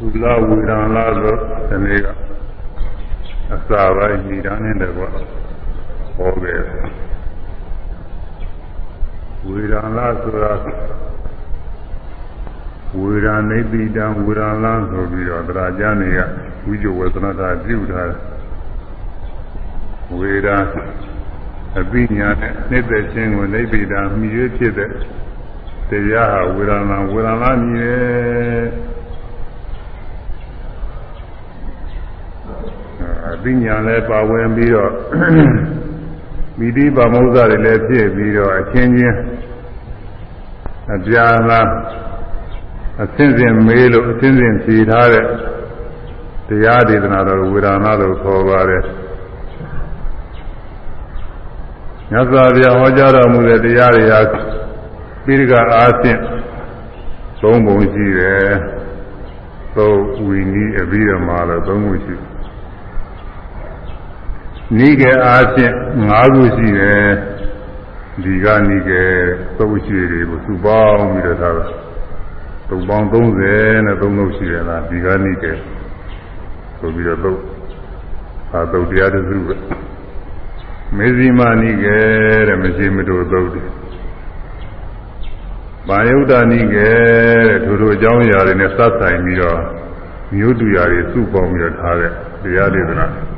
သုလဝေဒန်လာဆိုဒီနေ့ကအစာပိုင်းညီတာနဲ့တကွဟောခဲ့ဝေဒန်လာဆိုတာဝေဒန်နေတိတံဝေဒန်လာဆိုပြီးတော့တရားကျမ်းတွေကဝိဇ္ဇဝေသနတာပြုထားတယ်ဝေဒန်အပိညာနဲ့နှိမ့်သက်ခြင်းကိုနိဗ္ဗိဒာမြည်ရဖြစ်တဲ့တရားဟာဝေဒနာဝေဒနာမြည်တယ် အပိညာလည်းပါဝင်ပြီးတော့မိတိပါမုဇ္ဇတွေလည်းဖြစ်ပြီးတော့အချင်းချင်းအပြာလားအစင်းစင်မေးလို့အစင်းစင်ဖြေထားတဲ့တရားဒေသနာတော်ဝေဒနာလို့ခေါ်ပါတယ်မြတ်စွာဘုရားဟောကြားတော်မူတဲ့တရားတွေဟာပိရိကအားဖြင့်သုံးပုံရှိတယ်။သုံးဝီနီးအပြီးတော့မှလည်းသုံးခုရှိတယ်။ နိကေအားဖြင့်၅ခုရှိတယ်။ဒီကနိကေသုံးရှိတွေကိုစုပေါင်းပြီးတော့ထားတာ။သုံးပေါင်း30နဲ့သုံးလို့ရှိတယ်လားဒီကနိကေဆိုပြီးတော့သုံးအာသုံးတရားတစ်စုပဲ။မေဇိမာနိကေတဲ့မရှိမတို့သုတ်တယ်။ဘာယုဒ္ဓနိကေတဲ့ထိုတို့အကြောင်းအရာတွေနဲ့စပ်ဆိုင်ပြီးတော့မြို့တူရာတွေစုပေါင်းပြီးတော့ထားတဲ့တရားဒေသနာ။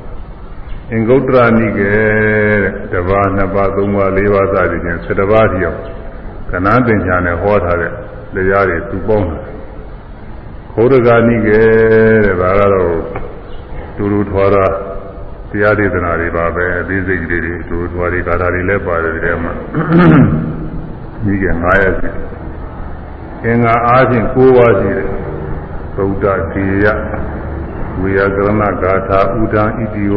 အင်္ဂုတ္တရနိကေတဲ့တပါးနှစ်ပါးသုံးပါးလေးပါးစသည်ဖြင့်၁၁ပါးတည်းအောင်ကဏ္ဍသင်္ချာနဲ့ဟောထားတဲ့တရားတွေစုပေါင်းတာ။ခောရဂာနိကေတဲ့ဒါကတော့တူတူထွားတာတရားဒေသနာတွေပါပဲအသေးစိတ်လေးတွေဒုထွားတွေကာထာတွေလည်းပါတယ်ဒီထဲမှာမိက9ရက်ရှိအင်္ဂါအားဖြင့်9ပါးရှိတယ်သုဒ္ဓသေယဝေယကရဏဂါထာဥဒံဣတိယ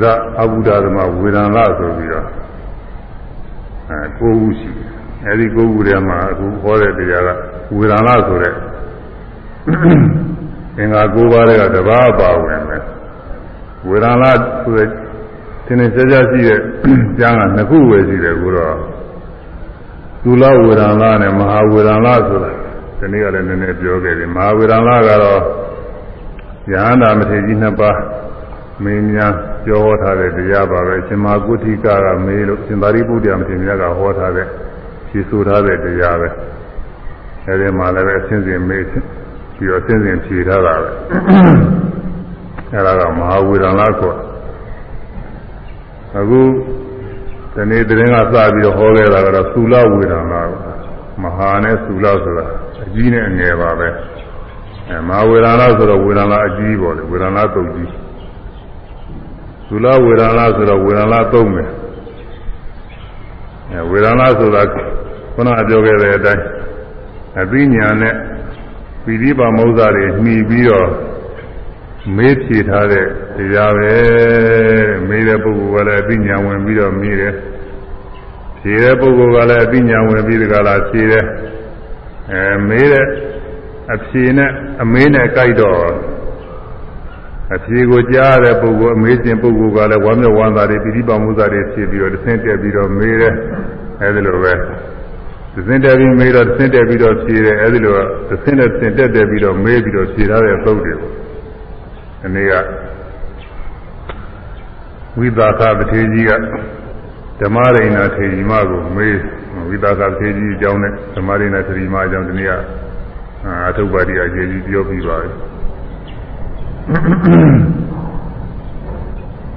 ဇအဘုဒ္ဓသမဝေဒန်လဆိုပြီးတော့အဲ9ခုရှိတယ်အဲဒီ9ခုထဲမှာအခုဟောတဲ့တရားကဝေဒန်လဆိုတဲ့အင်္ဂါ9ပါးတွေကတပါးပါဝင်တယ်ဝေဒနာဆိုတဲ့သင်္နေကြကြရှိတဲ့ကျမ်းကနှစ်ခုပဲရှိတယ်ကိုတော့သုလဝေဒနာနဲ့မဟာဝေဒနာဆိုတာဒီနေ့ကလည်းနည်းနည်းပြောခဲ့တယ်မဟာဝေဒနာကတော့ယဟန္တာမထေရကြီးနှစ်ပါးမင်းများ ပြောဟောထားတဲ့တရားပါပဲရှင်မဂုဋ္ဌိကကမေးလို့ရှင်သာရိပုတ္တရာမထေရမြတ်ကဟောထားတဲ့ဖြေဆိုထားတဲ့တရားပဲအဲဒီမှာလည်းအစဉ်စဉ်မေးပြီးတော့အစဉ်စဉ်ဖြေထားတာပဲအဲဒါကမဟာဝေဒနာကိုအခုဒီနေ့တရင်ကစပြီးတော့ဟောခဲ့တာကတော့သုလဝေဒနာမဟာနဲ့သုလဆိုတာအကြီးနဲ့အငယ်ပါပဲအဲမဟာဝေဒနာဆိုတော့ဝေဒနာအကြီးပေါ့လေဝေဒနာတုတ်ကြီး သုလဝေဒနာဆိုတော့ဝေဒနာသုံးမယ်အဲဝေဒနာဆိုတာခုနပြောခဲ့တဲ့အတိုင်းအသိဉာဏ်နဲ့ပိဋိပါမௌဇ္ဇတွေမှီပြီးတော့မေးဖြေထားတဲ့တရားပဲမေးတဲ့ပုဂ္ဂိုလ်ကလည်းအသိဉာဏ်ဝင်ပြီးတော့မေးတယ်ဖြေတဲ့ပုဂ္ဂိုလ်ကလည်းအသိဉာဏ်ဝင်ပြီးဒီကလာဖြေတယ်အဲမေးတဲ့အဖြေနဲ့အမေးနဲ့ကြိုက်တော့ အဖြေကိုကြားတဲ့ပုဂ္ဂိုလ်အမေးခြင်းပုဂ္ဂိုလ်ကလည်းဝမ်းမြောက်ဝမ်းသာတွေပိဋိပါမှုသာတွေဖြေပြီးတော့တဆင့်တက်ပြီးတော့မေးတယ်အဲဒီလိုပဲသစင်တက်ပြီးမေးတော့သစင်တက်ပြီးတော့ဖြေတယ်အဲဒီလိုသစင်နဲ့သစင်တက်တက်ပြီးတော့မေးပြီးတော့ဖြေထားတဲ့သုတ်တွေဒီနေ့ကဝိသာကပထေကြီးကဓမ္မရိဏထေရီမကိုမေးဝိသာကပထေကြီးအကြောင်းနဲ့ဓမ္မရိဏထေရီမအကြောင်းဒီနေ့ကအထုပ်ပါတိအကျေကြီးပြောပြီးပါပြီ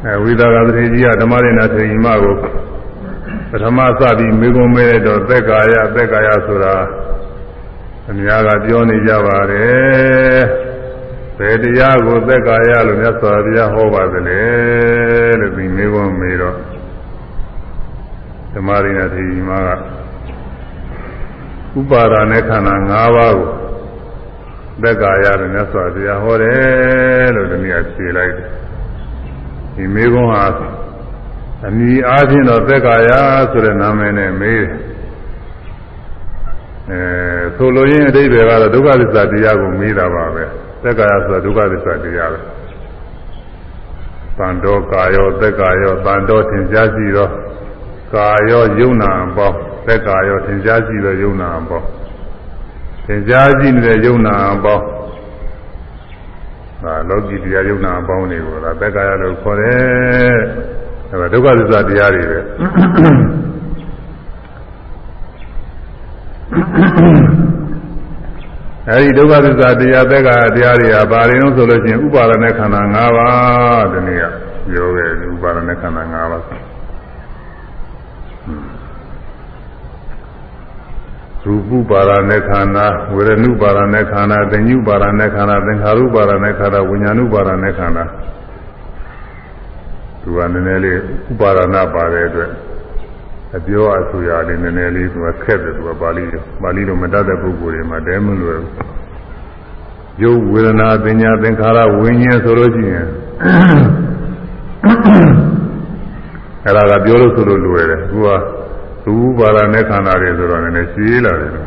အဲဝိသာကပထေကြီးကဓမ္မရိဏထေရီမကိုပထမစပြီးမေကုံမဲတော့သက်ကာယသက်ကာယဆိုတာအများကပြောနေကြပါတယ်ဘယ်တရားကိုသက်ကာယလို့မြတ်စွာဘုရားဟောပါသလဲလို့ဒီမေခွန်းမေးတော့ဓမ္မရိနာထေရီမကဥပါဒာနဲ့ခန္ဓာ၅ပါးကို သက်ကာယလို့မြတ်စွာဘုရားဟောတယ်လို့ဒီနေ့ဖြေလိုက်တယ်ဒီမေခွန်းဟာအမိအားဖြင့်တော့သက်ကာယဆိုတဲ့နာမည်နဲ့မေးအဲဆိုလိုရင်းအတိပ္ပယ်ကတော့ဒုက္ခသစ္စာတရားကိုမေးတာပါပဲသက်ကာယဆိုတာဒုက္ခသစ္စာတရားပဲတန်တော်ကာယောသက်ကာယောတန်တော်သင်ကြားရှိသောကာယောယုံနာအပေါသက်ကာယောသင်ကြားရှိသောယုံနာအပေါ သင်ကြားရှိနေတဲ့ယုံနာအပေါ ဒါလောကီတရားယုံနာအပေါင်းတွေကိုဒါသက္ကာယလို့ခေါ်တယ်အဲဒါဒုက္ခသစ္စာတရားတွေပဲအဲဒီဒုက္ခသစ္စာတရားသက္ကာယတရားတွေကဘာတွေလဲဆိုလို့ရှိရင်ဥပါဒณะခန္ဓာ၅ပါးဒီနေ့ကပြောခဲ့ဥပါဒณะခန္ဓာ၅ပါး ရူပပါရณะခန္ဓာဝေရဏုပါရณะခန္ဓာသင်ညုပါရณะခန္ဓာသင်္ခါရုပါရณะခန္ဓာဝိညာဏုပါရณะခန္ဓာသူကနည်းနည်းလေးဥပါရဏပါတဲ့အတွက်အပြောအဆိုရလေးနည်းနည်းလေးသူကခက်တယ်သူကပါဠိပါဠိလိုမတတ်တဲ့ပုဂ္ဂိုလ်တွေမှာတဲမလို့ရုပ်ဝေဒနာပညာသင်္ခါရဝိညာဉ်ဆိုလို့ရှိရင်အဲ့ဒါကပြောလို့ဆိုလို့လွယ်တယ်သူက သူပါရနဲ့ခန္ဓာတွေဆိုတော့နည်းနည်းရှင်းလာတယ်ဒါ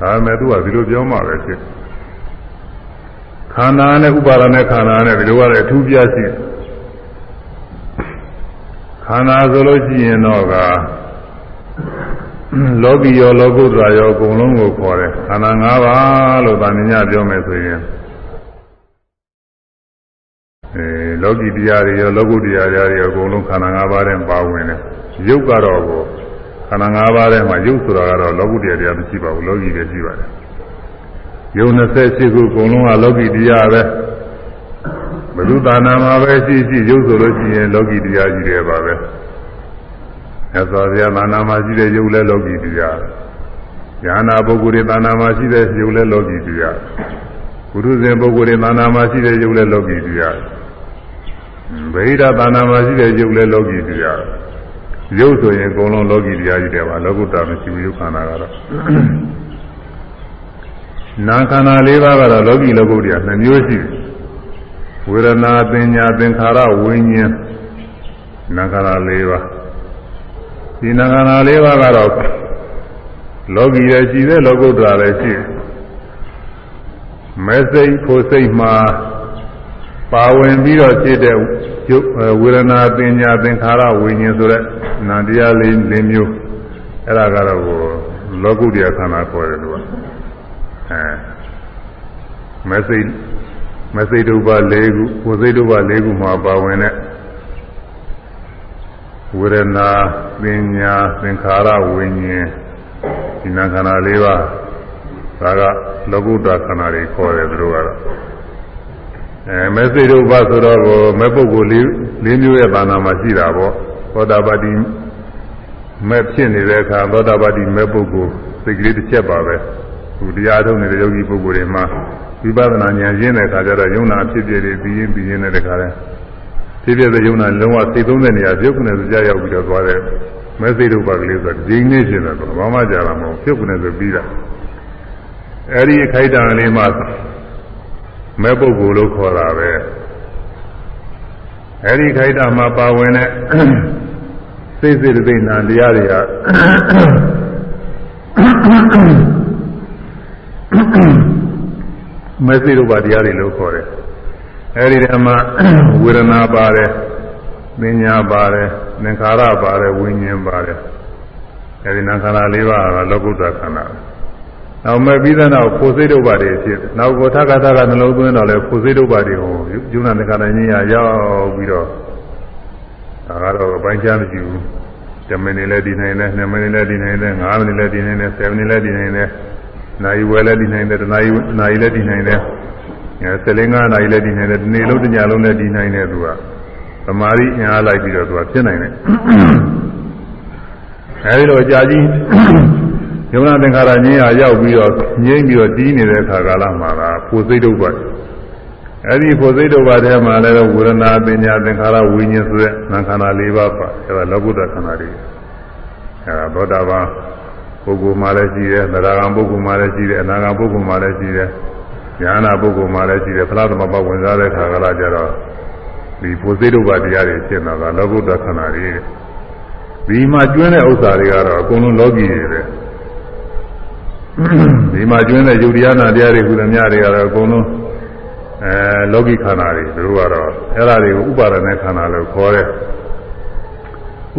ပေမဲ့သူကဒီလိုပြောမှပဲဖြစ်ခန္ဓာနဲ့ဥပါဒနဲ့ခန္ဓာနဲ့ဒီလိုကလည်းအထူးပြရှိခန္ဓာဆိုလို့ရှိရင်တော့ကလောကီရောလောကုတ္တရာရောအကုန်လုံးကိုခေါ်တယ်ခန္ဓာ၅ပါးလို့ဗာမညပြောမယ်ဆိုရင်အဲလောကီတရားတွေရောလောကုတ္တရာတွေရောအကုန်လုံးခန္ဓာ၅ပါးနဲ့ပါဝင်တယ်ရုပ်ကတော့ကို ခန္ဓာ၅ပါးထဲမှာရုပ်ဆိုတာကတော့လောကုတ္တရာတရားမရှိပါဘူးလောကီတွေရှိပါတယ်ရုပ်28ခုအကုန်လုံးကလောကီတရားပဲဘုသူသာနာမှာပဲရှိရှိရုပ်ဆိုလို့ရှိရင်လောကီတရားကြီးတွေပါပဲမြတ်စွာဘုရားသာနာမှာရှိတဲ့ရုပ်လည်းလောကီတရားဉာဏပုဂ္ဂိုလ်တွေသာနာမှာရှိတဲ့ရုပ်လည်းလောကီတရားဘုရုဇဉ်ပုဂ္ဂိုလ်တွေသာနာမှာရှိတဲ့ရုပ်လည်းလောကီတရားဗေဒသာနာမှာရှိတဲ့ရုပ်လည်းလောကီတရား ရုပ်ဆိုရင်အကုန်လုံးလောကီတရားကြီးတွေပါလောကုတ္တမရှိဘူးရုပ်ခန္ဓာကတော့နာခန္ဓာ၄ပါးကတော့လောကီလောကုတ္တရာနှမျိုးရှိတယ်ဝေဒနာပညာသင်္ခါရဝိညာဉ်နာခန္ဓာ၄ပါးဒီနာခန္ဓာ၄ပါးကတော့လောကီရဲ့ရှိတဲ့လောကုတ္တရာလည်းရှိတယ်မဲစိတ်ဖို့စိတ်မှာပါဝင်ပြီးတော့ဖြစ်တဲ့ ဝေဒနာပညာသင်္ခါရဝိညာဉ်ဆိုတဲ့နာတရားလေး၄မျိုးအဲ့ဒါကတော့လောကုတ္တရာခန္ဓာခေါ်တယ်လို့အဲမဲစိတ်မစိတ်ဒုပ၄ခုကိုစိတ်ဒုပ၄ခုမှာပါဝင်တဲ့ဝေဒနာပညာသင်္ခါရဝိညာဉ်ဒီနာခန္ဓာ၄ပါးဒါကလောကုတ္တခန္ဓာတွေခေါ်တယ်သူတို့ကတော့ အဲမစိတ်ဒုပဆိုတော့မဲ့ပုဂ္ဂိုလ်၄၄မျိုးရဲ့ဘာနာမှာရှိတာပေါ့သောတာပတိမဲ့ဖြစ်နေတဲ့အခါသောတာပတိမဲ့ပုဂ္ဂိုလ်စိတ်ကလေးတစ်ချက်ပါပဲသူတရားထုတ်နေတဲ့ယောဂီပုဂ္ဂိုလ်တွေမှာဝိပဿနာဉာဏ်ရင်းတဲ့အခါကျတော့ယုံနာဖြစ်ဖြစ်တွေပြီးရင်ပြီးရင်တဲ့ခါလဲဖြစ်ဖြစ်တဲ့ယုံနာလုံးဝစိတ်သုံးတဲ့နေရာပြုတ်ကနေစကြရောက်ပြီးတော့သွားတဲ့မဲစိတ်တို့ပါကလေးဆိုဒီနေ့ရှင်တယ်ဘာမှကြာလာမဟုတ်ပြုတ်ကနေဆိုပြီးတာအဲဒီအခိုက်အတန့်လေးမှ မဲပုဂ္ဂိုလ်လို့ခေါ်တာပဲအဲဒီခိုက်တာမှာပါဝင်တဲ့စိတ်စိတ်သိနာတရားတွေကမသိရပါတရားတွေလို့ခေါ်တယ်အဲဒီတည်းမှာဝေဒနာပါတယ်ပညာပါတယ်သင်္ခါရပါတယ်ဝိညာဉ်ပါတယ်အဲဒီနာခန္ဓာ၄ပါးကလောကုတ္တခန္ဓာ နောက်မဲ့ပြီးတဲ့နောက်ဖို့စိတ်ဒုပါတွေဖြစ်နောက်ကိုထကထကနှလုံးသွင်းတော့လဲဖို့စိတ်ဒုပါတွေဟိုယုံနာသင်္ခါရဉာဏ်ရရောက်ပြီးတော့ဒါကတော့အပိုင်းခြားမရှိဘူး10မိနစ်လည်းဒီနိုင်တယ်2မိနစ်လည်းဒီနိုင်တယ်5မိနစ်လည်းဒီနိုင်တယ်7မိနစ်လည်းဒီနိုင်တယ်နိုင်ဝယ်လည်းဒီနိုင်တယ်တနာရီနိုင်လည်းဒီနိုင်တယ်အဲ15နာရီလည်းဒီနိုင်တယ်ဒီနေ့လုံးတညလုံးလည်းဒီနိုင်တယ်သူကသမာဓိညာလိုက်ပြီးတော့သူကဖြစ်နိုင်တယ်အဲဒီတော့ကြာကြီး ယုံနာသင်္ခါရငြင်းရရောက်ပြီးတော့ငြိမ့်ပြီးတော့တီးနေတဲ့အခါကာလမှာကဖို့စိတ်ဒုက္ခအဲဒီဖို့စိတ်ဒုက္ခထဲမှာလည်းဝေဒနာပညာသင်္ခါရဝိညာဉ်ဆိုတဲ့နာခန္ဓာ၄ပါးပါအဲဒါလောကုတ္တခန္ဓာတွေအဲဒါသောတာပန်ပုဂ္ဂိုလ်မှလည်းရှိတယ်သရဂံပုဂ္ဂိုလ်မှလည်းရှိတယ်အနာဂံပုဂ္ဂိုလ်မှလည်းရှိတယ်ဉာဏပုဂ္ဂိုလ်မှလည်းရှိတယ်ဖလားသမဘဝင်စားတဲ့ခါကလာကြတော့ဒီဖို့စိတ်ဒုက္ခတရားတွေဖြစ်နေတာကလောကုတ္တခန္ဓာတွေဒီမှာကျွင်းတဲ့ဥစ္စာတွေကတော့အကုန်လုံးလောကီတွေပဲ ဒီမှာကျွင်းတဲ့ယုတ်တရားနာတရားတွေကုသမြတွေကတော့အကုန်လုံးအဲလောကီခန္ဓာတွေသူတို့ကတော့အဲ့ဒါတွေကိုဥပါဒณะခန္ဓာလို့ခေါ်တယ်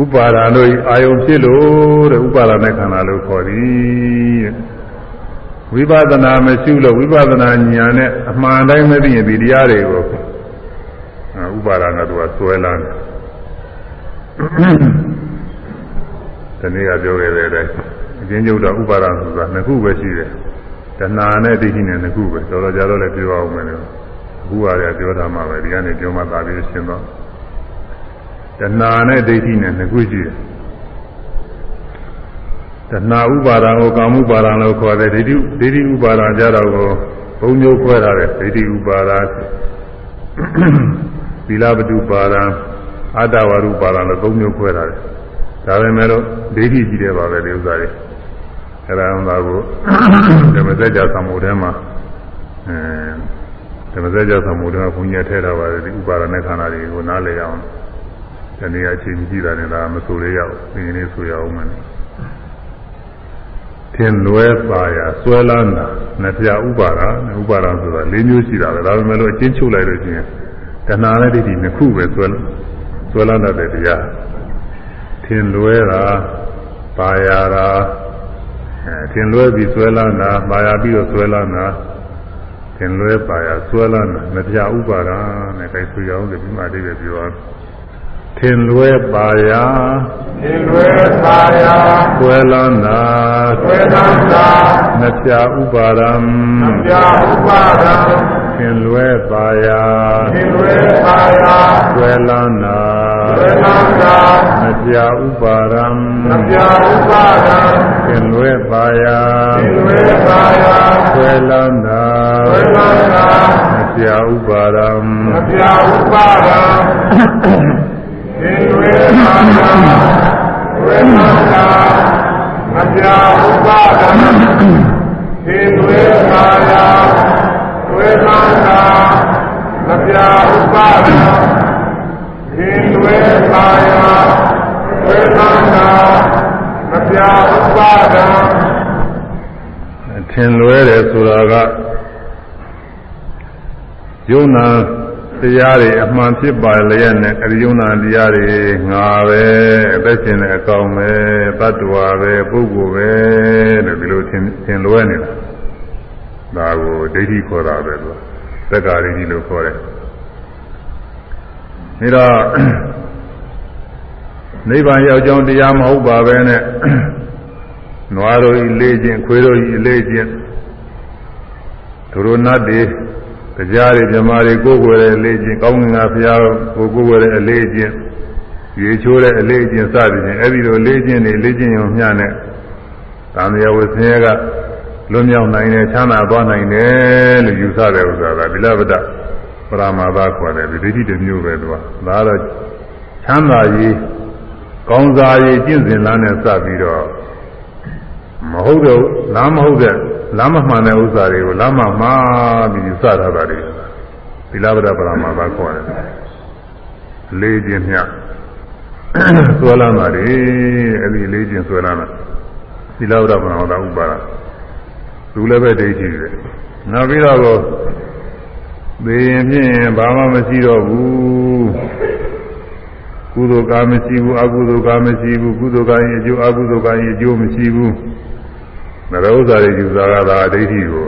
ဥပါဒာတို့အာယုံဖြစ်လို့တဲ့ဥပါဒณะခန္ဓာလို့ခေါ်သည်တဲ့ ဝိပဿနာမရှိလို့ဝိပဿနာဉာဏ်နဲ့အမှန်တိုင်းမသိရင်ဒီတရားတွေကိုဥပါဒနာတို့ကဆွဲလာတယ်ဒီနေ့ကပြောခဲ့တဲ့အတိုင်း အချင်းကျုပ်တော့ဥပါဒနာဆိုတာနှစ်ခုပဲရှိတယ်တဏှာနဲ့ဒိဋ္ဌိနဲ့နှစ်ခုပဲတော်တော်ကြာတော့လည်းပြောအောင်မယ်လို့အခုကလည်းပြောတာမှပဲဒီကနေပြောမှသာပြီးရှင်းတော့တဏှာနဲ့ဒိဋ္ဌိနဲ့နှစ်ခုရှိတယ်တဏှာဥပါဒံကိုကာမဥပါဒံလို့ခေါ်တယ်ဒိဋ္ဌိဒိဋ္ဌိဥပါဒံကြတော့ကိုဘုံမျိုးခွဲထားတယ်ဒိဋ္ဌိဥပါဒံသီလပတုပါဒံအတ္တဝရုပါဒံလို့သုံးမျိုးခွဲထားတယ်ဒါပေမဲ့လို့ဒိဋ္ဌိကြီးတယ်ပါပဲဒီဥစ္စာတွေ အဲ့ဒါမှကိုဓမ္မစကြာသံဃာထဲမှာအဲဓမ္မစကြာသံဃာထဲမှာဘုန်းကြီးထည့်ထားပါတယ်ဒီဥပါဒณะခန္ဓာတွေကိုနားလည်အောင်ဒီနေ့အချိန်ကြီးတာနဲ့ဒါမဆိုရရအောင်ဒီနေ့ဆိုရအောင်မယ်ထင်လွဲပါရဆွဲလန်းတာနှစ်ပြဥပါဒဥပါဒဆိုတာ၄မျိုးရှိတာပဲဒါပေမဲ့လို့အချင်းချုပ်လိုက်လို့ရှိရင်တဏှာနဲ့ဒိဋ္ဌိနှစ်ခုပဲဆွဲဆွဲလန်းတတ်တဲ့တရားထင်လွဲတာပါရတာ အဲထင်လွဲပြီးဆွဲလန်းတာပါရပြီးတော့ဆွဲလန်းတာထင်လွဲပါရဆွဲလန်းတာနှစ်ပြဥပါဒနဲ့ခိုင်ဆွေအောင်ဒီမှာအတိတ်ပဲပြောထင်လွဲပါရသင်္လွဲပါရာဆွဲလန်းတာဆွဲသမ်းသာနှစ်ပြဥပါဒံအပြာဥပါဒံထင်လွဲပါရသင်္လွဲပါရာဆွဲလန်းတာဆွဲသ မ်းသာနှစ်ပြဥပါဒံအပြာဥပါဒံသင်လွဲပါရသင်္လွဲပါရာဆွဲလန်းတာဆွဲသမ်းသာနှစ်ပြဥပါဒံအပြာဥပါဒံသင်္လွဲပါရာဆွဲသမ်းသာအပြာဥပါဒံသင်္လွဲပါရာဆွဲသမ်းသာအပြာဥပါဒံသင်္လွဲပါရာဆွဲသမ်းသာအပြာဥပါဒံထင်လွဲတယ်ဆိုတာကယုံနာတရားတွေအမှန်ဖြစ်ပါလျက်နဲ့အဲဒီယုံနာတရားတွေငါပဲအသက်ရှင်တဲ့အကောင်ပဲတ attva ပဲပုဂ္ဂိုလ်ပဲလို့ဒီလိုထင်ထင်လွဲနေတာဒါကိုဒိဋ္ဌိခေါ်တာပဲသူသက္ကာဒိဋ္ဌိလို့ခေါ်တယ်ဒါတော့ နိဗ္ဗာန်ရောက်ကြောင်းတရားမဟုတ်ပါပဲနဲ့နွားတို့ဤလေးချင်းခွေးတို့ဤလေးချင်းသူတို့နတ်တွေကြားတွေမြမာတွေကိုယ်ကိုယ်ရဲ့အလေးချင်းကောင်းငင်္ဂါဘုရားကိုကိုယ်ကိုယ်ရဲ့အလေးချင်းရေချိုးတဲ့အလေးချင်းစသည်ဖြင့်အဲ့ဒီလိုလေးချင်းတွေလေးချင်းရုံမျှနဲ့သံဃာဝဆင်းရဲကလွတ်မြောက်နိုင်တယ်ချမ်းသာသွားနိုင်တယ်လို့ယူဆတဲ့ဥစ္စာကဗိလဗဒပရမာသခေါ်တယ်ဒီဒိဋ္ဌိတစ်မျိုးပဲသူကဒါတော့ချမ်းသာရေး ကောင်းစားရေးကျင့်စဉ်လမ်းနဲ့စပြီးတော့မဟုတ်တော့လမ်းမဟုတ်တဲ့လမ်းမမှန်တဲ့ဥစ္စာတွေကိုလမ်းမမှားပြီးယူဆထားတာတွေသီလဗဒပရမဘာခေါ်တယ်လေးခြင်းမြတ်ဆွဲလန်းတာတွေအဲ့ဒီလေးခြင်းဆွဲလန်းတာသီလဗဒပရမဘာဥပါဒသူလည်းပဲဒိဋ္ဌိတွေနောက်ပြီးတော့သေရင်ဖြင့်ဘာမှမရှိတော့ဘူး ကုသိုလ်ကမရှိဘူးအကုသိုလ်ကမရှိဘူးကုသိုလ်ကရင်အကျိုးအကုသိုလ်ကရင်အကျိုးမရှိဘူးနရဥစ္စာတွေယူစားရတာဒိဋ္ဌိကို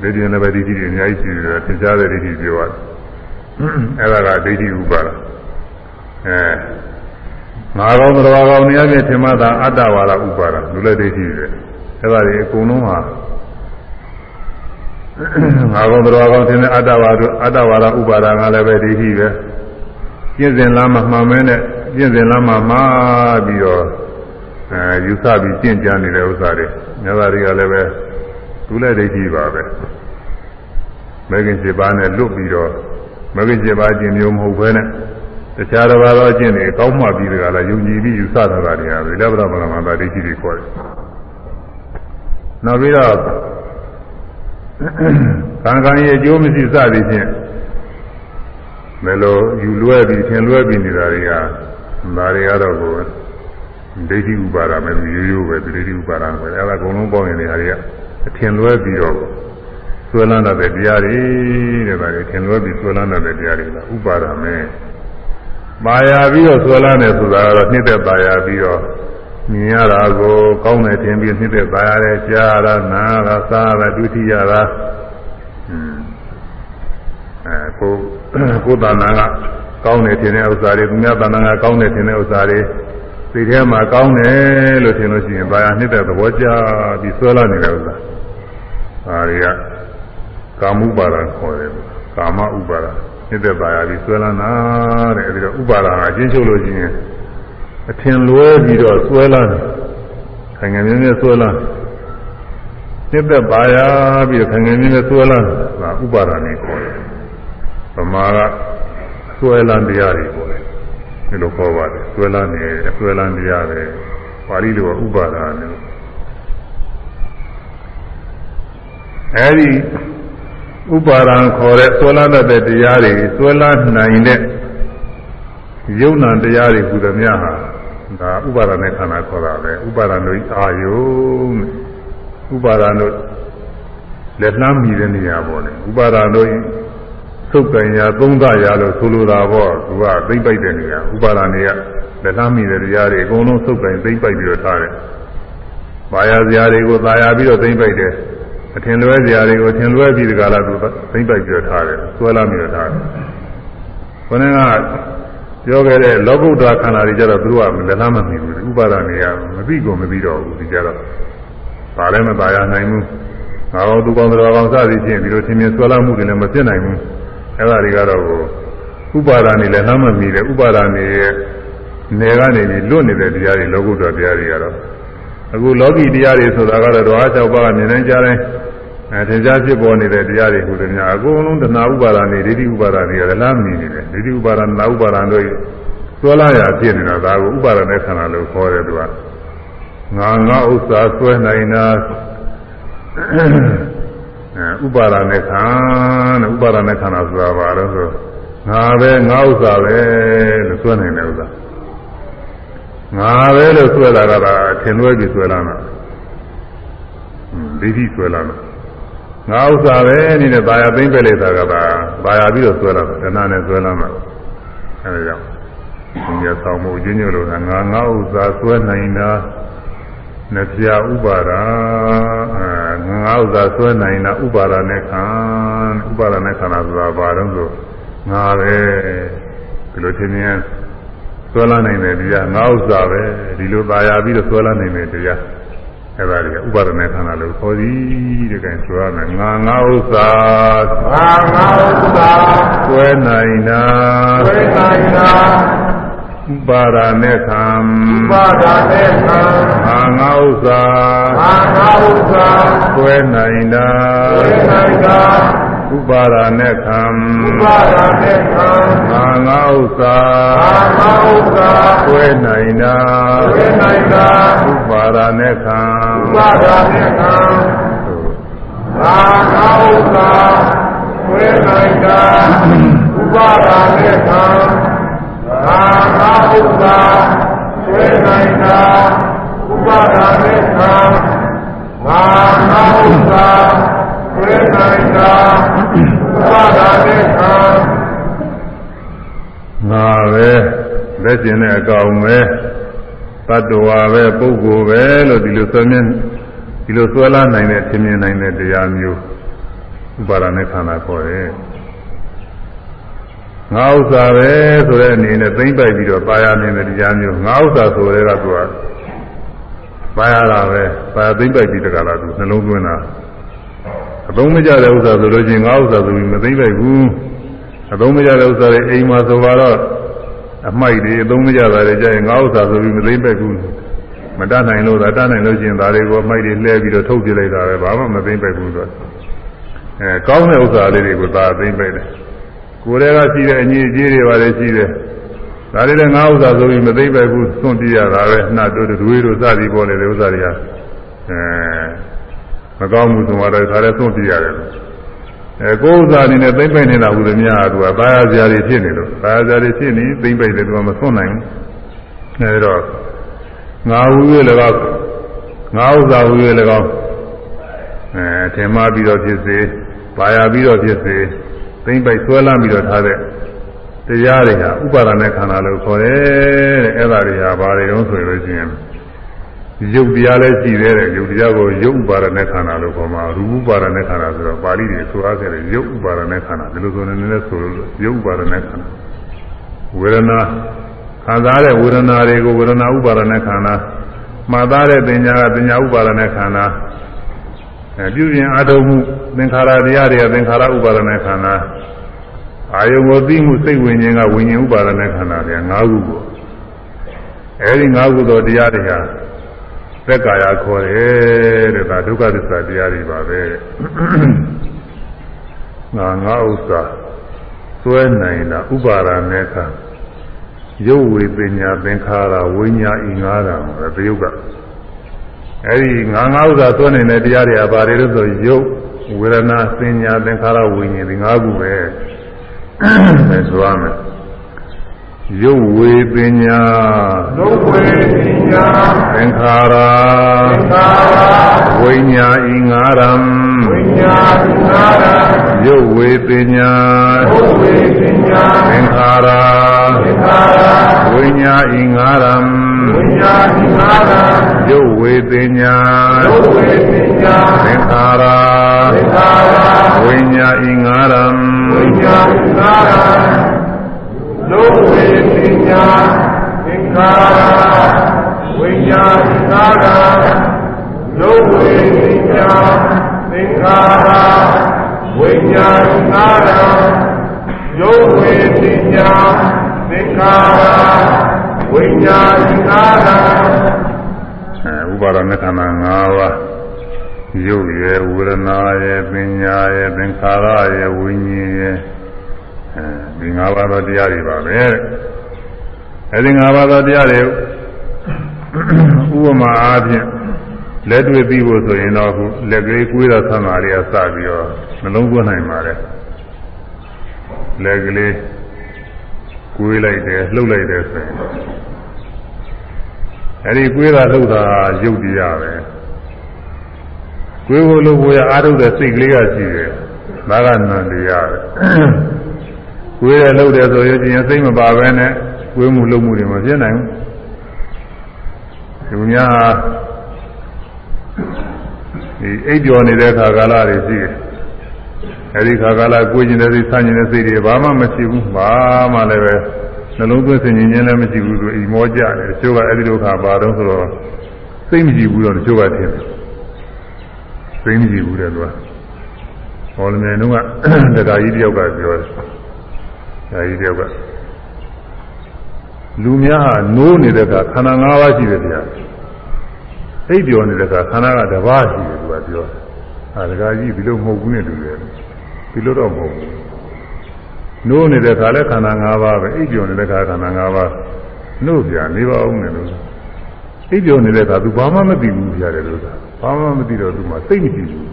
ဒိဋ္ဌိနဲ့ပဲဒိဋ္ဌိတွေအများကြီးရှိတယ်သင်ကြားတဲ့ဒိဋ္ဌိပြောရတယ်အဲ့ဒါကဒိဋ္ဌိဥပါဒအဲငါကောင်းတော်ကောင်းနေရာချင်းထင်မှသာအတ္တဝါဒဥပါဒလူလည်းဒိဋ္ဌိတွေအဲ့ဒါတွေအကုန်လုံးဟာငါကောင်းတော်ကောင်းထင်တဲ့အတ္တဝါဒအတ္တဝါဒဥပါဒကလည်းပဲဒိဋ္ဌိပဲ ပြည့်စင်လားမမှန်မဲနဲ့ပြည့်စင်လားမမှားပြီးတော့အဲယူဆပြီးကျင့်ကြံနေတဲ့ဥစ္စာတွေမြတ်သားတွေကလည်းပဲသူလည်းဒိဋ္ဌိပါပဲမဂ္ဂင်7ပါးနဲ့လွတ်ပြီးတော့မဂ္ဂင်7ပါးကျင့်မျိုးမဟုတ်ဘဲနဲ့တခြားတစ်ပါးသောအကျင့်တွေကောင်းမှပြီးတကလားယုံကြည်ပြီးယူဆထားတာတွေဟာလေလဘရမလမသာဒိဋ္ဌိတွေခေါ်တယ်နောက်ပြီးတော့ကံကံရဲ့အကျိုးမရှိစသည်ဖြင့် မလိုယူလွဲပြီးထင်လွဲပြီးနေတာတွေကဒါတွေကတော့ကိုဒိဋ္ဌိဥပါဒမယ်ရိုးရိုးပဲဒိဋ္ဌိဥပါဒပဲအဲဒါအကုန်လုံးပေါင်းရင်နေရာတွေကအထင်လွဲပြီးတော့ဆွဲလန်းတဲ့တရားတွေတဲ့ဗါတွေထင်လွဲပြီးဆွဲလန်းတဲ့တရားတွေကဥပါဒမယ်ပါရပြီးတော့ဆွဲလန်းတယ်ဆိုတာကတော့နှိမ့်သက်ပါရပြီးတော့မြင်ရတာကိုကောင်းတယ်ထင်ပြီးနှစ်သက်ပါရတယ်ကြားရတာနားရတာစားရတာဒုတိယတာอืมအဲကို ကိုယ်တဏ္ဍာကကောင်းတယ်ထင်တဲ့ဥစ္စာတွေသူများတဏ္ဍာကကောင်းတယ်ထင်တဲ့ဥစ္စာတွေစိတ်ထဲမှာကောင်းတယ်လို့ထင်လို့ရှိရင်ဘာရနှစ်သက်သဘောကျပြီးဆွဲလာနေတဲ့ဥစ္စာဒါတွေကကာမဥပါဒံခေါ်တယ်ကာမဥပါဒံနှစ်သက်ပါရပြီးဆွဲလာတာတဲ့အဲဒီတော့ဥပါဒံကအချင်းချုပ်လို့ရှိရင်အထင်လွဲပြီးတော့ဆွဲလာတယ်ခံငယ်မြင်းမြဲဆွဲလာနှစ်သက်ပါရပြီးတော့ခံငယ်မြင်းမြဲဆွဲလာတာဥပါဒံနဲ့ခေါ်တယ်ဗ မာကဆွဲလန်းတရားတွေပေါ့လေဒီလိုခေါ်ပါတယ်ဆွဲလန်းနေဆွဲလန်းတရားတွေပါဠိလိုကဥပါဒာနဲ့အဲဒီဥပါဒံခေါ်တဲ့ဆွဲလန်းတဲ့တရားတွေဆွဲလန်းနိုင်တဲ့ယုံနာတရားတွေဟူသည်များဟာဒါဥပါဒနဲ့ခန္ဓာခေါ်တာပဲဥပါဒတို့အာယုဥပါဒတို့လက်လှမ်းမိတဲ့နေရာပေါ့လေဥပါဒတို့ သုတ်ကံရာသုံးသရာလို့ဆိုလိုတာပေါ့သူကသိမ့်ပိုက်တဲ့နေရာဥပါဒနေကလက်လှမ်းမိတဲ့တရားတွေအကုန်လုံးသုတ်ကံသိမ့်ပိုက်ပြီးတော့ထားတယ်။ဘာယာဇရာတွေကိုသာယာပြီးတော့သိမ့်ပိုက်တယ်။အထင်လွဲဇရာတွေကိုအထင်လွဲပြီးဒီကလာသူသိမ့်ပိုက်ပြီးတော့ထားတယ်။ဆွဲလာပြီးတော့ထားတယ်။ခொနကပြောခဲ့တဲ့လောကုတ္တရာခန္ဓာတွေကြတော့သူကလက်လှမ်းမမိဘူး။ဥပါဒနေကမသိကုန်မသိတော့ဘူးဒီကြတော့ဘာလည်းမသာယာနိုင်ဘူး။ငါတို့သူကောင်းတော်ကောင်းစသည်ဖြင့်ဒီလိုသင်မြင်ဆွဲလာမှုတွေလည်းမဖြစ်နိုင်ဘူး။ အဲ့ဒါတွေကတော့ဥပါဒာနေလည်းနှမ်းမမီတဲ့ဥပါဒာနေရဲ့နေကနေပြီးလွတ်နေတဲ့တရားတွေလောကုတ္တတရားတွေကတော့အခုလောကီတရားတွေဆိုတာကတော့ဓဝါ၆ပါးကမြင်နိုင်ကြတယ်အဲသင်္ချာဖြစ်ပေါ်နေတဲ့တရားတွေဟူတယ်များအကုန်လုံးတဏှာဥပါဒာနေဒိဋ္ဌိဥပါဒာနေရတယ်လားမနေနေတယ်ဒိဋ္ဌိဥပါဒာနာဥပါဒာတို့သွလာရဖြစ်နေတာဒါကိုဥပါဒာနဲ့ခန္ဓာလို့ခေါ်တယ်သူကငါငါဥစ္စာဆွဲနိုင်တာ ဥပါဒနဲ့ခံတဲ့ဥပါဒနဲ့ခန္ဓာဆိုတာဘာလို့ဆိုငါပဲငါဥစ္စာပဲလို့ဆွဲနိုင်တဲ့ဥစ္စာငါပဲလို့ဆွဲလာတာကထင်လွဲပြီးဆွဲလာတာဒိဋ္ဌိဆွဲလာတာငါဥစ္စာပဲနည်းနဲ့ဘာယာသိမ့်ပဲလေတာကပါဘာယာပြီးတော့ဆွဲလာတာတဏှာနဲ့ဆွဲလာမှာအဲဒါကြောင့်ဘုရားဆောင်မှုအချင်းချင်းလို့ငါငါဥစ္စာဆွဲနိုင်တာ နှပြဥပါဒာငါဥစ္စာဆွဲနိုင်တာဥပါဒာနဲ့ခံဥပါဒာနဲ့ခန္ဓာဆိုတာဘာလို့ဆိုငါပဲဒီလိုသင်မြင်ဆွဲလာနိုင်တယ်တရားငါဥစ္စာပဲဒီလိုသာယာပြီးတော့ဆွဲလာနိုင်တယ်တရားအဲ့ဒါတွေကဥပါဒနာခန္ဓာလို့ခေါ်သည်တဲ့ကဲဆိုရမယ်ငါငါဥစ္စာငါငါဥစ္စာဆွဲနိုင်တာဆွဲနိုင်တာ ဥပါဒာနဲ့ခံဥပါဒာနဲ့ခံငါငါဥစ္စာငါငါဥစ္စာဆွဲနိုင်တာဆွဲနိုင်တာဥပါဒာနဲ့ခံဥပါဒာနဲ့ခံငါငါဥစ္စာငါငါဥစ္စာဆွဲနိုင်တာဆွဲနိုင်တာဥပါဒာနဲ့ခံဥပါဒာနဲ့ခံငါငါဥစ္စာဆွဲနိုင်တာဥပါဒာနဲ့ခံ သာသာဥစ္စာဆွေနိုင်တာဥပါဒာနဲ့ခံသာသာဥစ္စာဆွေနိုင်တာဥပါဒာနဲ့ခံငါပဲလက်ကျင်တဲ့အကောင်ပဲတတ္တဝါပဲပုဂ္ဂိုလ်ပဲလို့ဒီလိုဆွေးမြဲဒီလိုဆွဲလာနိုင်တဲ့သင်မြင်နိုင်တဲ့တရားမျိုးဥပါဒာနဲ့ခန္ဓာခေါ်တယ် ငါဥစ္စာပဲဆိုတဲ့အနေနဲ့သိမ့်ပိုက်ပြီးတော့ပါရနေတဲ့တရားမျိုးငါဥစ္စာဆိုတဲ့ကသူကပါရတာပဲပါသိမ့်ပိုက်ပြီးတကလားသူနှလုံးသွင်းတာအသုံးမကျတဲ့ဥစ္စာဆိုလို့ချင်းငါဥစ္စာဆိုပြီးမသိမ့်ပိုက်ဘူးအသုံးမကျတဲ့ဥစ္စာတွေအိမ်မှာဆိုတော့အမိုက်တွေအသုံးမကျတာတွေကြရင်ငါဥစ္စာဆိုပြီးမသိမ့်ပိုက်ဘူးမတတ်နိုင်လို့သာတတ်နိုင်လို့ချင်းဒါတွေကိုအမိုက်တွေလှဲပြီးတော့ထုတ်ပြလိုက်တာပဲဘာမှမသိမ့်ပိုက်ဘူးဆိုအဲကောင်းတဲ့ဥစ္စာလေးတွေကိုသာသိမ့်ပိုက်တယ် ကိုယ်တည်းကရှိတဲ့အညီအကျေးတွေပါလေရှိတယ်ဒါတွေလည်းငါဥစ္စာဆိုပြီးမသိပဲဘူးသွန့်ပြရတာပဲနှတ်တို့တွေတို့စသည်ပေါ်လေဥစ္စာတွေကအဲမကောင်းဘူးဆိုတော့ဒါလည်းသွန့်ပြရတယ်အဲကိုယ်ဥစ္စာအနေနဲ့သိမ့်ပိတ်နေတာဟူသည်များသူကဘာယာစရာတွေဖြစ်နေလို့ဘာယာစရာတွေဖြစ်နေသိမ့်ပိတ်တယ်သူကမသွန့်နိုင်ဘူးအဲဒါငါဝူရလည်းကောငါဥစ္စာဝူရလည်းကောအဲထင်မှားပြီးတော့ဖြစ်စေဘာယာပြီးတော့ဖြစ်စေ သိမ့်ပိုက်ဆွဲလမ်းပြီးတော့ထားတဲ့တရားတွေဟာဥပါဒณะခန္ဓာလို့ခေါ်တယ်တဲ့အဲ့ဒါတွေဟာဘာတွေတုံးဆိုလို့ရှိရင်ရုပ်တရားလည်းရှိသေးတယ်ရုပ်တရားကိုရုပ်ဥပါဒနဲ့ခန္ဓာလို့ခေါ်မှာရူပဥပါဒနဲ့ခန္ဓာဆိုတော့ပါဠိတွေဆိုအားခဲ့တယ်ရုပ်ဥပါဒနဲ့ခန္ဓာဒီလိုဆိုနေနေဆိုလို့ရုပ်ဥပါဒနဲ့ခန္ဓာဝေဒနာခံစားတဲ့ဝေဒနာတွေကိုဝေဒနာဥပါဒနဲ့ခန္ဓာမှတ်သားတဲ့ပညာကပညာဥပါဒနဲ့ခန္ဓာ အဲပြုပြင်အထုံးမှုသင်္ခါရတရားတွေကသင်္ခါရဥပါဒနဲ့ခန္ဓာအာယုံကိုသိမှုစိတ်ဝိညာဉ်ကဝိညာဉ်ဥပါဒနဲ့ခန္ဓာတွေ၅ခုကိုအဲဒီ၅ခုသောတရားတွေဟာသက်ကာယခေါ်တယ်တဲ့ဒါဒုက္ခသစ္စာတရားတွေပါပဲငါငါဥစ္စာစွဲနိုင်တာဥပါဒနဲ့ခါရုပ်ဝေပညာသင်္ခါရဝိညာဉ်ဤငါးတာပဲတယုတ်က အဲဒီငါငါဥစ္စာစွဲနိုင်တဲ့တရားတွေကဘာတွေလဲဆိုရုပ်ဝေဒနာသင်ညာသင်္ခါရဝိညာဉ်ဒီငါးခုပဲအဲဆိုရမယ်ရုပ်ဝေပညာဒုက္ဝေပညာသင်္ခါရသင်္ခါရဝိညာဉ်ဤငါရံဝိညာဉ်နာရရုပ်ဝေပညာဒုက္ဝေပညာသင်္ခါရသင်္ခါရဝိညာဉ်ဤငါရံ ဝိညာဉ်နာရရုပ်ဝေပညာဒုက္ဝေပညာသင်္ခါရသင်္ခါရဝိညာဉ်ဤငါရံဝိညာဉ်နာရဒုက္ဝေပညာသင်္ခါရဝိညာဉ်နာရဒုက္ဝေပညာသင်္ခါရဝိညာဉ်နာရဒုက္ဝေပညာသင်္ခါရ ဝိညာဉ်နာရအဲဥပါဒณะခန္ဓာ၅ပါးရုပ်ရယ်ဝေဒနာရယ်ပညာရယ်သင်္ခါရရယ်ဝိညာဉ်ရယ်အဲဒီ၅ပါးသောတရားတွေပါပဲအဲဒီ၅ပါးသောတရားတွေဥပမာအားဖြင့်လက်တွေ့ပြီးဖို့ဆိုရင်တော့ခုလက်ကလေးကွေးတာဆန္ဒတွေကစပြီးတော့နှလုံးသွင်းနိုင်ပါတယ်လက်ကလေး ကွေးလိုက်တယ်လှုပ်လိုက်တယ်ဆိုရင်အဲဒီကွေးတာလှုပ်တာရုပ်တရားပဲကွေးဖို့လို့ကိုယ်ရအားထုတ်တဲ့စိတ်ကလေးကရှိတယ်ဒါကနန္တရားပဲကွေးရလှုပ်တယ်ဆိုရင်ပြင်စိတ်မပါဘဲနဲ့ကွေးမှုလှုပ်မှုတွေမဖြစ်နိုင်ဘူးသူများဒီအိပ်ပျော်နေတဲ့ခါကာလတွေရှိတယ် အဲဒီခါကာလကိုယ်ကျင်တဲ့စိတ်ဆန့်ကျင်တဲ့စိတ်တွေဘာမှမရှိဘူးဘာမှလည်းပဲနှလုံးသွင်းဆင်ញင်ခြင်းလည်းမရှိဘူးဆိုအိမ်မောကြတယ်တချို့ကအဲဒီလိုခါပါတော့ဆိုတော့စိတ်မရှိဘူးတော့တချို့ကထင်တယ်စိတ်မရှိဘူးတဲ့သူကဟောလမြင်တော့ကတခါကြီးတယောက်ကပြောတယ်ဒါကြီးတယောက်ကလူများဟာနိုးနေတဲ့အခါခန္ဓာ၅ပါးရှိတယ်ဗျာအိပ်ပျော်နေတဲ့အခါခန္ဓာကတစ်ပါးရှိတယ်သူကပြောတယ်ဟာတခါကြီးဒီလိုမဟုတ်ဘူးနဲ့တူတယ် ဒီလိုတော့မဟုတ်ဘူးနိုးနေတဲ့ခါလဲခန္ဓာ၅ပါးပဲအိပ်ပျော်နေတဲ့ခါခန္ဓာ၅ပါးနို့ပြနေပါဦးနဲ့လို့အိပ်ပျော်နေတဲ့ခါ तू ဘာမှမသိဘူးပြရတယ်လို့ဘာမှမသိတော့ तू မှစိတ်မရှိဘူး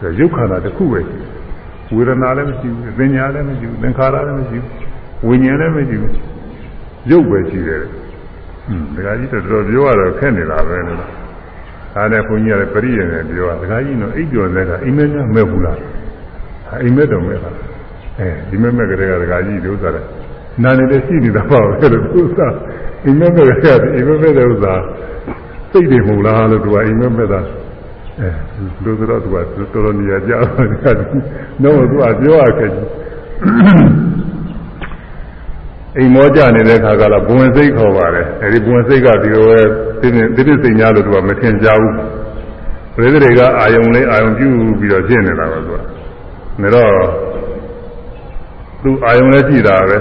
ဒါရုပ်ခန္ဓာတစ်ခုပဲရှိတယ်ဝေဒနာလည်းမရှိဘူးသင်ညာလည်းမရှိဘူးသင်္ခါရလည်းမရှိဘူးဝိညာဉ်လည်းမရှိဘူးရုပ်ပဲရှိတယ်ဟွန်းဒကာကြီးတော်တော်ပြောရတော့ခက်နေတာပဲလို့ဒါနဲ့ဘုန်းကြီးကလည်းပရိယေနဲ့ပြောတာဒကာကြီးတော့အိပ်ကျော်တဲ့ကအိမ်မက်များမဲ့ဘူးလား အိမ်မက်တော့မဲ့ပါအဲဒီမဲ့မဲ့ကလေးကဒကာကြီးဒီဥစ္စာလည်းနာနေတယ်ရှိနေတာပေါ့လေလို့ဥစ္စာအိမ်မက်မဲ့ကအိမ်မက်မဲ့တဲ့ဥစ္စာစိတ်တွေမဟုတ်လားလို့သူကအိမ်မက်မဲ့တာအဲလူဆိုတော့သူကတော်တော်နေရာကြောက်တယ်တော့သူကပြောရခဲ့ကြီးအိမ်မောကြနေတဲ့ခါကလာဘဝင်စိတ်ခေါ်ပါတယ်အဲဒီဘဝင်စိတ်ကဒီလိုပဲသိနေသိသိစိတ်ညာလို့သူကမထင်ကြဘူးပရိသေတွေကအာယုံလေးအာယုံပြုပြီးတော့ဖြစ်နေတာပါသူက ဒါတော့သူအာယုံလည်းကြည့်တာပဲ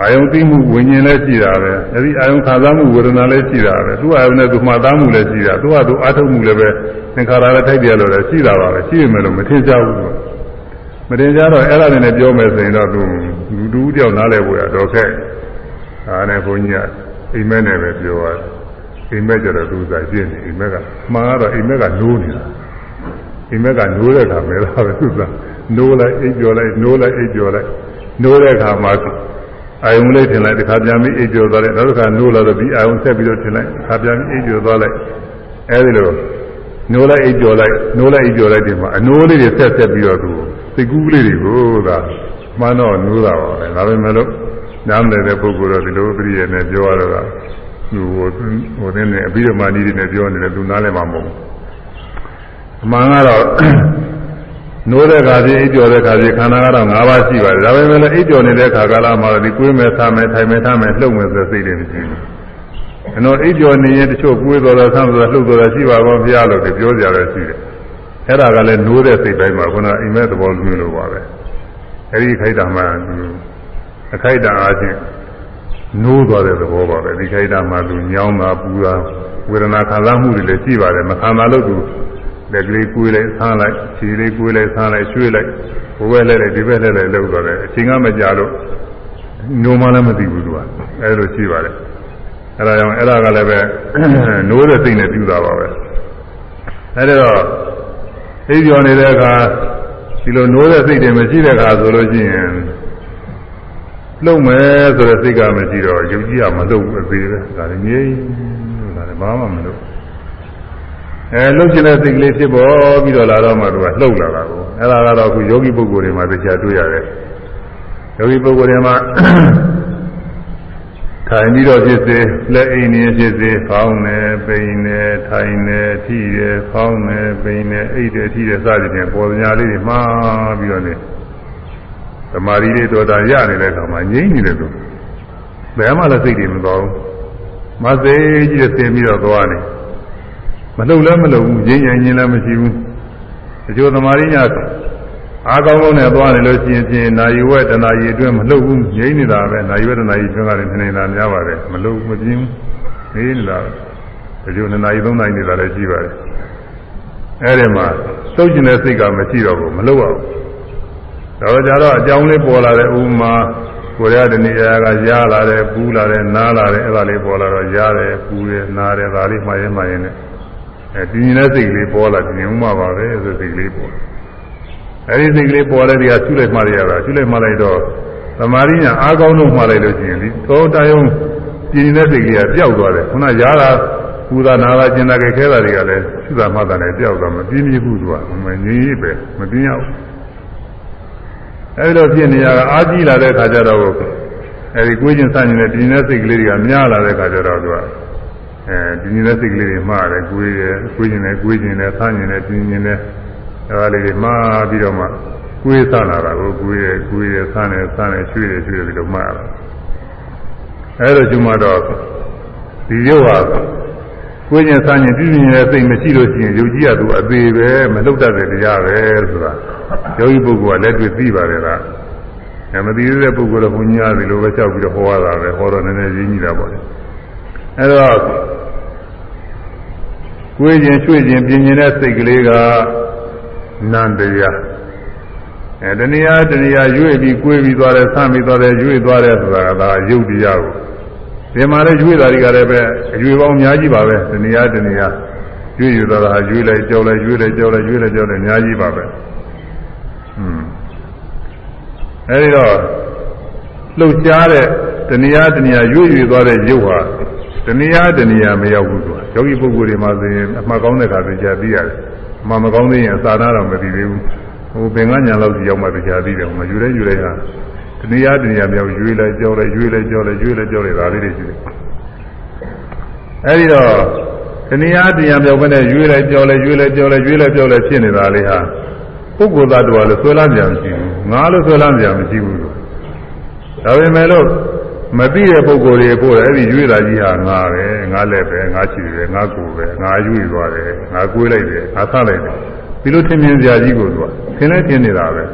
အာယုံသိမှုဝิญဉ်လည်းကြည့်တာပဲအဲဒီအာယုံခံစားမှုဝေဒနာလည်းကြည့်တာပဲသူအာယုံနဲ့သူမှတ်သားမှုလည်းကြည့်တာသူကသူအာထုတ်မှုလည်းပဲသင်္ခါရလည်းထိုက်တယ်လို့လည်းရှိတာပါပဲရှိရမယ်လို့မထင်ကြဘူးမတင်ကြတော့အဲ့ဒါနဲ့ပြောမယ်ဆိုရင်တော့သူလူတူတယောက်နားလဲဖို့ရတော့ခက်ဒါနဲ့ဘုန်းကြီးကအိမ်မက်နဲ့ပဲပြောရတယ်အိမ်မက်ကြတော့သူစားပြင်းနေအိမ်မက်ကမှန်ကတော့အိမ်မက်ကနိုးနေတာ အိမ်မက်ကနိုးတဲ့အခါမဲတော့ပဲသူစားနိုးလိုက်အိပ်ကျော်လိုက်နိုးလိုက်အိပ်ကျော်လိုက်နိုးတဲ့အခါမှာအာယုံလေးထင်လိုက်တစ်ခါပြန်ပြီးအိပ်ကျော်သွားလိုက်နောက်တစ်ခါနိုးလာတော့ဒီအာယုံဆက်ပြီးတော့ထင်လိုက်တစ်ခါပြန်ပြီးအိပ်ကျော်သွားလိုက်အဲဒီလိုနိုးလိုက်အိပ်ကျော်လိုက်နိုးလိုက်အိပ်ကျော်လိုက်ဒီမှာအနိုးလေးတွေဆက်ဆက်ပြီးတော့သူစိတ်ကူးလေးတွေကိုသာမှန်တော့နိုးတာပါပဲဒါပေမဲ့လို့နားမလည်တဲ့ပုဂ္ဂိုလ်တော့ဒီလိုပြည့်ရနေပြောရတော့သူဟိုဟိုတဲ့နဲ့အပြီးဓမ္မနည်းတွေနဲ့ပြောနေတယ်သူနားလည်းမမဟုတ်ဘူး အမှန်ကတော့နိုးတဲ့ခါချင်းအိပ်ပျော်တဲ့ခါချင်းခန္ဓာကတော့၅ပါးရှိပါတယ်ဒါပေမဲ့လည်းအိပ်ပျော်နေတဲ့ခါကာလမှာဒီကိုယ်မဲ့ဆာမဲ့ထိုင်မဲ့ထားမဲ့လှုပ်မဲ့ဆိုစိတ်တွေမရှိဘူးအနော်အိပ်ပျော်နေရင်တချို့ကိုယ်တော်တော်ဆန်းတော်လှုပ်တော်တော်ရှိပါကောဘုရားလို့ပြောကြရတယ်ရှိတယ်အဲ့ဒါကလည်းနိုးတဲ့စိတ်တိုင်းမှာခုနအိမ်မဲ့သဘောမျိုးလိုပါပဲအဲ့ဒီခိုက်တာမှအခိုက်တာအားဖြင့်နိုးသွားတဲ့သဘောပါပဲဒီခိုက်တာမှသူညောင်းတာပူတာဝေဒနာခံစားမှုတွေလည်းရှိပါတယ်မခံစားလို့သူ လက်ကလေးကိုယ်လိုက်ဆန်းလိုက်ခြေလေးကိုယ်လိုက်ဆန်းလိုက်ရွှေ့လိုက်ဘဝဲလဲလိုက်ဒီဘက်လဲလိုက်လောက်သွားတယ်အချိန်ကမကြာလို့ညိုမှလည်းမသိဘူးသူကအဲလိုရှိပါတယ်အဲဒါကြောင့်အဲ့ဒါကလည်းပဲနိုးတဲ့စိတ်နဲ့ပြုတာပါပဲအဲဒီတော့သိပြောနေတဲ့အခါဒီလိုနိုးတဲ့စိတ်တွေမရှိတဲ့အခါဆိုလို့ရှိရင်လုံမယ်ဆိုတဲ့စိတ်ကမရှိတော့ယုံကြည်ရမလုံဘူးအသေးပဲဒါလည်းငြိမ်းဒါလည်းဘာမှမလုပ် အဲလှုပ်ချင်တဲ့စိတ်ကလေးဖြစ်ပေါ်ပြီးတော့လာတော့မှသူကလှုပ်လာတာကိုအဲ့ဒါကတော့အခုယောဂီပုဂ္ဂိုလ်တွေမှာတရားတွေ့ရတယ်ယောဂီပုဂ္ဂိုလ်တွေမှာထိုင်ပြီးတော့ဖြစ်စေလက်အိမ်နေဖြစ်စေဖောင်းနေပိန်နေထိုင်နေထိတယ်ဖောင်းနေပိန်နေအိတ်တယ်ထိတယ်စသဖြင့်ပေါ်ညာလေးတွေမှားပြီးတော့နေသမာဓိလေးတော်တာရနေတဲ့အခါမှာငြိမ့်နေတယ်သူဘယ်မှလည်းစိတ်တွေမတော်ဘူးမသိကြီးဆင်းပြီးတော့သွားနေ မလှုပ်လည်းမလှုပ်ဘူးငြိမ့်ရင်ငြင်းလည်းမရှိဘူးအကျိုးသမာဓိညာအားကောင်းကောင်းနဲ့သွားနေလို့ရှိရင်ဖြင့်နာယီဝက်တနာယီအတွင်းမလှုပ်ဘူးငြိမ့်နေတာပဲနာယီဝက်တနာယီအတွင်းကလည်းနေတာများပါတယ်မလှုပ်မပြင်းဘူးနေနေတာအကျိုးနှစ်နာရီသုံးနာရီနေတာလည်းရှိပါတယ်အဲဒီမှာသုတ်ကျင်တဲ့စိတ်ကမရှိတော့ဘူးမလှုပ်ရဘူးတော့ကြတော့အကြောင်းလေးပေါ်လာတဲ့ဥမာကိုရတဲ့နေရာကရားလာတယ်ပူးလာတယ်နားလာတယ်အဲ့ဒါလေးပေါ်လာတော့ရားတယ်ပူးတယ်နားတယ်ဒါလေးမှရင်မှရင်နဲ့ အဲဒီမြင်တဲ့စိတ်ကလေးပေါ်လာမြင်ဥမှာပါပဲဆိုစိတ်ကလေးပေါ်အဲဒီစိတ်ကလေးပေါ်တဲ့နေရာရှုလိုက်မှရတာရှုလိုက်မှလိုက်တော့သမာဓိညာအားကောင်းလို့မှလိုက်လို့ရှိရင်ဒီသောတယုံပြင်းနေတဲ့စိတ်ကလေးကပျောက်သွားတယ်ခုနရားတာပူတာနာတာကျင်တာခဲခဲတာတွေကလည်းရှုတာမှတာလည်းပျောက်သွားမပြင်းပြဘူးသူကမငြင်းပဲမပြင်းရဘူးအဲဒီလိုဖြစ်နေရတာအာကြီးလာတဲ့ခါကျတော့အဲဒီကိုယ်ချင်းစัญနေတဲ့ပြင်းတဲ့စိတ်ကလေးတွေကများလာတဲ့ခါကျတော့သူက အဲဒီနေတဲ့စိတ်ကလေးတွေမှားတယ်ကိုယ်ရယ်ကိုယ်ချင်းနဲ့ကိုယ်ချင်းနဲ့ဆန်းချင်းနဲ့ပြင်းချင်းနဲ့အဲဒါလေးတွေမှားပြီးတော့မှကိုယ်ဆန်းလာတာကိုကိုယ်ရယ်ကိုယ်ရယ်ဆန်းတယ်ဆန်းတယ်ရွှေ့တယ်ရွှေ့တယ်ပြီးတော့မှားလာအဲဒါကျွမ်းတော့ဒီရုပ်ဟာကိုယ်ချင်းဆန်းချင်းပြင်းပြင်းနဲ့စိတ်မရှိလို့ရှိရင်ယုတ်ကြီးကသူအသေးပဲမလှုပ်တတ်တဲ့တရားပဲဆိုတာယောဂီပုဂ္ဂိုလ်ကလက်တွေ့သိပါတယ်လားအဲမသိသေးတဲ့ပုဂ္ဂိုလ်ကဘုညာသည်လိုပဲကြောက်ပြီးတော့ဟောရတာပဲဟောတော့နည်းနည်းရင်းကြီးတာပေါ့လေအဲတော့ ကိုယ်ချင်းရွှေ့ချင်းပြင်းပြင်းတဲ့စိတ်ကလေးကနန္တရားအဲတဏှာတဏှာရွေ့ပြီးကိုယ်ပြီးသွားတယ်ဆမ်းပြီးသွားတယ်ရွေ့သွားတယ်ဆိုတာကဒါယုတ်တရားကိုဒီမှာလည်းရွေ့တာတွေကလည်းပဲအရွေပေါင်းအများကြီးပါပဲတဏှာတဏှာရွေ့ရသွားတာရွေ့လိုက်ကြောက်လိုက်ရွေ့လိုက်ကြောက်လိုက်ရွေ့လိုက်ကြောက်လိုက်အများကြီးပါပဲอืมအဲဒီတော့လှုပ်ရှားတဲ့တဏှာတဏှာရွေ့ရွေ့သွားတဲ့ရုပ်ဟာတဏှာတဏှာမရောက်ဘူးသူက ယောဂီပုဂ္ဂိုလ်တွေမှာဆိုရင်အမှတ်ကောင်းတဲ့ခါသိကြသိရတယ်အမှန်မကောင်းသေးရင်အစာနာတော့မသိသေးဘူးဟိုပင်ကညာလောက်စီရောက်မှသိကြသိတယ်မယူလဲယူလိုက်ဟာတဏှာတဏှာမြောက်ရွေ့လိုက်ကြောက်လိုက်ရွေ့လိုက်ကြောက်လိုက်ရွေ့လိုက်ကြောက်လိုက်ဒါလေးတွေရှိတယ်အဲဒီတော့တဏှာတဏှာမြောက်ပဲနဲ့ရွေ့လိုက်ကြောက်လိုက်ရွေ့လိုက်ကြောက်လိုက်ရွေ့လိုက်ကြောက်လိုက်ဖြစ်နေတာလေးဟာပုဂ္ဂိုလ်သတ္တဝါလို့ဆွဲလမ်းကြမရှိဘူးငါလို့ဆွဲလမ်းကြမရှိဘူးလို့ဒါပေမဲ့လို့ မသိတဲ့ပုဂ္ဂိုလ်တွေပို့တယ်အဲ့ဒီရွေးတာကြီးဟာငါပဲငါလည်းပဲငါချီတယ်ငါကိုယ်ပဲငါရွေးသွားတယ်ငါကိုယ်လိုက်တယ်ငါဆလိုက်တယ်ဒီလိုထင်မြင်စရာကြီးကိုသူကထင်လဲထင်နေတာပဲ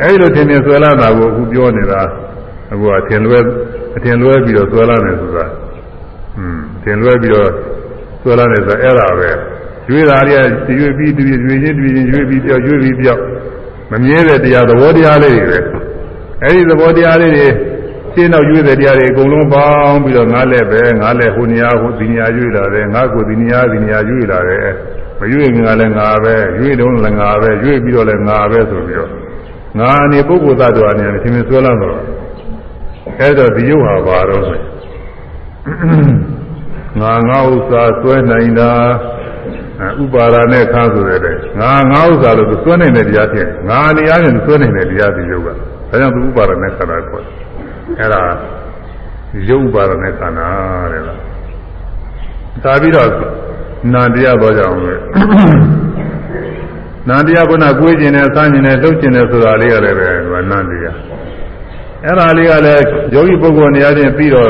အဲ့ဒီလိုထင်မြင်ဆွဲလာတာကိုအခုပြောနေတာအခုကထင်လွဲအထင်လွဲပြီးတော့ဆွဲလာတယ်ဆိုတာอืมထင်လွဲပြီးတော့ဆွဲလာတယ်ဆိုတာအဲ့ဒါပဲရွေးတာတွေကရွေးပြီးတပြည့်ရွေးချင်းတပြည့်ချင်းရွေးပြီးပြောက်ရွေးပြီးပြောက်မမြဲတဲ့တရားသဘောတရားလေးတွေပဲအဲဒီသဘောတရားလေးတွေ ရှင်းတော့ရွေးတဲ့တရားတွေအကုန်လုံးပေါင်းပြီးတော့ငါလည်းပဲငါလည်းဟိုနေရာဟိုဒီနေရာရွေးလာတယ်ငါကိုဒီနေရာဒီနေရာရွေးလာတယ်မရွေးငါလည်းငါပဲရွေးတော့လည်းငါပဲရွေးပြီးတော့လည်းငါပဲဆိုပြီးတော့ငါအနေပုဂ္ဂိုလ်သတ္တဝါအနေနဲ့သင်္ကေတဆွဲလာတော့အဲတော့ဒီယုတ်ဟာဘာတော့ဆိုငါငါဥစ္စာဆွဲနိုင်တာဥပါဒာနဲ့ခါဆိုတဲ့ငါငါဥစ္စာလို့သွန်းနေတဲ့တရားဖြစ်ငါနေရာနဲ့သွန်းနေတဲ့တရားဒီယုတ်ကဒါကြောင့်သူဥပါဒာနဲ့ခန္ဓာခေါ်တယ် အဲ့ဒါယုတ်ဥပါဒာနဲ့ခန္ဓာတဲ့လားသာပြီးတော့နန္တရားပေါ်ကြအောင်လေနန္တရားကကိုယ်ကျင်တယ်စမ်းကျင်တယ်လှုပ်ကျင်တယ်ဆိုတာလေးရတယ်ပဲဒီမှာနန္တရားအဲ့ဒါလေးကလည်းယောဂီပုဂ္ဂိုလ်နေရာချင်းပြီးတော့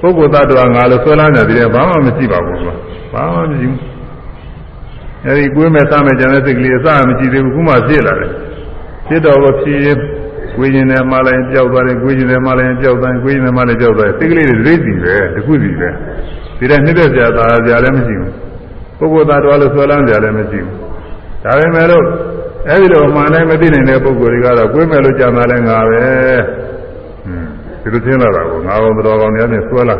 ပုဂ္ဂိုလ်သတ္တဝါငါလို့ဆွဲလန်းနေတယ်ဘာမှမရှိပါဘူးကွာဘာမှမရှိဘူးအဲဒီကိုယ်မဲ့စမဲ့ကြတဲ့စိတ်ကလေးအစမရှိသေးဘူးခုမှဖြစ်လာတယ်ဖြစ်တော့ဖြစ် ကိုယ်ကျင်တယ်မှလည်းကြောက်သွားတယ်ကိုယ်ကျင်တယ်မှလည်းကြောက်သွားတယ်ကိုယ်ကျင်တယ်မှလည်းကြောက်သွားတယ်စိတ်ကလေးတွေဒိဋ္ဌိပဲတခုစီပဲဒီတဲ့နှစ်သက်ကြတာကြလည်းမရှိဘူးပုဂ္ဂိုလ်သားတော်လို့ဆွဲလန်းကြလည်းမရှိဘူးဒါပေမဲ့လို့အဲဒီလိုမှန်တိုင်းမသိနိုင်တဲ့ပုဂ္ဂိုလ်တွေကတော့ကိုယ်မဲ့လို့ကြံတာလည်းငါပဲဟွန်းဒီလိုသင်လာတာကိုငါကောင်တော်ကောင်များနဲ့ဆွဲလာ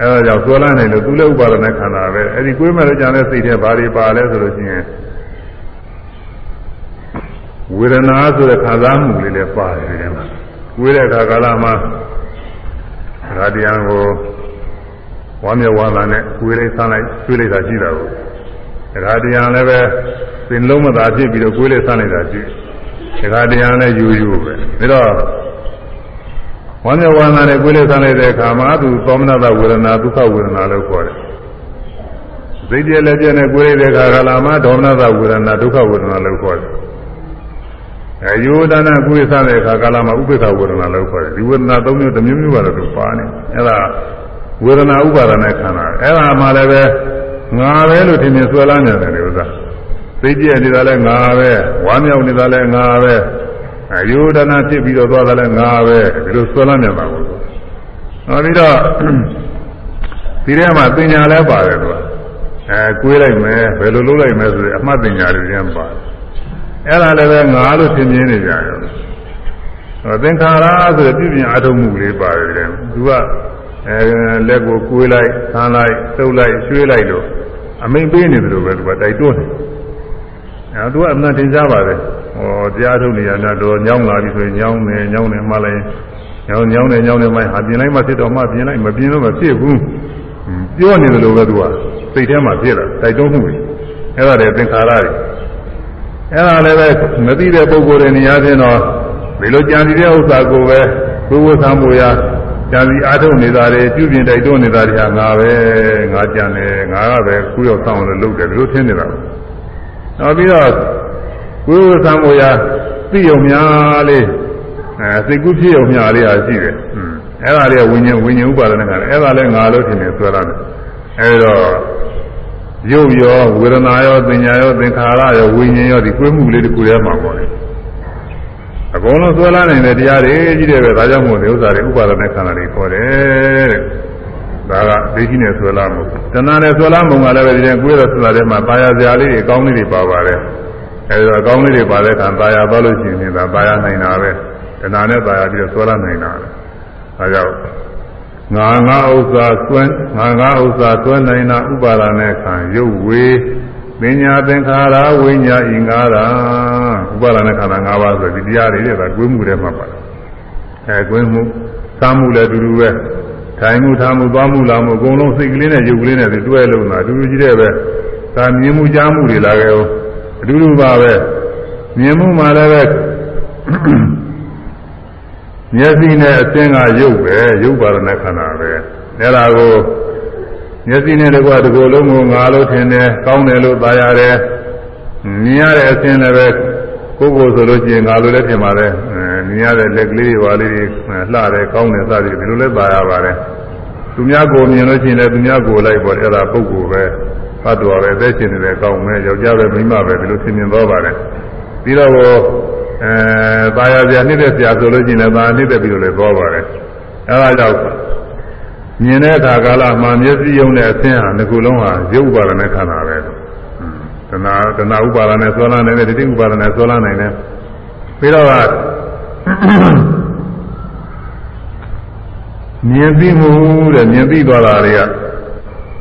အဲဒါကြောင့်ဆွဲလန်းနေလို့သူလည်းဥပါဒနဲ့ခန္ဓာပဲအဲဒီကိုယ်မဲ့လို့ကြံတဲ့စိတ်ထဲဘာတွေပါလဲဆိုလို့ရှိရင် ဝေဒနာဆိုတဲ့ခံစားမှုလေးလည်းပါတယ်ဒီထဲမှာဝေးတဲ့အခါကာလမှာရာတရားကိုဝမ်းမြောက်ဝမ်းသာနဲ့ဝေးလိုက်ဆန်းလိုက်ကျွေးလိုက်တာရှိတာကိုရာတရားလည်းပဲသင်လုံးမသာဖြစ်ပြီးတော့ကိုယ်လေးဆန်းလိုက်တာရှိတယ်ရာတရားလည်းယူယူပဲဒါတော့ဝမ်းမြောက်ဝမ်းသာနဲ့ကိုယ်လေးဆန်းလိုက်တဲ့အခါမှာသူသောမနတဝေဒနာဒုက္ခဝေဒနာလို့ခေါ်တယ်စိတ်ပြည့်လည်းပြည့်နဲ့ကိုယ်လေးတဲ့အခါကာလမှာဒေါမနတဝေဒနာဒုက္ခဝေဒနာလို့ခေါ်တယ် အဲယောဒနာကိုယ်စားတဲ့အခါကာလမှာဥပေက္ခဝေဒနာလို့ခေါ်တယ်ဒီဝေဒနာ၃မျိုးတစ်မျိုးမျိုးကတော့သူပါနေအဲဒါဝေဒနာဥပါဒနဲ့ခန္ဓာအဲဒါမှလည်းပဲငါပဲလို့ထင်မြင်ဆွဲလန်းနေတယ်ဥစ္စာသိကြည့်နေတာလည်းငါပဲဝမ်းမြောက်နေတာလည်းငါပဲအယောဒနာဖြစ်ပြီးတော့သွားတာလည်းငါပဲဒီလိုဆွဲလန်းနေတာကိုနောက်ပြီးတော့ဒီထဲမှာပညာလည်းပါတယ်သူကအဲကွေးလိုက်မယ်ဘယ်လိုလုပ်လိုက်မယ်ဆိုရင်အမှတ်ပညာတွေပြန်ပါတယ် အဲ့ဒါလည်းပဲငါလို့သင်မြင်နေကြရောသင်္ခါရဆိုတဲ့ပြုပြင်အထုံးမှုလေးပါတယ်တဲ့သူကအဲလက်ကိုကိုးလိုက်ဆန်းလိုက်သုတ်လိုက်ရွှေ့လိုက်လို့အမိန်ပေးနေတယ်လို့ပဲသူကတိုက်တွန်းတယ်အဲသူကအမှန်တင်ကြပါတယ်ဟောတရားထုတ်နေရတာတော့ညောင်းလာပြီဆိုရင်ညောင်းနေညောင်းနေမှလည်းညောင်းညောင်းနေညောင်းနေမှဟာပြင်လိုက်မှဖြစ်တော့မှပြင်လိုက်မပြင်တော့မဖြစ်ဘူးပြောနေတယ်လို့ပဲသူကစိတ်ထဲမှာဖြစ်လာတိုက်တွန်းမှုတွေအဲ့ဒါတွေသင်္ခါရတွေ အဲ့ဒါလည်းပဲမသိတဲ့ပုဂ္ဂိုလ်တွေနေရာချင်းတော့ဒီလိုကြံစီတဲ့ဥစ္စာကိုပဲဘုဝဆံမူရာကြံစီအားထုတ်နေတာတွေပြုပြင်တိုက်တွန်းနေတာတွေဟာငါပဲငါကြံတယ်ငါကပဲကုရောက်ဆောင်လို့လုပ်တယ်ဒီလိုထင်နေတာပေါ့နောက်ပြီးတော့ဘုဝဆံမူရာသိုံများလေးအဲစိတ်ကူးဖြစ်ုံများလေးဟာရှိတယ်အဲ့ဒါလေးဝิญဉ်ဝิญဉ်ဥပါဒနာကလည်းအဲ့ဒါလည်းငါလို့ထင်နေဆွဲရတယ်အဲ့တော့ ရုပ်ရောဝေဒနာရောသင်ညာရောသင်္ခါရရောဝိညာဉ်ရောဒီကွေးမှုလေးတစ်ခုတည်းမှာပေါ့လေအကုန်လုံးသွဲလာနိုင်တဲ့တရားတွေကြီးတယ်ပဲဒါကြောင့်မို့ဒီဥစ္စာတွေဥပါဒနဲ့ခန္ဓာတွေခေါ်တယ်တဲ့ဒါကဒိဋ္ဌိနဲ့ဆွဲလာမှုတဏှာနဲ့ဆွဲလာမှုကလည်းပဲဒီတဲ့ကွေးတဲ့ဆွဲလာတဲ့မှာပါရစရာလေးတွေအကောင်းလေးတွေပါပါတယ်အဲဒီတော့အကောင်းလေးတွေပါတဲ့အခါပါရသွားလို့ရှိရင်ဒါပါရနိုင်တာပဲတဏှာနဲ့ပါရပြီးတော့ဆွဲလာနိုင်တာပဲဒါကြောင့် ငါငါဥစ္စာသွင်းငါငါဥစ္စာသွင်းနိုင်တာဥပါဒနဲ့ခံရုပ်ဝေပညာသင်္ခါရဝိညာဉ်ဤငါးတာဥပါဒနဲ့ခန္ဓာ၅ပါးဆိုဒီတရားတွေတဲ့ကွင်းမှုထဲမှာပါတယ်အဲကွင်းမှုစားမှုလည်းအတူတူပဲထိုင်မှုထားမှုသွားမှုလာမှုအကုန်လုံးစိတ်ကလေးနဲ့ရုပ်ကလေးနဲ့တွဲလုံးတာအတူတူကြီးတဲ့ပဲဒါမြင်မှုကြားမှုတွေလာခဲ့အောင်အတူတူပါပဲမြင်မှုမှလည်းပဲ မျက်စိနဲ့အသင်ကရုပ်ပဲရုပ်ပါရဏခန္ဓာပဲအဲ့ဒါကိုမျက်စိနဲ့တကွာဒီကိုယ်လုံးကိုငါလို့ထင်တယ်ကောင်းတယ်လို့သာရတယ်မြင်ရတဲ့အသင်လည်းပဲကိုယ်ကိုယ်ဆိုလို့ရှိရင်ငါလို့လည်းထင်ပါတယ်မြင်ရတဲ့လက်ကလေးတွေပါလေးတွေလှတယ်ကောင်းတယ်စသည်ဒီလိုလည်းသာရပါတယ်သူများကိုမြင်လို့ရှိရင်လည်းသူများကိုလိုက်ပေါ်အဲ့ဒါပုဂ္ဂိုလ်ပဲဖတ်တော်ပဲအသက်ရှင်နေတယ်ကောင်းမယ်ယောက်ျားပဲမိန်းမပဲဒီလိုသင်မြင်တော့ပါတယ်ပြီးတော့ အဲပါရစရာနှိမ့်တဲ့စရာဆိုလို့ရှိရင်လည်းဒါနှိမ့်တဲ့ပြီးတော့လည်းပေါ်ပါတယ်အဲဒါကြောင့်မြင်တဲ့အခါကာလမှာမျက်စိယုံတဲ့အဆင်းဟာတစ်ခုလုံးဟာရုပ်ဥပါဒနဲ့ခန္ဓာပဲတဏှာတဏှာဥပါဒနဲ့ဆောလန်းနိုင်တယ်တတိဥပါဒနဲ့ဆောလန်းနိုင်တယ်ပြီးတော့ကမြင်သိမှုတဲ့မြင်သိသွားတာတွေက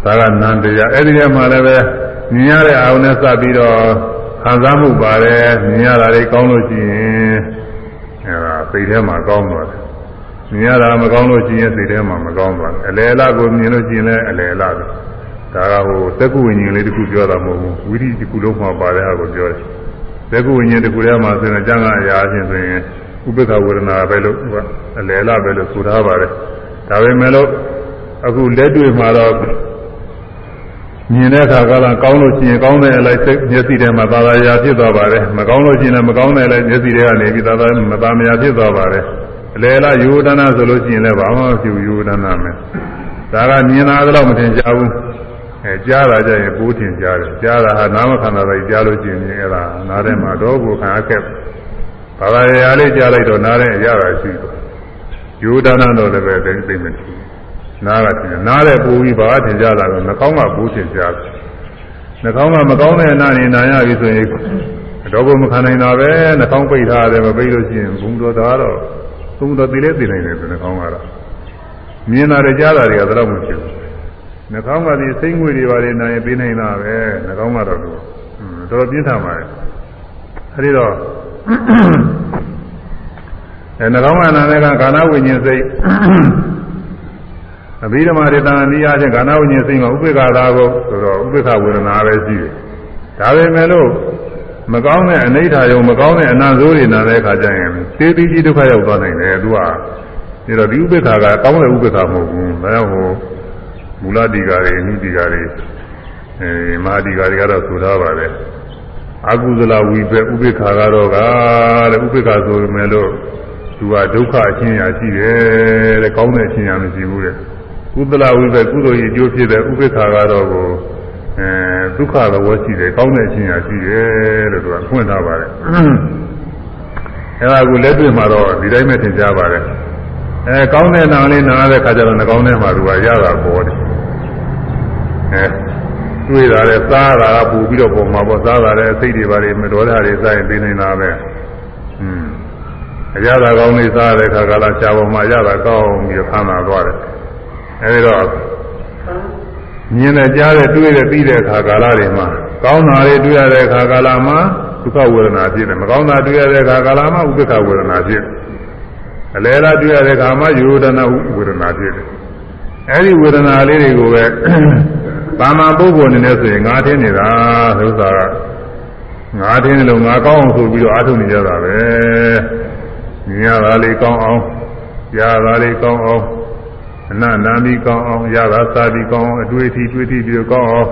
ဒါကနန္တရားအဲ့ဒီထဲမှာလည်းပဲမြင်ရတဲ့အာရုံနဲ့စပြီးတော့ ခံစားမှုပါတယ်မြင်ရတာတွေကောင်းလို့ရှိရင်အဲဒါစိတ်ထဲမှာကောင်းသွားတယ်မြင်ရတာမကောင်းလို့ရှိရင်စိတ်ထဲမှာမကောင်းသွားဘူးအလယ်အလကိုမြင်လို့ရှိရင်လည်းအလယ်အလပဲဒါကဟိုသက္ကုဝိညာဉ်လေးတခုပြောတာမဟုတ်ဘူးဝိရိတခုလုံးမှာပါတဲ့ဟာကိုပြောတယ်သက္ကုဝိညာဉ်တခုထဲမှာဆိုရင်ကျမ်းဂန်အရာချင်းဆိုရင်ဥပ္ပခဝေဒနာပဲလို့အလယ်အလပဲလို့ဆိုထားပါတယ်ဒါပေမဲ့လို့အခုလက်တွေ့မှာတော့ မြင်တဲ့အခါကလည်းကောင်းလို့ရှိရင်ကောင်းတဲ့အလိုက်စိတ်မျက်စိထဲမှာသာသာရာဖြစ်သွားပါတယ်မကောင်းလို့ရှိရင်လည်းမကောင်းတဲ့အလိုက်မျက်စိထဲကနေပြီးသာသာမသာမရာဖြစ်သွားပါတယ်အလေလားယူဒနာဆိုလို့ရှိရင်လည်းဘာမှမဖြစ်ဘူးယူဒနာမယ်ဒါကမြင်တာတော့မထင်ကြဘူးအဲကြားတာကြရင်ပိုးထင်ကြတယ်ကြားတာဟာနာမခန္ဓာလိုက်ကြားလို့ရှိရင်အဲ့ဒါနားထဲမှာတော့ကိုခံအခက်ဘာသာရာလေးကြားလိုက်တော့နားထဲအရတာရှိတယ်ယူဒနာတော့လည်းပဲသိသိမထင် နားကထင်နားတဲ့ပူပြီးဘာထင်ကြတာလဲနှာခေါင်းကပူထင်ကြတယ်နှာခေါင်းကမကောင်းတဲ့အနာနေနာရပြီဆိုရင်တော့ဘုမခံနိုင်တာပဲနှာခေါင်းပိတ်ထားတယ်မပိတ်လို့ရှိရင်ဘုံတော်သားတော့သုံးတော်သိလဲသိနိုင်တယ်နှာခေါင်းကတော့မြင်တာတွေကြားတာတွေကတော့မဖြစ်ဘူးနှာခေါင်းကဒီစိတ်ငွေတွေပါလေနာရင်ပြီးနိုင်တာပဲနှာခေါင်းကတော့တော်တော်ပြင်းထန်ပါတယ်အဲဒီတော့အဲနှာခေါင်းကနာတဲ့ကကာဏဝိညာဉ်စိတ် အဘိဓမ္မာရတနာနိယချင်းကာဏဝိညာဉ်စိတ်မှာဥပေက္ခသာကိုဆိုတော့ဥပေက္ခဝေဒနာပဲရှိတယ်ဒါပေမဲ့လို့မကောင်းတဲ့အနိဋ္ဌာယုံမကောင်းတဲ့အနာဆိုးတွေနာတဲ့အခါကျရင်သေတိကြီးဒုက္ခရောက်သွားနိုင်တယ်သူကဒါတော့ဒီဥပေက္ခကကောင်းတဲ့ဥပေက္ခမဟုတ်ဘူးဒါကြောင့်ဟိုမူလတိကာတွေအနိတိကာတွေအဲမဟာတိကာတွေကတော့ဆိုထားပါတယ်အကုသလဝိပေဥပေက္ခကတော့ကတဲ့ဥပေက္ခဆိုပေမဲ့လို့သူကဒုက္ခအချင်းရာရှိတယ်တဲ့ကောင်းတဲ့အချင်းရာမရှိဘူးတဲ့ ကုသလဝိပဲကုသိုလ်ရဲ့အကျိုးဖြစ်တဲ့ဥပိ္ပခါကတော့ကိုအဲဒုက္ခသဘောရှိတယ်ကောင်းတဲ့အချင်းရာရှိတယ်လို့သူကဖွင့်ထားပါတယ်အဲဒါကလက်တွေ့မှာတော့ဒီတိုင်းပဲသင်ကြားပါတယ်အဲကောင်းတဲ့နာလေးနားတဲ့ခါကျတော့နှကောင်းထဲမှာသူကရတာပေါ်တယ်အဲတွေ့တာလဲစားတာကပူပြီးတော့ပုံမှာပေါ့စားတာလဲစိတ်တွေပါလေမတော်တာတွေစားရင်ပြင်းနေတာပဲอืมအရသာကောင်းလေးစားတဲ့ခါကလာရှားပေါ်မှာရတာကောင်းပြီးခမ်းသာသွားတယ် အဲဒီတော့မြင်တဲ့ကြားတဲ့တွေ့တဲ့ပြီးတဲ့အခါကာလတွေမှာကောင်းတာတွေတွေ့ရတဲ့အခါကာလမှာဒုက္ခဝေဒနာဖြစ်တယ်မကောင်းတာတွေ့ရတဲ့အခါကာလမှာဥပ္ပခဝေဒနာဖြစ်တယ်အလဲလားတွေ့ရတဲ့အခါမှာယူဒနာဝေဒနာဖြစ်တယ်အဲဒီဝေဒနာလေးတွေကိုပဲပါမပုဂ္ဂိုလ်အနေနဲ့ဆိုရင်ငါထင်းနေတာသုသာကငါထင်းတယ်လို့ငါကောင်းအောင်ဆိုပြီးတော့အားထုတ်နေကြတာပဲမြင်ရတာလေးကောင်းအောင်ကြားတာလေးကောင်းအောင် အနန္တမီကောင်းအောင်ရတာစာပြီးကောင်းအောင်အတွေ့အထိတွေ့ထိပြီးကောင်းအောင်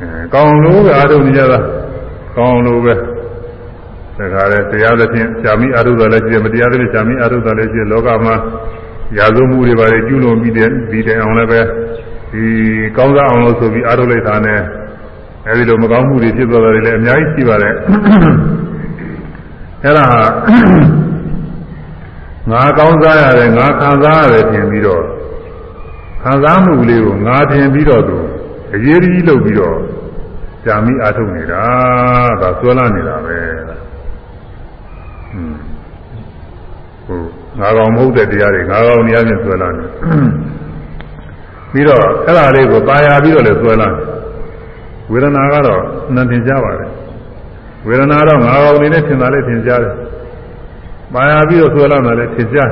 အဲကောင်းလို့ပဲအားထုတ်နေကြတာကောင်းလို့ပဲဒါကြတဲ့တရားသဖြင့်ရှာမိအားထုတ်တာလည်းရှိတယ်မတရားသဖြင့်ရှာမိအားထုတ်တာလည်းရှိတယ်လောကမှာရာဇဝမှုတွေပါလေကျူးလွန်ပြီးတဲ့ဒီတိုင်အောင်လည်းပဲဒီကောင်းစားအောင်လို့ဆိုပြီးအားထုတ်လိုက်တာနဲ့အဲဒီလိုမကောင်းမှုတွေဖြစ်သွားတာတွေလည်းအများကြီးရှိပါတယ်အဲ့ဒါငါကောင်းစားရတယ်ငါခံစားရတယ်ထင်ပြီးတော့ ခံစားမှုလေးကိုငါထင်ပြီးတော့သူအရေးကြီးလုပ်ပြီးတော့ကြာမိအားထုတ်နေတာဒါဆွဲလာနေတာပဲဟွန်းဟိုငါကောင်မဟုတ်တဲ့တရားတွေငါကောင်တရားချင်းဆွဲလာနေပြီးတော့အဲ့ဒါလေးကိုပါရပြီးတော့လည်းဆွဲလာဝေဒနာကတော့နှံတင်ကြပါတယ်ဝေဒနာတော့ငါကောင်နေနဲ့ထင်တာလေးထင်ကြတယ်ပါရပြီးတော့ဆွဲလာတာလည်းထင်ကြတယ်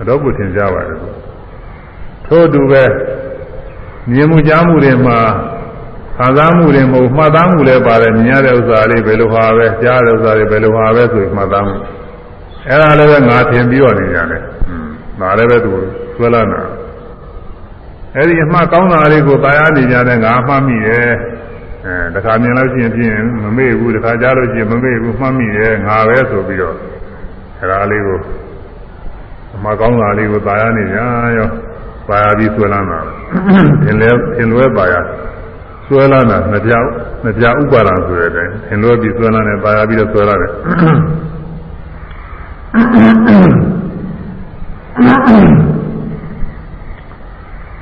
အတော့ကိုထင်ကြပါတယ် ထို့တူပဲမြင်မှုကြားမှုတွေမှာခံစားမှုတွေမဟုတ်မှတ်သားမှုလည်းပါတယ်မြင်ရတဲ့ဥစ္စာလေးဘယ်လိုဟာပဲကြားတဲ့ဥစ္စာတွေဘယ်လိုဟာပဲဆိုမှတ်သားမှုအဲ့ဒါလည်းပဲငါထင်ပြီးတော့နေရတယ်อืมဒါလည်းပဲသူဆွဲလာတာအဲ့ဒီအမှားကောင်းတာလေးကိုတာယာနေကြတဲ့ငါမှတ်မိရဲ့အဲတခါမြင်လို့ရှိရင်ဖြင့်မမေ့ဘူးတခါကြားလို့ရှိရင်မမေ့ဘူးမှတ်မိရဲ့ငါပဲဆိုပြီးတော့အဲ့ဒါလေးကိုအမှားကောင်းတာလေးကိုတာယာနေကြရော ပါရပြီးဆွဲလာတာသင်လဲသင်လွဲပါရဆွဲလာတာနှစ်ပြနှစ်ပြဥပါဒံဆိုတဲ့အတိုင်းသင်လွဲပြီးဆွဲလာတယ်ပါရပြီးတော့ဆွဲလာတယ်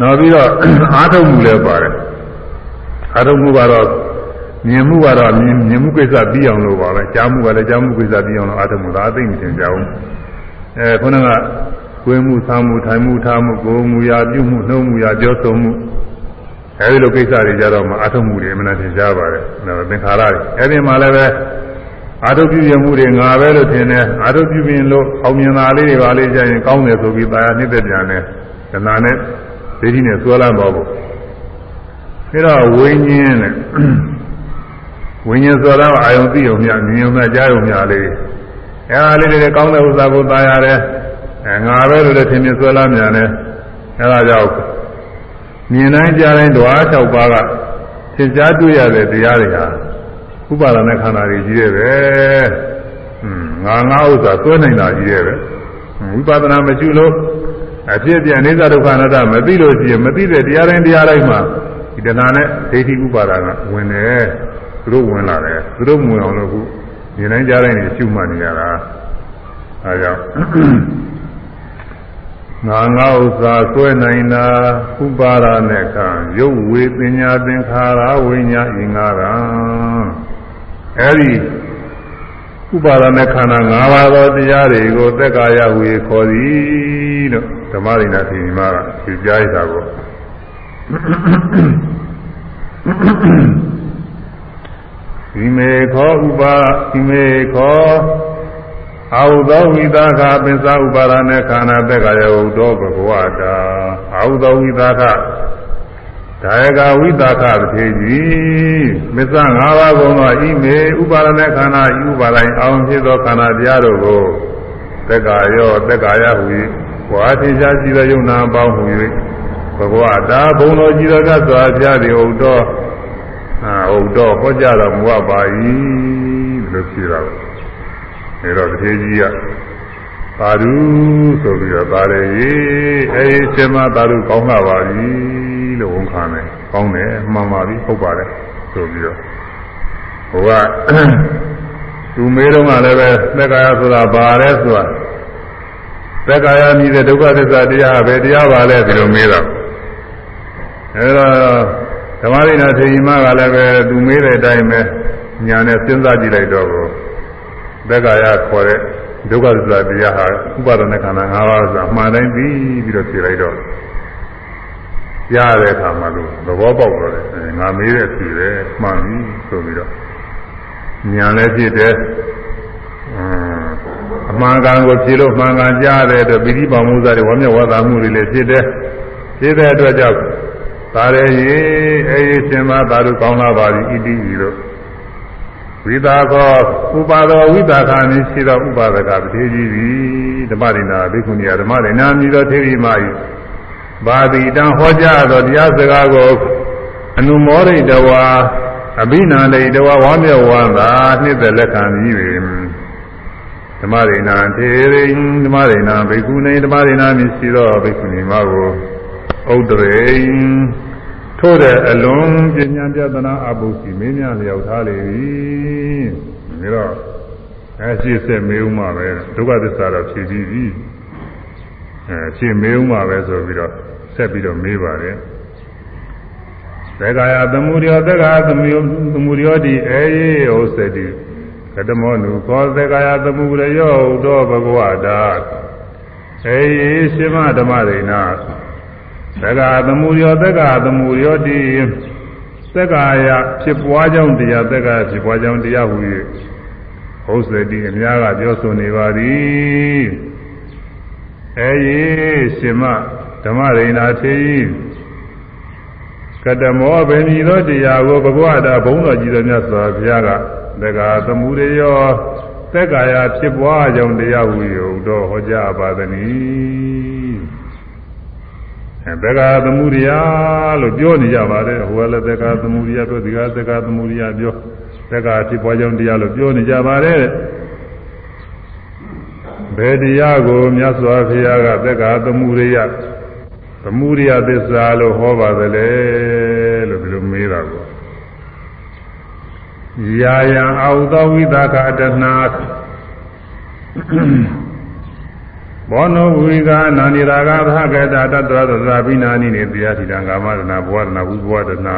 နောက်ပြီးတော့အာထုံမှုလည်းပါတယ်အာထုံမှုကတော့မြင်မှုကတော့မြင်မြင်မှုကိစ္စပြီးအောင်လို့ပါပဲကြားမှုကလည်းကြားမှုကိစ္စပြီးအောင်လို့အာထုံမှုဒါအသိမထင်ကြဘူးအဲခုနက ကိုယ်မှုဆာမှုထိုင်မှုထားမှုကိုယ်မှုရာပြုမှုနှုံးမှုရာပြောဆိုမှုအဲဒီလိုကိစ္စတွေကြတော့မှအာထုံမှုတွေအမှန်တန်ကြားပါတယ်ဒါသင်္ခါရတွေအဲဒီမှာလည်းပဲအာထုပြုပြမှုတွေငါပဲလို့ထင်တယ်အာထုပြုပြင်လို့အောင်မြင်တာလေးတွေပါလေးကြရင်ကောင်းတယ်ဆိုပြီးတာယာနှိမ့်သက်ပြန်တယ်ဒနာနဲ့ဒိဋ္ဌိနဲ့ဆွဲလမ်းပါဖို့အဲတော့ဝိညာဉ်နဲ့ဝိညာဉ်ဆိုတာအာယုံသိုံမြမြင်ုံနဲ့ကြားုံမြလေးအဲအားလေးတွေကောင်းတဲ့ဥစ္စာကိုတာယာတယ် အဲငါပဲလို့လည်းထင်မြင်ဆွဲလမ်းမြန်တယ်အဲဒါကြောင့်မြင်တိုင်းကြားတိုင်းဓဝါ၆ပါးကသင်ကြားတွေ့ရတဲ့တရားတွေဟာဥပါဒณะခန္ဓာတွေကြီးရဲ့ပဲဟွန်းငါငါဥစ္စာသွဲနိုင်တာကြီးရဲ့ပဲဝိပဿနာမရှိလို့အဖြစ်ပြအိဋ္ဌဒုက္ခအနတ္တမသိလို့ရှိရင်မသိတဲ့တရားတိုင်းတရားတိုင်းမှာဒီတဏှာနဲ့ဒိဋ္ဌိဥပါဒကဝင်တယ်သူတို့ဝင်လာတယ်သူတို့ဝင်အောင်လို့ခုမြင်တိုင်းကြားတိုင်းရှုမှတ်နေရတာအဲကြောင့် ငါငါဥစ္စာဆွဲနိုင်တာဥပါဒနဲ့ခံရုပ်ဝေပညာသင်္ခါရဝိညာဉ်အင်္ဂါရအဲဒီဥပါဒနဲ့ခန္ဓာ၅ပါးသောတရားတွေကိုသက်ကာယဝေခေါ်သည်လို့ဓမ္မရိနာသိမှာကဖြေကြားရတာကိုဒီမေခောဥပါဒီမေခော အာဟုသောဝိသခပစ္စာဥပါဒနဲ့ခန္ဓာသက်ကာယဝုသောဘဂဝတာအာဟုသောဝိသခဒါယကဝိသခသေကြီးမစ္ဆ၅ပါးကုန်သောဤမေဥပါဒနဲ့ခန္ဓာဤဥပါဒိုင်အောင်ဖြစ်သောခန္ဓာတရားတို့ကိုသက်ကာယောသက်ကာယဟူ၏ဝါသင်္ချာကြည်သောယုံနာပေါင်းဟူ၍ဘဂဝတာဘုံတော်ကြည်သောကစွာဘုရားသည်ဟုတ်တော်အာဟုတ်တော်ဟောကြားတော်မူပါ၏လို့ဖြစ်တာ အဲတော့တထေကြီးကသာဓုဆိုပြီးတော့သာရရေးအဲဒီရှင်မသာဓုကောင်းလာပါပြီလို့ဝန်ခံတယ်ကောင်းတယ်မှန်ပါပြီဟုတ်ပါတယ်ဆိုပြီးတော့ဟိုကသူမေးတော့ကလည်းပဲသက်ကာယဆိုတာဘာလဲဆိုတာသက်ကာယမြည်တဲ့ဒုက္ခသစ္စာတရားပဲတရားပါလဲဒီလိုမေးတော့အဲတော့ဓမ္မရိနာထေရီမကလည်းပဲသူမေးတဲ့အတိုင်းပဲညာနဲ့စဉ်းစားကြည့်လိုက်တော့ သက္ကာယခေါ်တဲ့ဒုက္ခသစ္စာတရားဟာဥပါဒနာခန္ဓာ၅ပါးဆိုတာအမှန်တိုင်းပြီးပြီးတော့ဖြေလိုက်တော့ရတဲ့အခါမှာလို့သဘောပေါက်တော့တယ်ငါမေးတဲ့ဖြေပဲမှန်ပြီဆိုပြီးတော့ညာလည်းဖြစ်တယ်အမှန်ကန်ကိုဖြေလို့မှန်ကန်ကြားတဲ့အတွက်ပိဋိပါမှုစားတွေဝမ်းမြောက်ဝါသာမှုတွေလည်းဖြစ်တယ်ဖြစ်တဲ့အတွက်ကြောင့်သာရရေအေးရှင်မသာတို့ကောင်းလာပါပြီဣတိဤတို့ ဝိသာကောဥပါဒောဝိသာခာနိရှိသောဥပါဒကပတိကြီးသည်ဓမ္မရိနာဘိက္ခုနီယဓမ္မရိနာမြည်သောထေရီမ၏ဘာတိတံဟောကြားသောတရားစကားကိုအနုမောရိတဝါအဘိနာလိတဝါဝါမြောဝါသာနှစ်သက်လက်ခံပြီးပြီဓမ္မရိနာထေရိဓမ္မရိနာဘိက္ခုနီဓမ္မရိနာမြည်ရှိသောဘိက္ခုနီမကိုဥဒ္ဒရိ ထို့တဲ့အလွန်ပညာပြဒနာအဘုစီမင်းများလျောက်ထားလေပြီဒါတော့အဲရှိဆက်မေးဦးမှာပဲဒုက္ခသစ္စာတော့ဖြည်ပြီးပြီအဲဖြည်မေးဦးမှာပဲဆိုပြီးတော့ဆက်ပြီးတော့မေးပါတယ်သက္ကာယသမုဒယောသက္ကာသမုသမုဒယောတိအေယေဟောစတိကတမောနုခောသက္ကာယသမုဒယောသောဘဂဝတာအေယေရှင်မဓမ္မရိနာ သက္ကာသမုရောသက္ကာသမုရောတိသက္ကာယဖြစ်ပွားကြောင်းတရားသက္ကာဖြစ်ပွားကြောင်းတရားဟူ၍ဟုတ်စတိအများကပြောဆိုနေပါသည်အဲယေရှင်မဓမ္မရိဏာထေကတမောဗေမိသောတရားကိုဘဂဝတာဘုံတော်ကြီးတော်မြတ်စွာဘုရားကသက္ကာသမုရောသက္ကာယဖြစ်ပွားကြောင်းတရားဟူ၍တော့ဟောကြားပါသည် သက္ကာသမုဒိယလို့ပြောနေကြပါတယ်ဟိုကလည်းသက္ကာသမုဒိယပြောဒီကသက္ကာသမုဒိယပြောသက္ကာဖြစ်ပွားကြောင်းတရားလို့ပြောနေကြပါတယ်ဘယ်တရားကိုမြတ်စွာဘုရားကသက္ကာသမုဒိယသမုဒိယသစ္စာလို့ဟောပါသလဲလို့ဒီလိုမေးတာကိုယာယံအာဟုသောဝိသကအတ္တနာ ဘောနောဝိကနာနိရာဂသဟကေတတတ္တဝသဇာပိနာနိနေတရားတိတံကာမရဏဘဝရဏဝိဘဝရဏ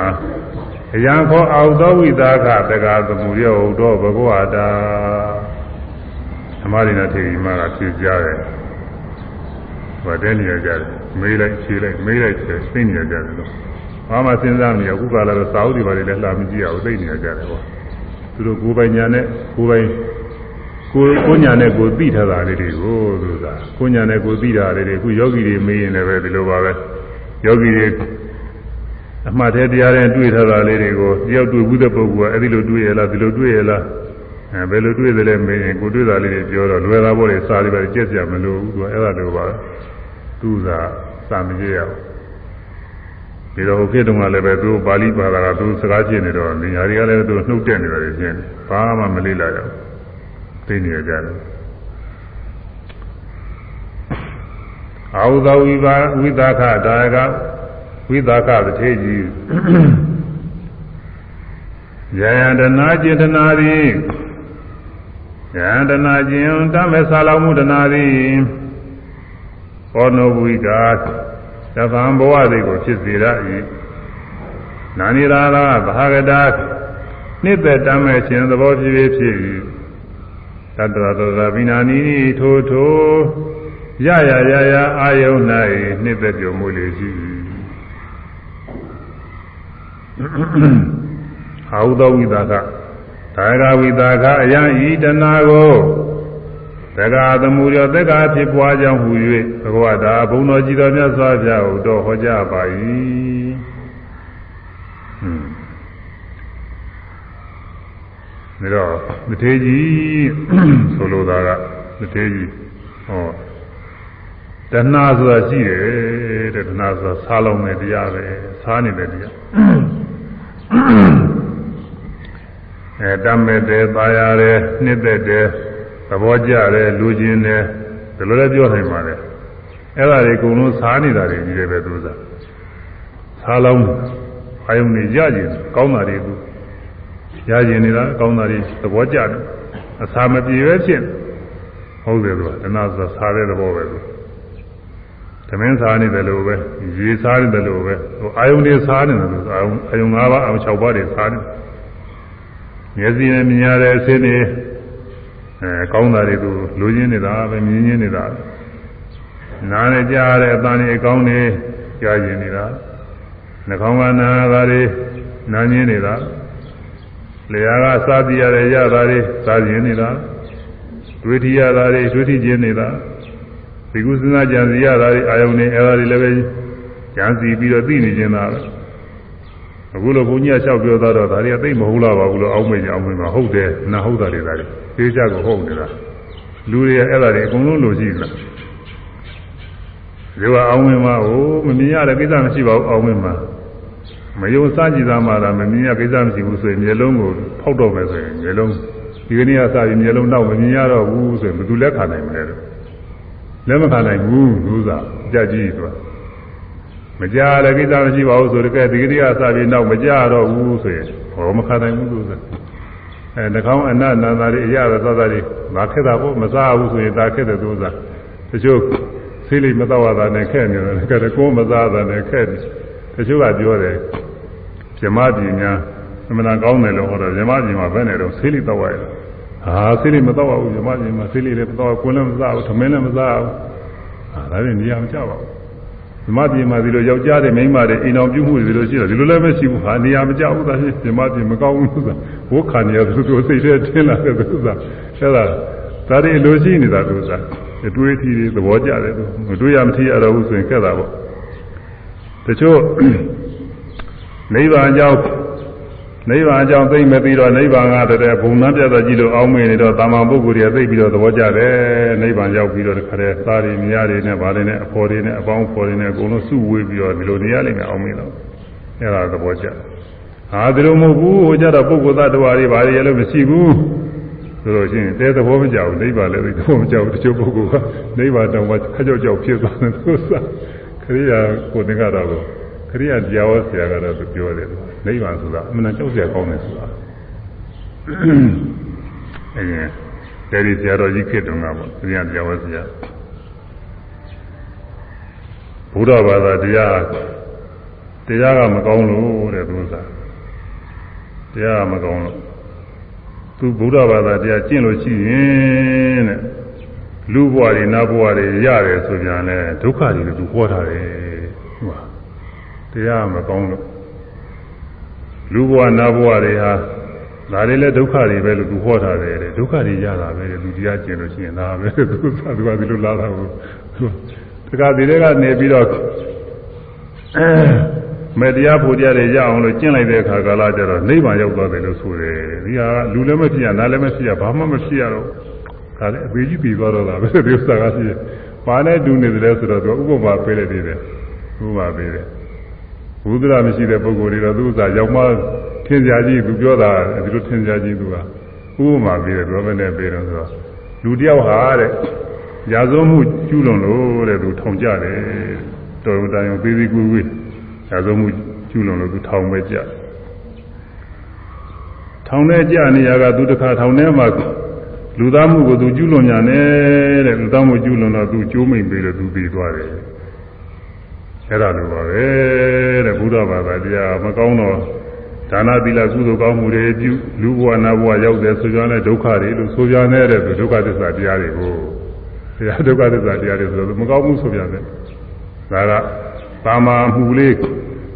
အယံခောအောက်သောဝိသကတက္ကသမုရောဥတော်ဘဂဝတာသမารိနာထေရီမကဖြေကြတယ်ဟောတဲ့နေရာကြတယ်မေးလိုက်ဖြေလိုက်မေးလိုက်ဖြေသိနေကြတယ်လို့ဘာမှစဉ်းစားမရအခုကလာတော့စာအုပ်တွေပါလေလည်းလှမကြည့်ရဘူးသိနေကြတယ်ဟောသူတို့ကိုယ်ပိုင်ညာနဲ့ကိုယ်ပိုင် ကိုကိုညာနဲ့ကိုသိထားတာလေးတွေကိုဆိုတာကိုညာနဲ့ကိုသိတာလေးတွေအခုယောဂီတွေမေးရင်လည်းပဲဒီလိုပါပဲယောဂီတွေအမှတ်သေးတရားတွေတွေ့ထားတာလေးတွေကိုတယောက်တွေ့ဘူးတဲ့ပုဂ္ဂိုလ်ကအဲ့ဒီလိုတွေ့ရလားဒီလိုတွေ့ရလားအဲဘယ်လိုတွေ့သလဲမေးရင်ကိုတွေ့တာလေးတွေပြောတော့လွယ်တာပေါ့လေစာလေးပဲကြက်ကြမလို့ဘူးသူကအဲ့ဒါလိုပါသူကစာမကြည့်ရဘူးဒီတော့ဟိုခေတ်တုန်းကလည်းပဲသူပါဠိဘာသာကသူစကားဖြစ်နေတော့နေရာတွေကလည်းသူနှုတ်တက်နေတယ်ရှင်းတယ်ဘာမှမလေးလာရဘူး သိနေကြတယ်အာဟုသောဝိပါဝိသခဒါယကဝိသခတထေကြီးယယန္တနာจิตနာသည်ယယန္တနာကျင်တမေဆာလောမှုတနာသည်ဘောနောဝိကာသဗ္ဗံဘဝသည်ကိုဖြစ်စေရ၏နာနိရာဂဘာဂတာနှစ်သက်တမ်းမဲ့ခြင်းသဘောဖြစ်ဖြစ်ဖြစ်၏ သတ္တဝတ္တဗိနာနီထိုထိုရရရရအာယုန်၌နှစ်သက်ပြုမှုလေရှိ၏အာဟုသောဝိသကဒါဂဝိသကအယံဤတနာကိုသက္ကာသမှုရောသက္ကာဖြစ်ပွားကြောင်းဟူ၍ဘဂဝတာဘုံတော်ကြည်တော်မြတ်စွာဘုရားဟူတော်ဟောကြားပါ၏ဟွန်း ဒါတော့မထေကြီးဆိုလိုတာကမထေကြီးဟောတဏှာဆိုတာရှိတယ်တဲ့တဏှာဆိုတာစားလုံးတဲ့တရားပဲစားနေတဲ့တရားအဲတမ်းမဲ့တယ်ပါရတယ်နှစ်သက်တယ်သဘောကျတယ်လူချင်းတယ်ဒီလိုလည်းပြောနိုင်ပါတယ်အဲ့ဒါတွေအကုန်လုံးစားနေတာတွေကြီးတယ်ပဲသူစားစားလုံးအာယုန်တွေရကျင်ကောင်းတာတွေသူ ရကျင်နေတာကောင်းတာတွေသဘောကျတယ်အစာမပြေပဲဖြစ်ဟုတ်တယ်သူကတဏှာဆိုစားတဲ့သဘောပဲသူသမင်းစားနေတယ်လို့ပဲရေစားနေတယ်လို့ပဲဟိုအာယုန်တွေစားနေတယ်လို့အာယုန်အာယုန်၅ပါးအာယုန်၆ပါးတွေစားနေတယ်မျက်စိနဲ့မြင်ရတဲ့အစင်းတွေအဲကောင်းတာတွေသူလူချင်းနေတာပဲမြင်ချင်းနေတာနားနဲ့ကြားရတဲ့အတန်တွေအကောင်းတွေကြားကျင်နေတာနှာခေါင်းကနာတာတွေနားချင်းနေတာ လျှာကစားပြရတဲ့ရတာတွေစားကျင်နေတာတွေးထရတာတွေတွေးထခြင်းနေတာဒီကုသနာကြံစီရတာတွေအာယုန်တွေအဲဒါတွေလည်းပဲကြံစီပြီးတော့သိနေခြင်းသာပဲအခုလိုဘုန်းကြီးကလျှောက်ပြောသားတော့ဒါတွေကသိမဟုတ်လားပါဘူးလို့အောင်းမေ့ကြအောင်မေ့မှာဟုတ်တယ်နာဟုတ်တာတွေဒါတွေသိကြကိုဟုတ်နေတာလူတွေအဲ့ဒါတွေအကုန်လုံးလိုရှိလားဒီကအောင်းမေ့မှာဟိုမမြင်ရတဲ့ကိစ္စမရှိပါဘူးအောင်းမေ့မှာ မယုံစကြည်သားမှာလားမမြင်ရကိစ္စမရှိဘူးဆိုရင်မျိုးလုံးကိုဖောက်တော့မယ်ဆိုရင်မျိုးလုံးဒီကနေ့ကစပြီးမျိုးလုံးတော့မမြင်ရတော့ဘူးဆိုရင်ဘယ်သူလက်ခံနိုင်မလဲတော့လက်မခံနိုင်ဘူးလူစားကြက်ကြီးဆိုတာမကြလည်းကိစ္စမရှိပါဘူးဆိုတော့ကဲဒီကနေ့ကစပြီးနောက်မကြတော့ဘူးဆိုရင်ဟောမခံနိုင်ဘူးလို့ဆိုအဲနှကောင်းအနတ်နာသာတွေအရသာသသာတွေမခက်တာပေါ့မစားဘူးဆိုရင်ဒါခက်တဲ့သူစားတချို့ဆေးလိမတော့တာနဲ့ခက်နေတယ်ကဲကိုမစားတာနဲ့ခက်တယ်တ ချို့ကပြောတယ်ဇမပြည်များအမှန်ကောင်းတယ်လို့ဟောတော့ဇမပြည်မှာဘယ်နဲ့တော့ဆေးလိတော့ရလဲဟာဆေးလိမတော့ဘူးဇမပြည်မှာဆေးလိလည်းမတော့ကိုယ်လည်းမစားဘူးသမင်းလည်းမစားဘူးဟာဒါလည်းနေရာမကျပါဘူးဓမ္မပြည်မှာဒီလိုယောက်ျားတွေမိန်းမတွေအိမ်တော်ပြုမှုတွေဒီလိုရှိတော့ဒီလိုလည်းမရှိဘူးဟာနေရာမကျဘူးသာရှိဓမ္မပြည်မကောင်းဘူးဆိုတာဘိုးခါနေရသူတို့စိတ်ထဲထင်းလာတဲ့သူစားအဲ့ဒါဒါတွေလိုရှိနေတာသူစားအတွေးအထိတွေသဘောကျတယ်သူမတွေးရမထီရတော့ဘူးဆိုရင်ခက်တာပေါ့တ ချို့နိဗ္ဗာန်အကြောင်းနိဗ္ဗာန်အကြောင်းသိမပြီးတော့နိဗ္ဗာန်ကတည်းကဘုံနှပြတ်ကြည့်လို့အောင်းမေနေတော့တာမန်ပုဂ္ဂိုလ်တွေသိပြီးတော့သဘောကျတယ်နိဗ္ဗာန်ရောက်ပြီးတော့တခါတည်းသားတွေမြားတွေနဲ့ဗာတွေနဲ့အဖော်တွေနဲ့အပေါင်းဖော်တွေနဲ့အကုန်လုံးစုဝေးပြီးတော့ဒီလိုနေရလိမ့်မယ်အောင်းမေတော့အဲ့ဒါသဘောကျဟာဒီလိုမဟုတ်ဘူးဟိုကြတော့ပုဂ္ဂိုလ်သတ္တဝါတွေဗာတွေလည်းမရှိဘူးဆိုလို့ရှိရင်တဲသဘောမကြောက်နိဗ္ဗာန်လည်းသဘောမကြောက်တချို့ပုဂ္ဂိုလ်ကနိဗ္ဗာန်တောင်မှခကြောက်ကြောက်ဖြစ်သွားတယ်သူစားခ ရိယာကိုသင်္ကတော်ခရိယာတရားဝဆရာကတော့သူပြောတယ်နိဗ္ဗာန်ဆိုတာအမှန်ကြောက်စရာကောင်းတယ်ဆိုတာအဲအဲဒီဆရာတော်ကြီးခေတ္တကပေါ့ခရိယာတရားဝဆရာဘုရားဘာသာတရားတရားကမကောင်းလို့တဲ့သူစားတရားကမကောင်းလို့သူဘုရားဘာသာတရားကျင့်လို့ရှိရင်တဲ့ လူဘဝတွေနတ်ဘဝတွေရတယ်ဆိုပြန်လဲဒုက္ခတွေသူဟောထားတယ်ဟုတ်ပါတရားမကောင်းလို့လူဘဝနတ်ဘဝတွေဟာဒါတွေလည်းဒုက္ခတွေပဲလို့သူဟောထားတယ်တဲ့ဒုက္ခတွေရတာပဲတဲ့လူတရားကျင့်လို့ရှိရင်ဒါပဲသူကသူကဒီလိုလာတာကိုတခါဒီတွေကနေပြီးတော့အဲမေတရားဖို့တရားတွေရအောင်လို့ကျင့်လိုက်တဲ့အခါကာလကျတော့နိဗ္ဗာန်ရောက်သွားတယ်လို့ဆိုတယ်ဒီဟာလူလည်းမဖြစ်ရနားလည်းမဖြစ်ရဘာမှမဖြစ်ရတော့ ဒါလည်းအပေကြီးပြီးသွားတော့တာပဲဒီဥစ္စာကရှိတယ်။ဘာနဲ့တူနေတယ်ဆိုတော့သူဥပမာပေးလိုက်သေးတယ်။ဥပမာပေးတယ်။ဘုဒ္ဓရာမရှိတဲ့ပုဂ္ဂိုလ်တွေတော့သူဥစ္စာရောက်မှထင်ကြကြီးသူပြောတာဒီလိုထင်ကြကြီးသူကဥပမာပြီးတယ်ပြောမနဲ့ပြီးတော့ဆိုတော့လူတယောက်ဟာတဲ့ရာဇဝမှုကျူးလွန်လို့တဲ့သူထောင်ကြတယ်တော်တော်တန်ရုံသေးသေးကွေးကွေးရာဇဝမှုကျူးလွန်လို့သူထောင်ပဲကြထောင်ထဲကြနေရကသူတစ်ခါထောင်ထဲမှာ လူသားမှုကိုသူကျူးလွန်ညာနဲ့တဲ့လူသားမှုကျူးလွန်တော့သူကျိုးမိန်ပြီးတော့သူပြီးသွားတယ်အဲ့ဒါလိုပါပဲတဲ့ဘုရားဘာသာတရားမကောင်းတော့ဒါနသီလကုသိုလ်ကောင်းမှုတွေပြုလူဘဝနာဘဝရောက်တယ်ဆိုကြတဲ့ဒုက္ခတွေလို့ဆိုကြတဲ့ဒုက္ခသစ္စာတရားတွေကိုတရားဒုက္ခသစ္စာတရားတွေဆိုတော့မကောင်းဘူးဆိုပြန်တယ်ဒါကသာမာမှုလေး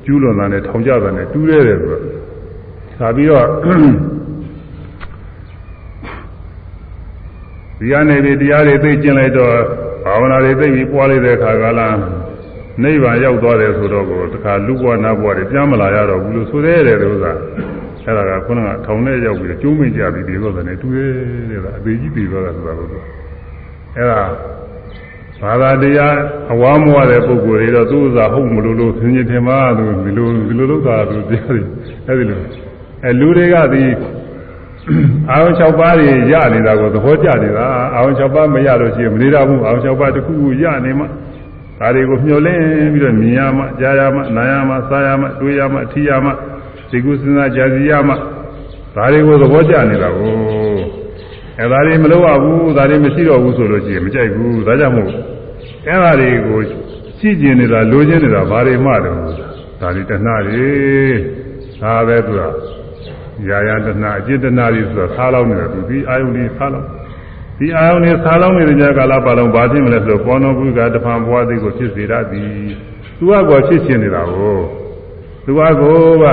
ကျူးလွန်တာနဲ့ထောင်ကြတာနဲ့တူးရဲတယ်ဆိုတော့သာပြီးတော့ ဒီကနေဒီတရားတွေသိကျင့်လိုက်တော့ဘာဝနာတွေသိပြီးပွားလိုက်တဲ့အခါကလာနိဗ္ဗာန်ရောက်သွားတယ်ဆိုတော့ကိုတခါလူဘဝနာဘဝတွေပြန်မလာရတော့ဘူးလို့ဆိုရဲတယ်လို့သာအဲ့ဒါကခုနကထောင်ထဲရောက်ပြီးကျိုးမိကြပြီးပြီးတော့တယ်တူရဲတဲ့ကအသေးကြီးပြီးတော့တာဆိုတာလို့အဲ့ဒါဘာသာတရားအဝါမဝတဲ့ပုဂ္ဂိုလ်တွေတော့သူ့ဥစ္စာဟုတ်မလို့လို့ဆင်ញင်ထင်မှားလို့ဒီလိုဒီလိုလုပ်တာသူတရားတွေအဲ့ဒီလိုအဲလူတွေကဒီ အာရုံ6ပါးတွေရနေတာကိုသဘောကျနေတာအာရုံ6ပါးမရလို့ရှိရင်မနေတော့ဘူးအာရုံ6ပါးတစ်ခုခုရနေမှဒါတွေကိုမျှော်လင့်ပြီးတော့မြင်ရမှကြားရမှနားရမှစားရမှတွေးရမှထီးရမှဒီကုစဉ်းစားကြစီရမှဒါတွေကိုသဘောကျနေတာကိုအဲဒါတွေမလုပ်ရဘူးဒါတွေမရှိတော့ဘူးဆိုလို့ရှိရင်မကြိုက်ဘူးဒါကြောင့်မို့အဲဒါတွေကိုရှိကျင်နေတာလိုချင်နေတာဘာတွေမှတော့ဒါတွေတဏှာတွေဒါပဲသူက ရာယတဏှာအจิตတဏှာတွေဆိုတာဆားလောင်းနေတာသူဒီအာယုန်တွေဆားလောင်းဒီအာယုန်တွေဆားလောင်းနေတဲ့ကာလပတ်လုံးဘာဖြစ်မလဲဆိုတော့ပေါ်တော်ဘုရားတဖန်ဘွားသိကိုဖြစ်စေရသည်သူကကောဖြစ်ရှင်နေတာကိုသူကကိုက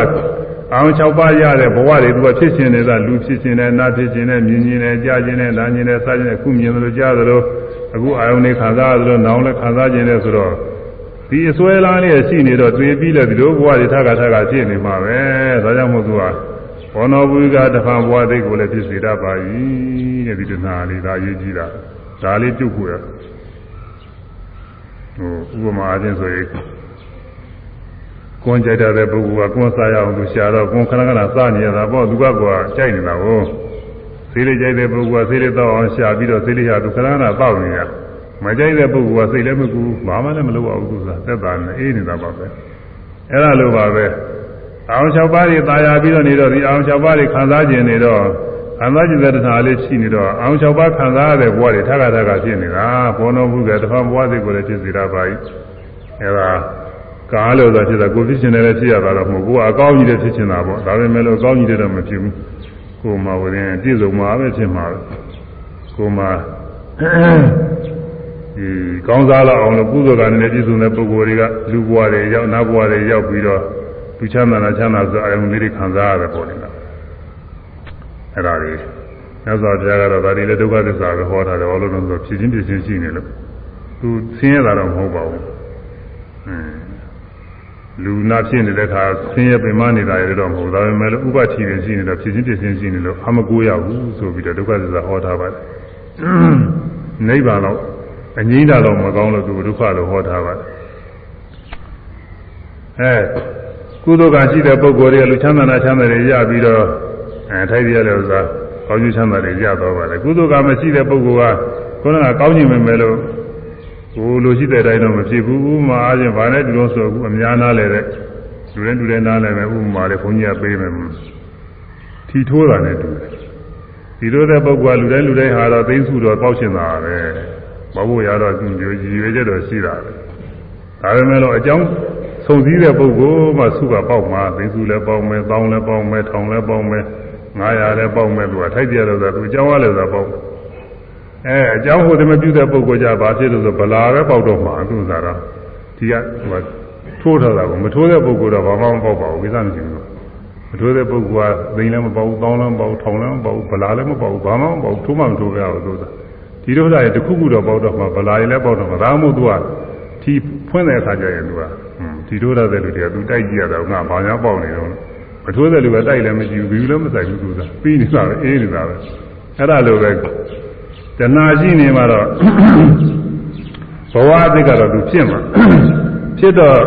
အောင်၆ပါးရတဲ့ဘဝတွေသူကဖြစ်ရှင်နေတာလူဖြစ်ရှင်တယ်နာဖြစ်ရှင်တယ်မြင်ရှင်တယ်ကြားရှင်တယ်နားရှင်တယ်စားရှင်တယ်အခုမြင်တယ်လို့ကြားတယ်လို့အခုအာယုန်တွေခံစားရတယ်လို့နောင်လည်းခံစားခြင်းတယ်ဆိုတော့ဒီအစွဲလားလေးရှိနေတော့တွေ့ပြီးလဲဒီလိုဘဝတွေထပ်ခါထပ်ခါဖြစ်နေမှာပဲဒါကြောင့်မို့သူက ဘောနောဘုရားတဖန်ဘဝသိကိုလည်းဖြစ်စေတတ်ပါ၏တဲ့ဒီတနာလေးဒါရေးကြည့်တာဒါလေးပြုတ်ကိုရဟိုဥပမာအချင်းဆိုရင်ကွန်ကြိုက်တဲ့ပုဂ္ဂိုလ်ကကွန်စားရအောင်သူရှာတော့ကွန်ခဏခဏစားနေရတာပေါ့သူကကွာကြိုက်နေတာကိုဆေးလေးကြိုက်တဲ့ပုဂ္ဂိုလ်ကဆေးလေးတောက်အောင်ရှာပြီးတော့ဆေးလေးဟာသူခဏခဏတောက်နေရမကြိုက်တဲ့ပုဂ္ဂိုလ်ကစိတ်လည်းမကူဘာမှလည်းမလုပ်အောင်သူကသက်သာနေအေးနေတာပါပဲအဲ့ဒါလိုပါပဲ အောင်၆ပါးတွေตายာပြီးတော့နေတော့ဒီအောင်၆ပါးတွေခံစားကျင်နေတော့ခံစားကျင်တဲ့တရားလေးရှိနေတော့အောင်၆ပါးခံစားရတဲ့ဘဝတွေထပ်ခါထပ်ခါဖြစ်နေတာဘောနောဘုရားတဖန်ဘဝတွေကိုလည်းဖြစ်စေတာပါ යි အဲ့ဒါကားလို့ဆိုဖြစ်တာကိုဖြစ်ရှင်တယ်လည်းဖြစ်ရတာတော့မဟုတ်ဘူးအကောင်းကြီးတဲ့ဖြစ်ချင်တာပေါ့ဒါပေမဲ့လို့အကောင်းကြီးတဲ့တော့မဖြစ်ဘူးကိုမှဝင်ပြည့်စုံမှာပဲဖြစ်မှာကိုမှဒီကောင်းစားလောက်အောင်လို့ကုသိုလ်ကလည်းပြည့်စုံတဲ့ပုဂ္ဂိုလ်တွေကလူဘဝတွေရောက်နတ်ဘဝတွေရောက်ပြီးတော့ သူချမ်းသာလားချမ်းသာဆိုအယုံလေးတွေခံစားရတယ်ပေါ့လေလားအဲ့ဒါတွေမြတ်စွာဘုရားကတော့ဒါတွေလည်းဒုက္ခသစ္စာပဲဟောထားတယ်ဘာလို့လဲဆိုတော့ဖြစ်ချင်းဖြစ်ချင်းရှိနေလို့သူဆင်းရဲတာတော့မဟုတ်ပါဘူးအင်းလူနာဖြစ်နေတဲ့အခါဆင်းရဲပင်မနေတာရတော့မဟုတ်ဒါပေမဲ့ဥပ္ပတိတွေရှိနေတော့ဖြစ်ချင်းဖြစ်ချင်းရှိနေလို့အမကိုရဘူးဆိုပြီးတော့ဒုက္ခသစ္စာဟောထားပါတယ်နိဗ္ဗာန်တော့အငြိမ့်တာတော့မကောင်းလို့သူဒုက္ခလို့ဟောထားပါတယ်အဲ ကုသိုလ်ကရှိတဲ့ပုဂ္ဂိုလ်တွေကလူချမ်းသာနာချမ်းသာတွေရပြီးတော့အဲထိုက်ရတဲ့ဥစ္စာကောင်းကျိုးချမ်းသာတွေရတော့ပါတယ်ကုသိုလ်ကမရှိတဲ့ပုဂ္ဂိုလ်ကခုနကကောင်းကျင်မယ်မယ်လို့ကိုလိုရှိတဲ့အတိုင်းတော့မဖြစ်ဘူးဥမာအားဖြင့်ဗာနဲ့တူလို့ဆိုအခုအများနာလဲတဲ့လူတိုင်းတူတိုင်းနားလဲမယ်ဥမာလေဘုန်းကြီးကပေးမယ်ထီထိုးတာနဲ့တူတယ်ဒီလိုတဲ့ပုဂ္ဂိုလ်ကလူတိုင်းလူတိုင်းဟာတော့သိစုတော့ကောက်ချင်တာပဲမဟုတ်ရတော့သူမျိုးကြီးရွေချက်တော့ရှိတာပဲဒါပေမဲ့လို့အကြောင်း ဆုံစည်းတဲ့ပုဂ္ဂိုလ်မှစုကပေါက်မှာသိစုလည်းပေါက်မယ်တောင်းလည်းပေါက်မယ်ထောင်လည်းပေါက်မယ်900လည်းပေါက်မယ်သူကထိုက်ပြရတော့သူအကြောင်းရလည်းသာပေါက်အဲအကြောင်းဟိုတည်းမပြုတဲ့ပုဂ္ဂိုလ်ကြဘာဖြစ်လို့ဆိုဗလာပဲပေါက်တော့မှာသူစားတော့ဒီကဟိုထိုးထားတာကိုမထိုးတဲ့ပုဂ္ဂိုလ်တော့ဘာမှမပေါက်ပါဘူးကိစ္စမရှိဘူးမထိုးတဲ့ပုဂ္ဂိုလ်ကသိလည်းမပေါက်တောင်းလည်းမပေါက်ထောင်လည်းမပေါက်ဗလာလည်းမပေါက်ဘာမှမပေါက်ထိုးမှမထိုးရဘူးသူစားဒီလိုသားရတခုခုတော့ပေါက်တော့မှာဗလာရင်လည်းပေါက်တော့မှာဒါမှမဟုတ်သူကထီဖွင့်တဲ့အခါကျရင်သူက ဒီထိုးရတဲ့လူတွေကသူတိုက်ကြည့်ရတာငါဘာညာပေါက်နေတော့မထိုးတဲ့လူကတိုက်လည်းမကြည့်ဘူးဘီလည်းမဆိုင်ဘူးသူကပြီးနေတာပဲအေးနေတာပဲအဲ့ဒါလိုပဲတဏှာရှိနေမှာတော့ဘဝအသိကတော့သူဖြစ်မှာဖြစ်တော့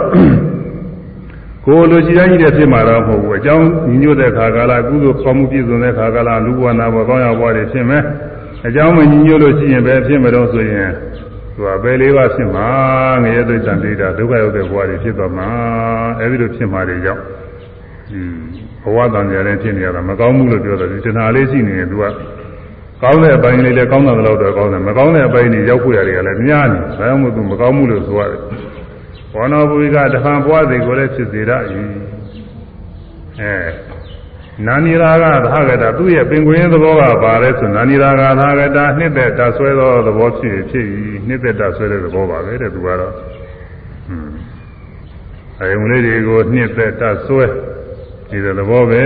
ကိုယ်လိုချင်တိုင်းကြီးတဲ့ဖြစ်မှာတော့မဟုတ်ဘူးအကြောင်းညီညွတ်တဲ့ခါကာလကုသိုလ်ကောင်းမှုပြည့်စုံတဲ့ခါကာလလူဘဝနာဘဝကောင်းရဘဝတွေဖြစ်မယ်အကြောင်းမညီညွတ်လို့ရှိရင်ပဲဖြစ်မတော့ဆိုရင် သူကပဲလေးပါဖြစ်မှာငရဲသိတ္တန်ဒိဋ္ဌဒုက္ခရောက်တဲ့ဘဝတွေဖြစ်သွားမှာအဲဒီလိုဖြစ်မှာတွေကြောင့်ဒီဘဝတန်ကြတဲ့ဖြစ်နေရတာမကောင်းဘူးလို့ပြောတယ်ဒီတဏှာလေးရှိနေရင်သူကကောင်းတဲ့အပိုင်းလေးလည်းကောင်းတာတော့တော့ကောင်းတယ်မကောင်းတဲ့အပိုင်းတွေရောက်ဖို့ရတယ်လည်းများနေဒါကြောင့်မို့သူမကောင်းဘူးလို့ဆိုရတယ်ဘောနောဘူကတဖန်ဘဝစိတ်ကိုလည်းဖြစ်စေရ၏အဲ နာနိရာဂသာဂတသူ့ရဲ့ပင်ကွင်းသဘောကပါလဲဆိုနာနိရာဂသာဂတနှစ်သက်တဆွဲသောသဘောဖြစ်ဖြစ်၏နှစ်သက်တဆွဲတဲ့သဘောပါပဲတဲ့သူကတော့ဟွန်းအယုံလေးတွေကိုနှစ်သက်တဆွဲဒီသဘောပဲ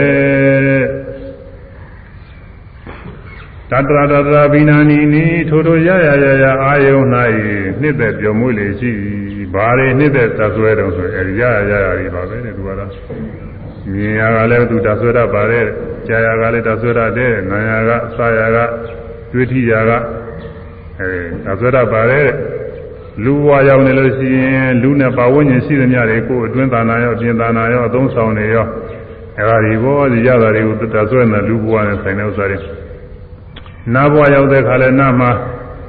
တတရတတရဘိနာနီနီထိုထိုရရရရအာယုံ၌နှစ်သက်ပြောမွေးလေရှိဘာတွေနှစ်သက်တဆွဲတော့ဆိုအဲဒီရရရရတွေပါပဲတဲ့သူကတော့ မြင်ရကလည်းသူတဆွဲတတ်ပါတယ်ကြာရကလည်းတဆွဲတတ်တယ်နာရကစာရကတွေးထီရကအဲတဆွဲတတ်ပါတယ်လူဘဝရောက်နေလို့ရှိရင်လူနဲ့ပါဝိညာဉ်ရှိသမျှတွေကိုအတွင်းသာနာရောပြင်သာနာရောအသုံးဆောင်နေရောအဲဒါဒီဘောဒီရတာတွေကိုတဆွဲနေလူဘဝနဲ့ဆိုင်တဲ့ဥစ္စာတွေနာဘဝရောက်တဲ့ခါလဲနာမှာ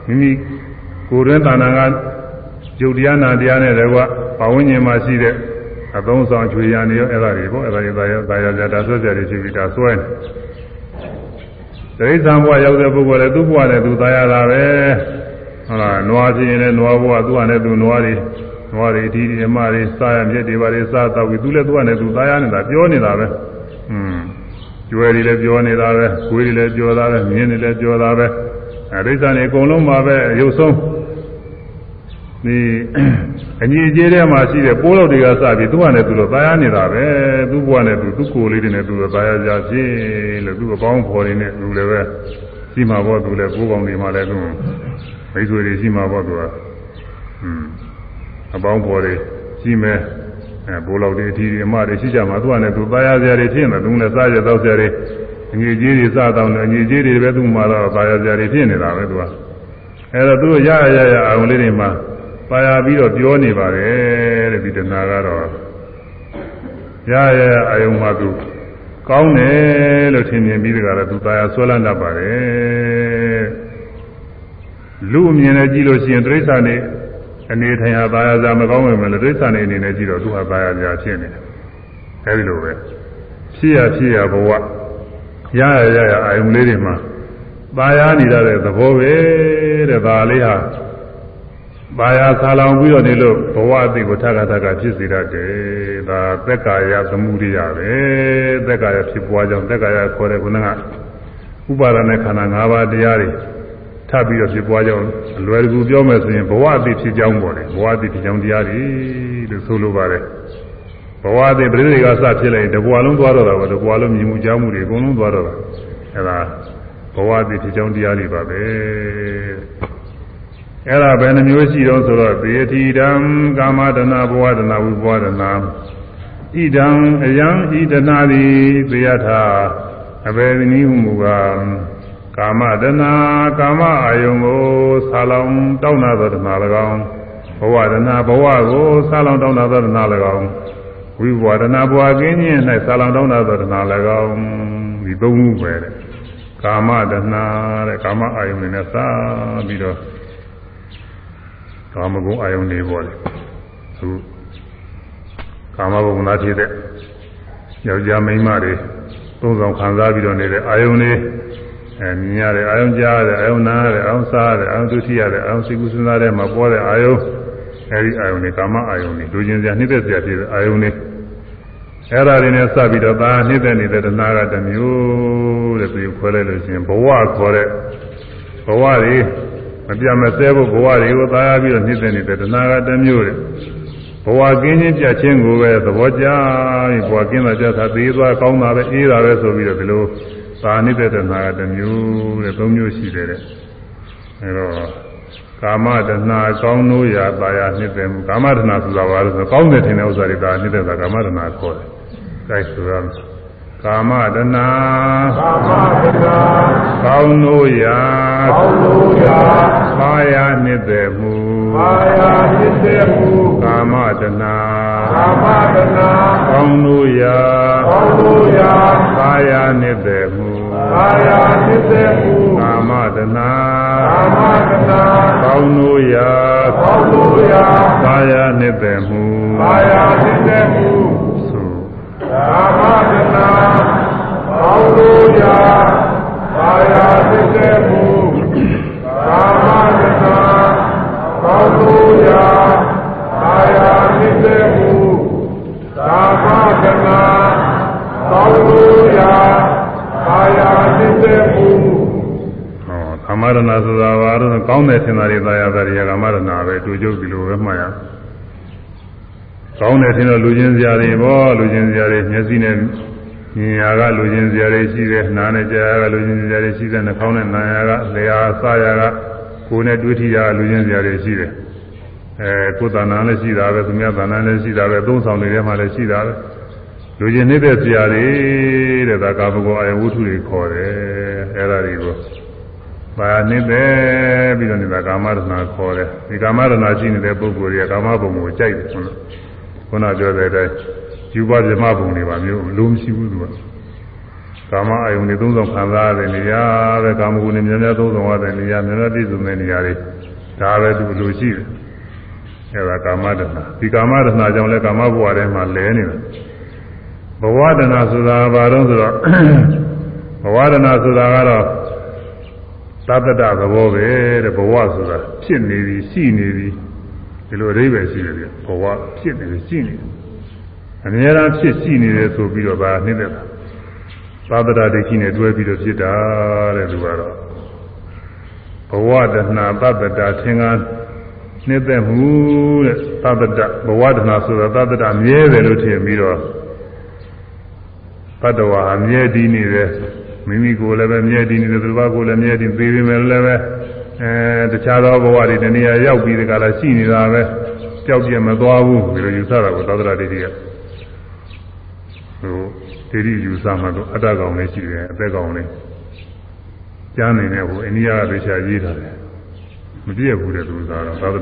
မိမိကိုယ်တွင်းသာနာကယုတ်တရားနာတရားနဲ့တကွပါဝိညာဉ်မှာရှိတဲ့ အသုံးဆောင်ချွေရနေရောအဲ့ဒါတွေပေါ့အဲ့ဒါတွေသာရသာရကြတာဆွဲကြတယ်ရှိပြီးဒါဆွဲတိရစ္ဆာန်ဘဝရောက်တဲ့ပုဂ္ဂိုလ်လည်းသူ့ဘဝနဲ့သူသာရတာပဲဟုတ်လားနွားဖြစ်ရင်လည်းနွားဘဝသူ့ဟာနဲ့သူနွားတွေနွားတွေဒီဒီအမတွေစားရမြက်တွေပါတွေစားတော့ပြီးသူလည်းသူ့ဟာနဲ့သူသာရနေတာပြောနေတာပဲอืมကျွဲတွေလည်းပြောနေတာပဲခွေးတွေလည်းပြောတာပဲမြင်းတွေလည်းပြောတာပဲအဲဒိဋ္ဌာန်တွေအကုန်လုံးပါပဲရုပ်ဆုံး ဒီအညီအကျေးထဲမှာရှိတဲ့ပိုးလောက်တွေကစပြီးသူ့ဟာနဲ့သူတော့သာယာနေတာပဲသူ့ဘဝနဲ့သူသူ့ကိုယ်လေးတွေနဲ့သူတော့သာယာကြဖြစ်လို့သူ့အပေါင်းဖော်တွေနဲ့သူလည်းပဲရှိမှာပေါ့သူလည်းကိုးပေါင်းနေမှာလည်းသူမိတ်ဆွေတွေရှိမှာပေါ့သူကอืมအပေါင်းဖော်တွေရှိမယ်အဲဘိုးလောက်တွေအထီးတွေအမတွေရှိကြမှာသူကလည်းသူသာယာစရာတွေဖြစ်နေသူလည်းစားရတော့စရာတွေအငြိကြီးတွေစားတော့တယ်အငြိကြီးတွေပဲသူ့မှာတော့သာယာစရာတွေဖြစ်နေတာပဲသူကအဲတော့သူရရရရအောင်လေးတွေမှာ ပါရပြီးတော့ပြောနေပါတယ်တဲ့ဒီတဏှာကတော့ရရရအယုံမှာသူကောင်းတယ်လို့ထင်မြင်ပြီးတကယ်တော့သူသာယာဆွဲလန်းတတ်ပါတယ်လူအမြင်နဲ့ကြည့်လို့ရှိရင်တိရစ္ဆာန်တွေအနေထိုင်ဟာသာယာစားမကောင်းဝင်မလို့တိရစ္ဆာန်တွေအနေနဲ့ကြည့်တော့သူဟာသာယာကြာဖြစ်နေတယ်အဲဒီလိုပဲဖြစ်ရဖြစ်ရဘဝရရရရအယုံလေးတွေမှာသာယာနေရတဲ့သဘောပဲတဲ့ဒါလေးဟာ ပါရဆာလောင်ပြီးတော့နေလို့ဘဝအသိကိုထပ်ထပ်ကဖြစ်စေတတ်တယ်။ဒါသက်ကာယသမှုရိယပဲ။သက်ကာယဖြစ်ပွားကြောင်းသက်ကာယခေါ်တဲ့ခုနကဥပါဒณะခန္ဓာ၅ပါးတရားတွေထပ်ပြီးတော့ဖြစ်ပွားကြောင်းအလွယ်တကူပြောမယ်ဆိုရင်ဘဝအသိဖြစ်ကြောင်းပေါ်တယ်။ဘဝအသိဖြစ်ကြောင်းတရားတွေလို့ဆိုလိုပါတယ်။ဘဝအသိပြိဋိကစဖြစ်လိုက်တဘဝလုံးသွားတော့တာပဲတဘဝလုံးမြင်မှုကြားမှုတွေအကုန်လုံးသွားတော့တာ။အဲဒါဘဝအသိဖြစ်ကြောင်းတရားတွေပါပဲ။ အဲ့ဒါဘယ်နှမျိုးရှိတော့ဆိုတော့သေတိတံကာမတနာဘဝတနာဝိဘဝတနာဣဒံအယံဣဒနာတိသေယထာအဘယ်နည်းဟုမူကားကာမတနာကာမအာယုံကိုဆာလောင်တောင်းနာသောတနာ၎င်းဘဝတနာဘဝကိုဆာလောင်တောင်းနာသောတနာ၎င်းဝိဘဝတနာဘဝကင်းခြင်း၌ဆာလောင်တောင်းနာသောတနာ၎င်းဒီသုံးခုပဲတဲ့ကာမတနာတဲ့ကာမအာယုံနဲ့စပြီးတော့ ကာမဂုဏ်အာယုန်တွေပေါ်တယ်သူကာမဂုဏ်နာဖြစ်တဲ့ယောက်ျားမိန်းမတွေသုံးဆောင်ခံစားပြီးတော့နေတဲ့အာယုန်တွေအဲမြင်ရတဲ့အာယုန်ကြားရတဲ့အာယုန်နားရတဲ့အာယုန်စားရတဲ့အာယုန်ဒုတိယတဲ့အာယုန်စိတ်ကူးစဉ်းစားတဲ့မှာပေါ်တဲ့အာယုန်အဲဒီအာယုန်တွေကာမအာယုန်တွေလူချင်းစရာနှိမ့်သက်စရာဖြစ်တဲ့အာယုန်တွေအဲ့ဒါတွေနဲ့စပြီးတော့ဒါနှိမ့်သက်နေတဲ့တဏှာကတစ်မျိုးတဲ့ပြီးခွဲလိုက်လို့ရှိရင်ဘဝခေါ်တဲ့ဘဝတွေ မပြမစဲဖို့ဘဝတွေကိုသာယာပြီးတော့နှိမ့်သက်နေတဲ့တဏှာကတစ်မျိုးတဲ့ဘဝကင်းခြင်းပြတ်ခြင်းကိုပဲသဘောကျပြီးဘဝကင်းတာကြတာသေးသွားကောင်းတာပဲအေးတာပဲဆိုပြီးတော့ဒီလိုသာနှိမ့်သက်တဲ့တဏှာကတစ်မျိုးတဲ့သုံးမျိုးရှိတယ်တဲ့အဲတော့ကာမတဏှာကောင်းလို့ရပါရနှိမ့်သက်မှုကာမတဏှာဆိုတာဘာလို့ဆိုကောင်းတယ်ထင်တဲ့ဥစ္စာတွေဒါနှိမ့်သက်တာကာမတဏှာခေါ်တယ်။ဒါဆိုရမယ် ကာမတဏကာမတဏကောင်းလို့ရာကောင်းလို့ရာမာယာနှစ်သက်မှုမာယာနှစ်သက်မှုကာမတဏကာမတနာကောင်းလို့ရာကောင်းလို့ရာသာယာနှစ်သက်မှုကာယနိစေမှုကာမတနာကာမတနာကောင်းလို့ရာကောင်းလို့ရာသာယာနှစ်သက်မှုကာယနိစေမှုသု ကာမတနာကောင်းလို့ရာကာယနိစေမှုကာမတနာကောင်းလို့ရာကာယနိစေမှုကာမတနာကောင်းလို့ရာကာယနိစေမှုဟောကာမရဏဆိုတာဘာလို့ကောင်းတယ်ထင်တာတွေသာယာတာတွေကကာမရဏပဲတူကျုပ်ဒီလိုပဲမှတ်ရ ကောင်းတယ်ထင်တော့လူချင်းစရာတွေပေါ့လူချင်းစရာတွေမျက်စိနဲ့မြင်ရကလူချင်းစရာတွေရှိတယ်နားနဲ့ကြားရကလူချင်းစရာတွေရှိတယ်နှာခေါင်းနဲ့နားရကလျှာစရကကိုယ်နဲ့တွေ့ထိရကလူချင်းစရာတွေရှိတယ်အဲကိုယ်တဏ္ဍာလည်းရှိတာပဲသူများတဏ္ဍာလည်းရှိတာပဲသုံးဆောင်တွေထဲမှာလည်းရှိတာပဲလူချင်းနေတဲ့စရာတွေတဲ့ဒါကာမဂုဏ်အယဝုထုတွေခေါ်တယ်အဲဒါတွေကိုပါနေတဲ့ပြီးတော့နေတာကာမရဏခေါ်တယ်ဒီကာမရဏရှိနေတဲ့ပုဂ္ဂိုလ်တွေကကာမဘုံကိုကြိုက်တယ်ဆိုတော့ ခုနပြောတဲ့အတိုင်းယူပါဇမဘုံတွေပါမျိုးလုံးမရှိဘူးသူကကာမအယုန်တွေသုံးဆောင်ခံစားရတဲ့နေရာပဲကာမဂုဏ်တွေများများသုံးဆောင်ရတဲ့နေရာများများပြည့်စုံတဲ့နေရာတွေဒါပဲသူလိုရှိတယ်အဲဒါကာမရဏဒီကာမရဏကြောင့်လဲကာမဘဝထဲမှာလဲနေတာဘဝတဏဆိုတာဘာလို့ဆိုတော့ဘဝတဏဆိုတာကတော့သတ္တတသဘောပဲတဲ့ဘဝဆိုတာဖြစ်နေပြီရှိနေပြီ ဒီလိုအဓိပ္ပာယ်ရှိတယ်ပြဘဝဖြစ်နေပြီရှိနေတယ်အများအားဖြစ်ရှိနေတယ်ဆိုပြီးတော့ဒါနှိမ့်တဲ့သတ္တတဒိဋ္ဌိနဲ့တွဲပြီးတော့ဖြစ်တာတဲ့သူကတော့ဘဝတဏသတ္တတသင်္ကန်းနှိမ့်တဲ့မှုတဲ့သတ္တတဘဝတဏဆိုတာသတ္တတမြဲတယ်လို့ထင်ပြီးတော့တတ္တဝါအမြဲတည်နေတယ်မိမိကိုယ်လည်းပဲမြဲတည်နေတယ်သူတစ်ပါးကိုယ်လည်းမြဲတည်သေးပေမဲ့လည်းပဲ အဲတခြားသောဘဝတွေတနည်းအားရောက်ပြီးဒီကလာရှိနေတာပဲကြောက်ပြမသွားဘူးဒီလိုယူဆတာကိုသောတရဒိဋ္ဌိကဟိုဒိဋ္ဌိယူဆမှတော့အတ္တကောင်လေးရှိတယ်အသက်ကောင်လေးကျမ်းနေတဲ့ဟိုအိန္ဒိယကသေချာရေးထားတယ်မပြည့်ဘူးတဲ့သူစားတော့သောတရ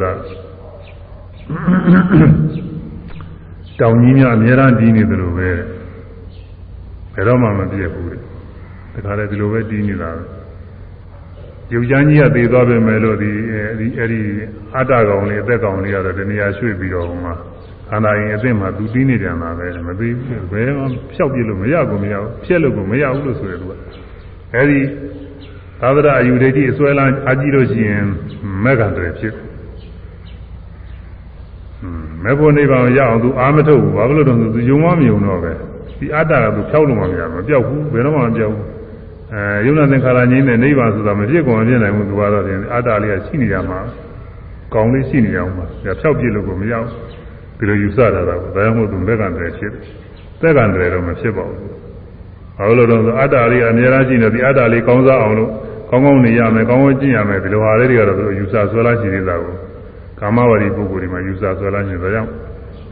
တောင်ကြီးများအများအားကြီးနေတယ်လို့ပဲဘယ်တော့မှမပြည့်ဘူးတဲ့တခါလေဒီလိုပဲတီးနေတာပဲ ရုပ်ချမ်းကြီးကသေသွားပြီမဲ့လို့ဒီအဲဒီအဲဒီအတ္တကောင်လေးအသက်ကောင်လေးကတော့တဏှာရွှေ့ပြီးတော့ဟိုမှာခန္ဓာရင်အသက်မှာသူတီးနေကြတာပဲမသေးဘူးဘယ်မှဖြောက်ပြလို့မရဘူးမရဘူးဖြက်လို့ကိုမရဘူးလို့ဆိုရသူကအဲဒီသာသနာအယူဒိဋ္ဌိအစွဲလန်းအကြည့်လို့ရှိရင်မက္ကံတွေဖြစ်မေဖို့နိဗ္ဗာန်ရအောင်သူအာမထုတ်ဘူးဘာလို့လဲတော့သူယုံမမြုံတော့ပဲဒီအတ္တကသူဖြောက်လို့မှမရဘူးမပြောက်ဘူးဘယ်တော့မှမပြောက်ဘူး အဲယုံနာသင်္ခါရငြိမ်းတဲ့နိဗ္ဗာန်ဆိုတာမဖြစ်ကုန်မဖြစ်နိုင်ဘူးသူကတော့ဒီအတ္တလေးကရှိနေကြမှာကောင်းလေးရှိနေအောင်ပါဒါဖြောက်ပြစ်လို့ကိုမရဘူးဒီလိုယူဆတာကဒါကြောင့်မို့သူမက္ကံတွေဖြစ်သက်ကံတွေတော့မဖြစ်ပါဘူးဘာလို့လဲတော့အတ္တလေးအများကြီးရှိနေဒီအတ္တလေးကောင်းစားအောင်လို့ကောင်းကောင်းနေရမယ်ကောင်းကောင်းကျင့်ရမယ်ဒီလိုဟာလေးတွေကတော့သူယူဆဆွဲလာရှိနေတာကိုကာမဝရီပုဂ္ဂိုလ်တွေမှာယူဆဆွဲလာရှိတယ်ဒါကြောင့်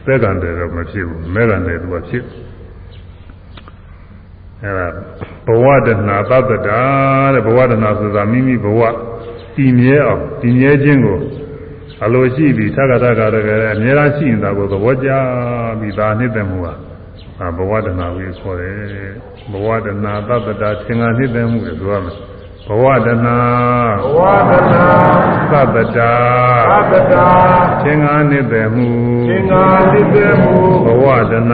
သက်ကံတွေတော့မဖြစ်ဘူးမက္ကံတွေသူကဖြစ် အဲဒါဘဝတဏသတ္တတာတဲ့ဘဝတဏဆိုတာမိမိဘဝတည်မြဲအောင်တည်မြဲခြင်းကိုအလိုရှိပြီးသက္ကတကတကယ်အများအားရှိနေတာကိုသဘောကျပြီးဒါနှစ်သက်မှုဟာဘဝတဏကိုခေါ်တယ်ဘဝတဏသတ္တတာသင်္ဃာနှစ်သက်မှုလို့ပြောရမယ် ဘဝတဏဘဝတနာသတ္တတာသတ္တတာသင်္ဃာနှစ်သက်မှုသင်္ဃာတိတေမူဘဝတဏ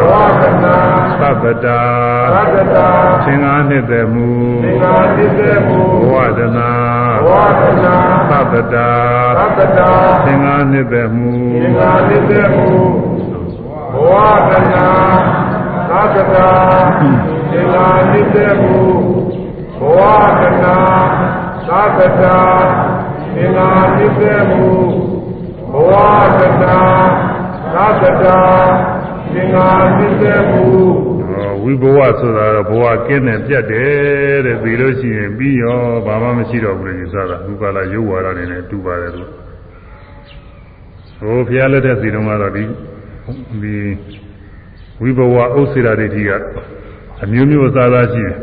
ဘဝတနာသတ္တတာသတ္တတာသင်္ဃာနှစ်သက်မှုသင်္ဃာတိတေမူဘဝတနာဘဝတနာသတ္တတာသတ္တတာသင်္ဃာနှစ်သက်မှုသင်္ဃာတိတေမူဘဝတနာသတ္တတာသင်္ဃာတိတေမူဘ ဝတနာသတ္တတာသင်္ဃာတိတေမူဘဝတနာသတ္တတာသင်္ဃာတိတေမူဝိဘဝဆိုတာတော့ဘဝကင်းတယ်ပြတ်တယ်တဲ့ပြီးလို့ရှိရင်ပြီးရောဘာမှမရှိတော့ဘူးလို့ယူဆတာဘုကာလရုပ်ဝါဒနေနဲ့တူပါတယ်လို့ဟိုဘုရားလက်ထက်စီတုန်းကတော့ဒီဒီဝိဘဝဥစ္စေရာဒိဋ္ဌိကအမျိုးမျိုးအစားအစားရှိတယ်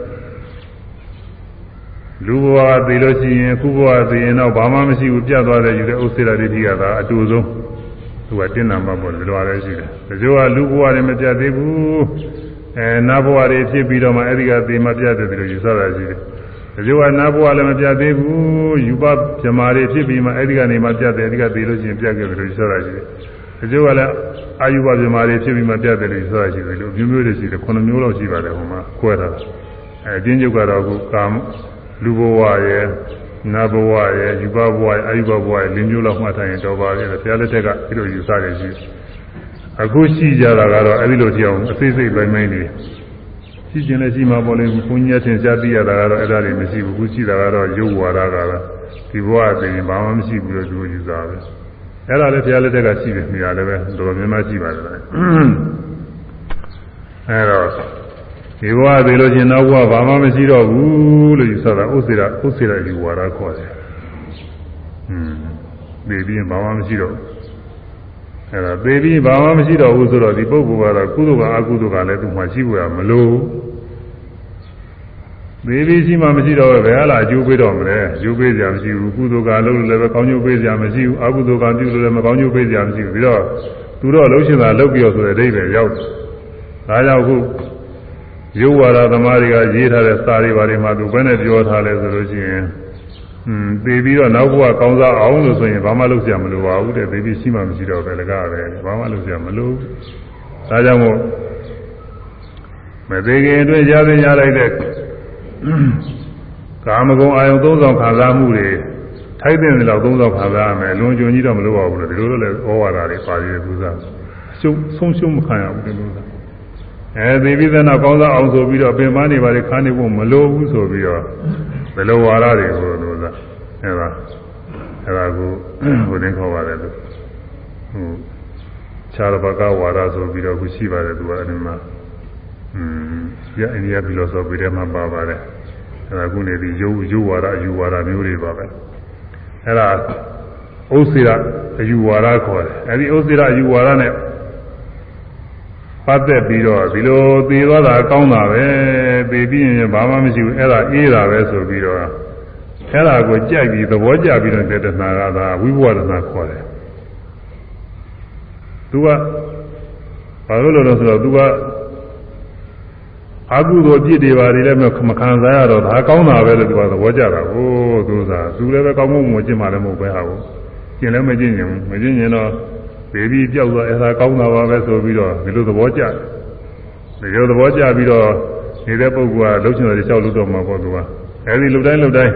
လူဘဝသိလို့ရှိရင်ခုဘဝသိရင်တော့ဘာမှမရှိဘူးပြတ်သွားတယ်ယူတဲ့ဥစ္စေရာဒိဋ္ဌိကသာအတူဆုံးသူကတင်းနာမှပေါ့ဒီလိုလည်းရှိတယ်တချို့ကလူဘဝတွေမပြတ်သေးဘူးအဲနတ်ဘဝတွေဖြစ်ပြီးတော့မှအဲဒီကသေမပြတ်တယ်လို့ယူဆတာရှိတယ်တချို့ကနတ်ဘဝလည်းမပြတ်သေးဘူးယူပဇမာတွေဖြစ်ပြီးမှအဲဒီကနေမှပြတ်တယ်အဲဒီကသေလို့ရှိရင်ပြတ်ခဲ့တယ်လို့ယူဆတာရှိတယ်တချို့ကလည်းအာယုဘဇမာတွေဖြစ်ပြီးမှပြတ်တယ်လို့ယူဆတာရှိတယ်လို့မျိုးမျိုးတွေရှိတယ်ခုနှစ်မျိုးလောက်ရှိပါတယ်ဟိုမှာခွဲထားတာအဲအတင်းကျုပ်ကတော့အခုကာမ လူဘဝရဲ့နတ်ဘဝရဲ့ယူပဘဝရဲ့အာယုဘဘဝရဲ့လင်းမျိုးလောက်မှတ်ထားရင်တော်ပါရဲ့ဘုရားလက်ထက်ကဒီလိုယူဆတယ်ရှိအခုရှိကြတာကတော့အဲဒီလိုကြောင်အသေးစိတ်ပိုင်းပိုင်းတွေရှိကျင်လည်းရှိမှာပေါ့လေဘုန်းကြီးအထင်ရှားသိရတာကတော့အဲ့ဒါတွေမရှိဘူးအခုရှိတာကတော့ရုပ်ဝါဒကလားဒီဘဝသိရင်ဘာမှမရှိဘူးလို့သူယူဆပဲအဲ့ဒါလည်းဘုရားလက်ထက်ကရှိတယ်နေရာလည်းပဲတော်တော်များများရှိပါတယ်အဲ့တော့ ဒီဘဝသိလို့ချင်းနောက်ဘဝဘာမှမရှိတော့ဘူးလို့ယူဆတာဥစ္စေရဥစ္စေရယူဝါဒခေါ်တယ်။ဟွန်းသိပြီးဘာမှမရှိတော့ဘူး။အဲ့ဒါသိပြီးဘာမှမရှိတော့ဘူးဆိုတော့ဒီပုဂ္ဂိုလ်ကတော့ကုသိုလ်ကအကုသိုလ်ကလည်းသူ့မှာရှိဖို့ရမလို့သိပြီးရှိမှမရှိတော့ဘယ်ဟာလာအကျိုးပေးတော့မလဲအကျိုးပေးကြမရှိဘူးကုသိုလ်ကလုပ်လို့လည်းပဲကောင်းကျိုးပေးကြမရှိဘူးအကုသိုလ်ကပြုလို့လည်းမကောင်းကျိုးပေးကြမရှိဘူးပြီးတော့သူတော့လှုပ်ရှင်တာလှုပ်ပြီးတော့ဆိုတဲ့အဓိပ္ပာယ်ရောက်တယ်။ဒါကြောင့်ခု ရုပ်ဝါဒသမားတွေကရေးထားတဲ့စာတွေဘာတွေမှာသူဘယ်နဲ့ပြောထားလဲဆိုလို့ရှိရင်อืมသိပြီးတော့နောက်ဘဝကောင်းစားအောင်လို့ဆိုရင်ဘာမှလုပ်ကြမလိုပါဘူးတဲ့သိပြီးရှိမှမရှိတော့ပဲလကားပဲဘာမှလုပ်ကြမလိုဒါကြောင့်မို့မသေးခင်အတွင်းရသင်ရလိုက်တဲ့ကာမဂုဏ်အာယုံသုံးဆောင်ခံစားမှုတွေထိုက်တဲ့လောက်သုံးဆောင်ခံစားရမယ်လွန်ကျွံကြီးတော့မလိုပါဘူးလို့ဒီလိုလိုလည်းဩဝါဒတွေပါရည်သူစားရှုံဆုံးရှုံးမခံရဘူးဒီလိုစား အဲသိပြီးတဲ့နောက်ကောင်းစားအောင်ဆိုပြီးတော့ပင်ပန်းနေပါလေခါနေဖို့မလိုဘူးဆိုပြီးတော့ဘယ်လိုဝါဒတွေကိုလို့သာအဲဒါအဲဒါကိုဟိုတင်ခေါ်ပါတယ်သူဟိုခြားဘကဝါဒဆိုပြီးတော့ခုရှိပါတယ်သူကအနည်းမှာอืมရအိန္ဒိယဖီလိုဆိုဖီထဲမှာပါပါတယ်အဲဒါခုနေဒီယုယုဝါဒအယူဝါဒမျိုးတွေပါပဲအဲဒါဥစ္စေရအယူဝါဒခေါ်တယ်အဲဒီဥစ္စေရအယူဝါဒနဲ့ ပတ်သက်ပြီးတော့ဒီလိုသေသွားတာကောင်းတာပဲသေပြီးရင်ဘာမှမရှိဘူးအဲ့ဒါအေးတာပဲဆိုပြီးတော့အဲ့ဒါကိုကြိုက်ပြီးသဘောကျပြီးတော့တေတနာကသာဝိဘဝဒနာခေါ်တယ်သူကဘာလို့လဲဆိုတော့သူကအကုသိုလ်ပြစ်တွေပါလေလည်းမခံစားရတော့ဒါကောင်းတာပဲလို့သူကသဘောကျတာကိုသူကသူလည်းပဲကောင်းမှုမကျင့်မှလည်းမဟုတ်ပဲဟာကိုကျင့်လည်းမကျင့်ရင်မကျင့်ရင်တော့ ဘေဘီပြောက်သွားအဲ့ဒါကောင်းတာပါပဲဆိုပြီးတော့ဒီလိုသဘောကျတယ်ဒီလိုသဘောကျပြီးတော့နေတဲ့ပုဂ္ဂိုလ်ကလှုပ်ရှင်တယ်လျှောက်လို့တော့မှာပေါ့သူကအဲဒီလှုပ်တိုင်းလှုပ်တိုင်း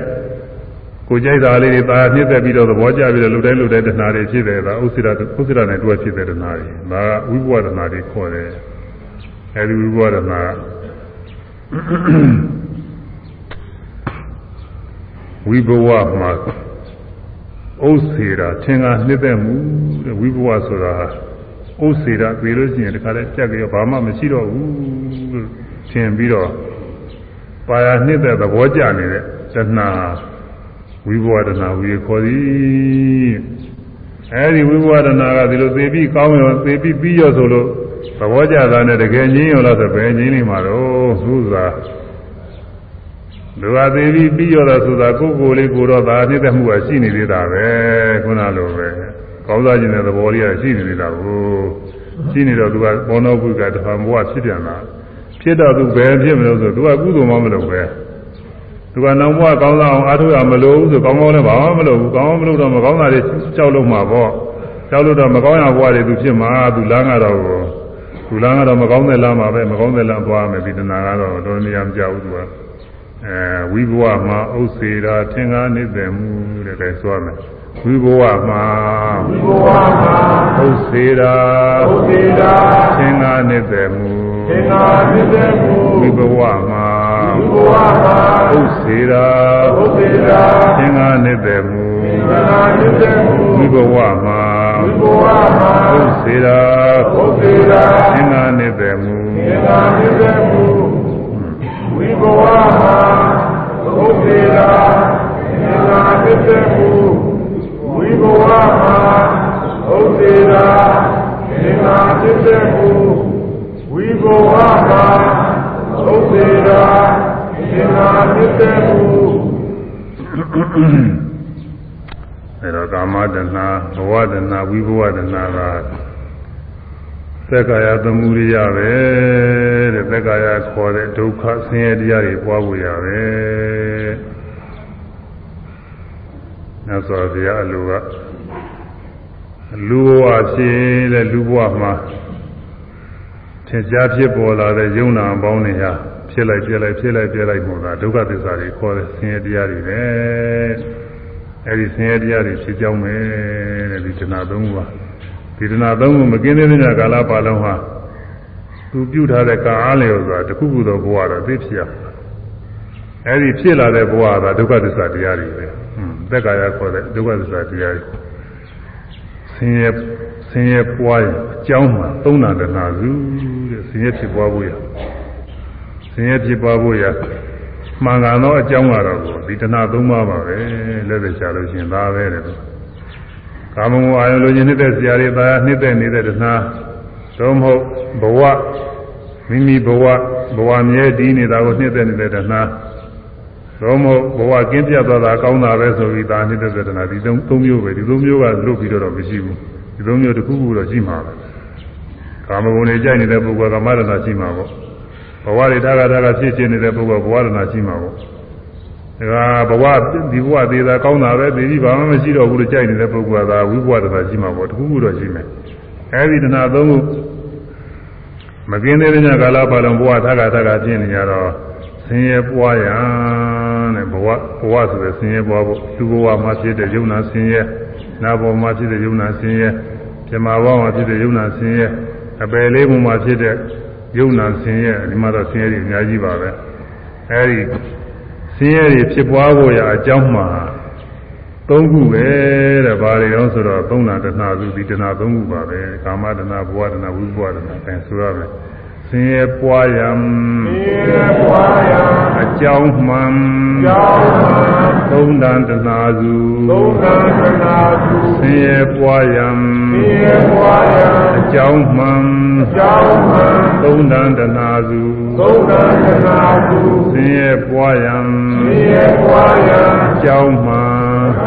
ကိုကြိုက်တာလေးတွေตาပြည့်သက်ပြီးတော့သဘောကျပြီးတော့လှုပ်တိုင်းလှုပ်တိုင်းတဏှာတွေဖြစ်တယ်ဒါဥစ္စေရဥစ္စေရနဲ့တွဲဖြစ်တဲ့တဏှာတွေဒါကဝိဘဝတဏှာတွေခေါ်တယ်အဲဒီဝိဘဝတဏှာဝိဘဝမှာ ဥစ္စေရာသင်္ကာနှစ်သက်မှုတဲ့ဝိဘဝဆိုတာဥစ္စေရာပြေလို့ရှိရင်တခါလဲကြက်ကြဘာမှမရှိတော့ဘူးလို့ထင်ပြီးတော့ပါရနှစ်သက်သဘောကျနေတဲ့တဏှာဝိဘဝတဏှာဝီခေါ်သည်အဲဒီဝိဘဝတဏှာကဒီလိုသေပြီးကောင်းရောသေပြီးပြီးရောဆိုလို့သဘောကျတာနဲ့တကယ်ငြင်းရောလားဆိုဘယ်ငြင်းနေမှာတော့သုသာ လူဟာသေးပြီးပြီးရောတော့ဆိုတာကိုယ်ကိုယ်လေးကိုတော့ဒါနှိမ့်သက်မှုကရှိနေသေးတာပဲခုနလိုပဲကောင်းစားခြင်းတဲ့သဘောလေးကရှိနေသေးတာကိုရှိနေတော့သူကဘောနောဘုကတဖန်ဘဝဖြစ်ပြန်လာဖြစ်တော့သူဘယ်ဖြစ်မလို့ဆိုသူကကုသိုလ်မှမလုပ်ပဲသူကနောင်ဘဝကောင်းစားအောင်အားထုတ်ရမလို့ဆိုကောင်းကောင်းလည်းဘာမှမလုပ်ဘူးကောင်းမလုပ်တော့မကောင်းတာတွေကြောက်လို့မှာပေါ့ကြောက်လို့တော့မကောင်းရဘဝတွေသူဖြစ်မှာသူလမ်းကတော့သူလမ်းကတော့မကောင်းတဲ့လမ်းမှာပဲမကောင်းတဲ့လမ်းသွားမယ်ဒီတဏှာကတော့တော်တော်များများမကြောက်ဘူးသူက အဲဝိဘဝမှာဥစ္စေတာသင်္ကားနေတယ်မှုတဲ့ကဲဆိုရမယ်ဝိဘဝမှာဝိဘဝမှာဥစ္စေတာဥစ္စေတာသင်္ကားနေတယ်မှုသင်္ကားနေတယ်မှုဝိဘဝမှာဝိဘဝမှာဥစ္စေတာဥစ္စေတာသင်္ကားနေတယ်မှုသင်္ကားနေတယ်မှုဝိဘဝမှာဝိဘဝမှာဥစ္စေတာဥစ္စေတာသင်္ကားနေတယ်မှုသင်္ကားနေတယ်မှု ဝိဘဝမှာသုသေရာဉာဏ်ဖြစ်တဲ့မှုဝိဘဝမှာသုသေရာဉာဏ်ဖြစ်တဲ့မှုဝိဘဝမှာသုသေရာဉာဏ်ဖြစ်တဲ့မှုအဲတော့ကာမတဏှာဘဝတဏှာဝိဘဝတဏှာက သက္ကာယသမှုရိယပဲတဲ့သက္ကာယခေါ်တဲ့ဒုက္ခဆင်းရဲတရားတွေပွားဖို့ရပဲမြတ်စွာဘုရားအလိုကလူဘဝဖြစ်တဲ့လူဘဝမှာထင်ရှားဖြစ်ပေါ်လာတဲ့ယုံနာအပေါင်းတွေဟာဖြစ်လိုက်ပြက်လိုက်ဖြစ်လိုက်ပြက်လိုက်ပုံသာဒုက္ခသစ္စာတွေခေါ်တဲ့ဆင်းရဲတရားတွေပဲအဲဒီဆင်းရဲတရားတွေဖြစ်ကြောင်းပဲတဲ့ဒီတဏှာသုံးခုပါ ဒီတဏှာသုံးခုမကင်းသေးတဲ့ကာလပါလုံးဟာသူပြုထားတဲ့ကာအားလျော်ဆိုတာတခုခုသောဘဝတော့သိဖြစ်ရအဲဒီဖြစ်လာတဲ့ဘဝကဒုက္ခသစ္စာတရားတွေပဲဟွန်းသက်ကာယခေါ်တဲ့ဒုက္ခသစ္စာတရားတွေဆင်းရဲဆင်းရဲပွားရင်အကြောင်းမှာသုံးတာတဏှာစုတဲ့ဆင်းရဲဖြစ်ပွားဖို့ရဆင်းရဲဖြစ်ပွားဖို့ရမှန်ကန်သောအကြောင်းကတော့ဒီတဏှာသုံးပါးပါပဲလက်သက်ချလို့ရှိရင်ဒါပဲတဲ့ ကာမဂုဏ်အာယုလိုချင်နေတဲ့ဆရာတွေသာနှစ်သက်နေတဲ့တဏှာသို့မဟုတ်ဘဝမိမိဘဝဘဝမြဲတည်နေတာကိုနှစ်သက်နေတဲ့တဏှာသို့မဟုတ်ဘဝကင်းပြတ်သွားတာကောင်းတာပဲဆိုပြီးဒါနှစ်သက်တဲ့တဏှာဒီသုံးသုံးမျိုးပဲဒီသုံးမျိုးကလွတ်ပြီးတော့မရှိဘူးဒီသုံးမျိုးတစ်ခုခုတော့ရှိမှာပဲကာမဂုဏ်တွေကြိုက်နေတဲ့ပုဂ္ဂိုလ်ကကာမရဏရှိမှာပေါ့ဘဝတွေထားတာထားတာဖြစ်ခြင်းနေတဲ့ပုဂ္ဂိုလ်ဘဝရဏရှိမှာပေါ့ ဒါကဘဝဒီဘဝသေးတာကောင်းတာပဲသေပြီးဘာမှမရှိတော့ဘူးလို့ကြိုက်နေတဲ့ပုဂ္ဂိုလ်ကသာဝိဘဝတည်းရှိမှာပေါ့တစ်ခုခုတော့ရှိမယ်အဲဒီတဏှာသုံးခုမกินသေးတဲ့ညကာလပါလုံးဘဝထားတာထားတာဖြစ်နေကြတော့ဆင်းရဲပွားရတဲ့ဘဝဘဝဆိုတဲ့ဆင်းရဲပွားဖို့သူဘဝမှာဖြစ်တဲ့ယုံနာဆင်းရဲနာဘဝမှာဖြစ်တဲ့ယုံနာဆင်းရဲပြမဘဝမှာဖြစ်တဲ့ယုံနာဆင်းရဲအပယ်လေးဘဝမှာဖြစ်တဲ့ယုံနာဆင်းရဲဒီမှာတော့ဆင်းရဲတွေအများကြီးပါပဲအဲဒီဆ င်းရဲတွေဖြစ်ပွားဖို့ရအကြောင်းမှာသုံးခုပဲတဲ့ဘာတွေရောဆိုတော့သုံးနာတဏှာစုဒီတဏှာသုံးခုပါပဲကာမတဏှာဘဝတဏှာဝိဘဝတဏှာအဲဆိုရမယ်ဆင်းရဲပွားရန်ဆင်းရဲပွားရန်အကြောင်းမှန်ကြောင်းမှန်သုံးတန်တနာစုသုံးတန်တနာစုဆင်းရဲပွားရန်ဆင်းရဲပွားရန်အကြောင်းမှန် ကြောင်းမှန်သုံးတန်တနာစုသုံးတန်တနာစုဆင်းရဲပွားရန်ဆင်းရဲပွားရန်အကြောင်းမှန်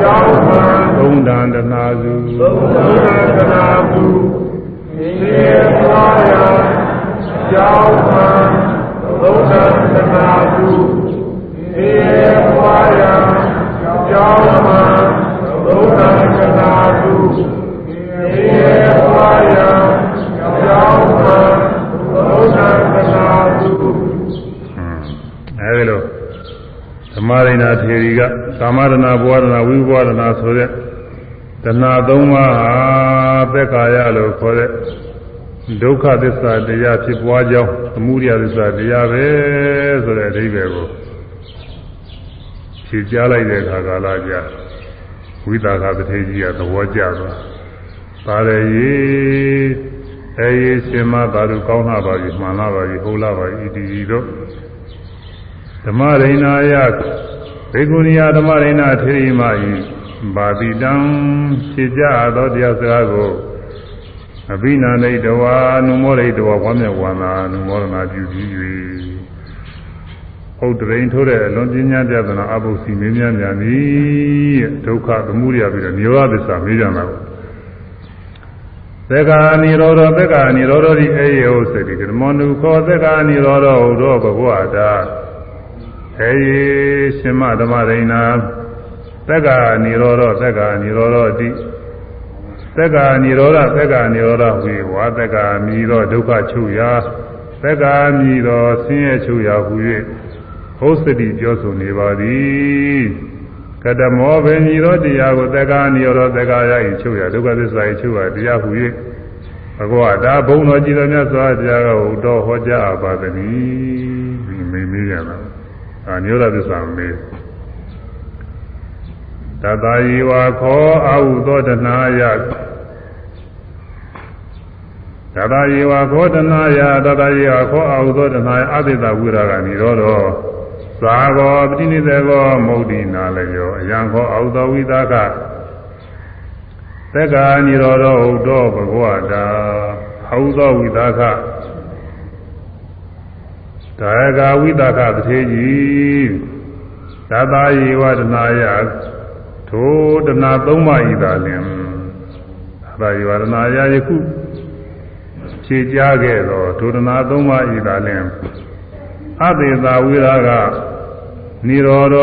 ကြောင်းမှန်သုံးတန်တနာစုသုံးတန်တနာစုဆင်းရဲပွားရန်ကြောင်းမှန်သုံးသသနာစုသေပွားရကြောင်းမှန်သုံးသသနာစုသေပွားရကြော ဓမ္မရိနာထေရီကကာမရဏဘဝရဏဝိဘဝရဏဆိုတဲ့တဏှာသုံးပါးဟာသက်ကာယလို့ခေါ်တဲ့ဒုက္ခသစ္စာတရားဖြစ်ပွားကြောင်းအမှုရိယသစ္စာတရားပဲဆိုတဲ့အဓိပ္ပာယ်ကိုဖြေကြားလိုက်တဲ့အခါကာလကြာဝိသကာပတိကြီးကသဘောကျသွားပါရရေအဲရေရှင်မသာလူကောင်းလာပါပြီမှန်လာပါပြီဟုတ်လာပါပြီဣတိတို့ ဓမ္မရိဏာယဘေကုဏီယဓမ္မရိဏာထေရီမဤဘာတိတံဖြေကြသောတရားစကားကိုအဘိနာနိတဝါနုမောရိတဝါဝမ်းမြောက်ဝန္တာနုမောရဏပြုပြီး၍ဟုတ်တရင်ထိုးတဲ့အလွန်ပညာပြဒနာအဘုစီမင်းများများသည်ဒုက္ခသမှုရပြီးတော့နိရောဓသစ္စာမေးကြမှာသက္ကာနိရောဓသက္ကာနိရောဓဒီအေယောစေတိကမောနုခောသက္ကာနိရောဓဟုသောဘဂဝတာ အေရှင်မဓမ္မရိဏသက္ကာနိရောဓသက္ကာနိရောဓတိသက္ကာနိရောဓသက္ကာနိရောဓဝေဝါသက္ကာမိသောဒုက္ခချုပ်ရာသက္ကာမိသောဆင်းရဲချုပ်ရာဟူ၍ဟောစတိပြောဆိုနေပါသည်ကတမောဘေနိရောဓတရားကိုသက္ကာနိရောဓသက္ကာရ၏ချုပ်ရာဒုက္ခသစ္စာ၏ချုပ်ရာတရားဟူ၍ဘဂဝတာဘုံတော်ကြည်တော်မြတ်စွာဘုရားကဟောတော်ဟောကြားပါသည်မိမိရပါ အာနိရောဓသစ္စာမေးတတယေဝခောအာဟုသောတနာယတတယေဝခောတနာယတတယေဝခောအာဟုသောတနာယအတိတဝိရာဂနိရောဓသာဂောပတိနိသေကောမௌဒိနာလယောအယံခောအာဟုသောဝိသကသက္ကာနိရောဓဥဒ္ဒောဘဂဝတာအာဟုသောဝိသက ဒါယကဝိသကတထေကြီးသတ္တယေဝတနာယထိုတဏှာသုံးပါးဤသာလင်သာယဝရဏယာယခုဖြေကြားခဲ့သောထိုတဏှာသုံးပါးဤသာလင်အသေသာဝိရာကနိရောဓ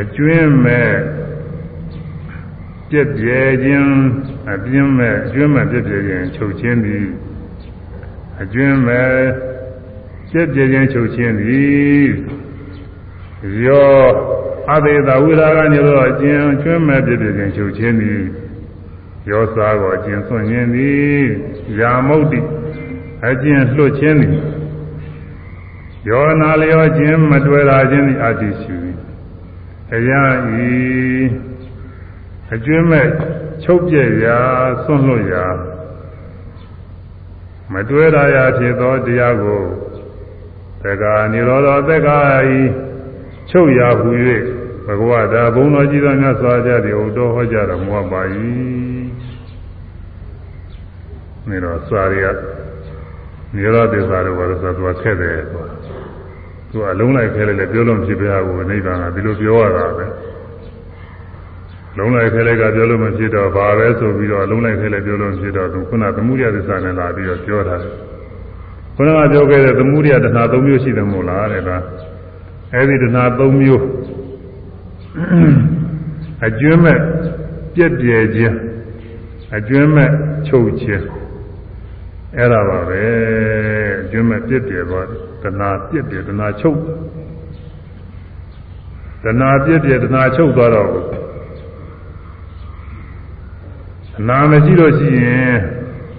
အကျွင်းမဲ့ပြည့်ပြဲခြင်းအပြင်းမဲ့အကျွင်းမဲ့ပြည့်ပြဲခြင်းချုပ်ခြင်းသည်အကျွင်းမဲ့ ပြည့်ပြဲခြင်းချုပ်ခြင်းသည်ရောအသေသာဝိရာကနေတော့အကျဉ်ကျွမ်းမဲ့ပြည့်ပြည့်ခြင်းချုပ်ခြင်းသည်ရောစားကိုအကျဉ်ဆွန့်ခြင်းသည်ယာမုတ်တိအကျဉ်လွတ်ခြင်းသည်ယောနာလျောခြင်းမတွေ့တာခြင်းသည်အတ္တိရှိသည်အရာဤအကျွမ်းမဲ့ချုပ်ပြည့်ရာဆွန့်လွတ်ရာမတွေ့တာရာဖြစ်သောတရားကို သက္ကာនិရောဓသက္ကာဤချုပ်ရာဟူ၍ဘဂဝတာဘုံတော်ကြီးသောမြတ်စွာဘုရားသည်ဥတော်ဟောကြားတော်မူပါ၏နေတော့စွာရည်နိရောဓသစ္စာတို့ဘာလို့ဆိုတော့သူကခက်တယ်သူသူအလုံးလိုက်ခဲလိုက်လည်းပြောလို့ဖြစ်ပြရဘူးနိဗ္ဗာန်ကဒီလိုပြောရတာပဲလုံးလိုက်ခဲလိုက်ကပြောလို့မဖြစ်တော့ဘာပဲဆိုပြီးတော့အလုံးလိုက်ခဲလိုက်ပြောလို့ဖြစ်တော့သူခုနသမှုရသစ္စာနဲ့လာပြီးတော့ပြောတာ ခုနကပြောခဲ့တဲ့သမှုရတဏှာ၃မျိုးရှိတယ်မို့လားတဲ့ကအဲဒီတဏှာ၃မျိုးအကျွမ်းမဲ့ပြက်ပြဲခြင်းအကျွမ်းမဲ့ချုပ်ခြင်းအဲ့ဒါပါပဲအကျွမ်းမဲ့ပြက်ပြဲသွားတဏှာပြက်ပြဲတဏှာချုပ်တဏှာပြက်ပြဲတဏှာချုပ်သွားတော့တဏှာမရှိလို့ရှိရင်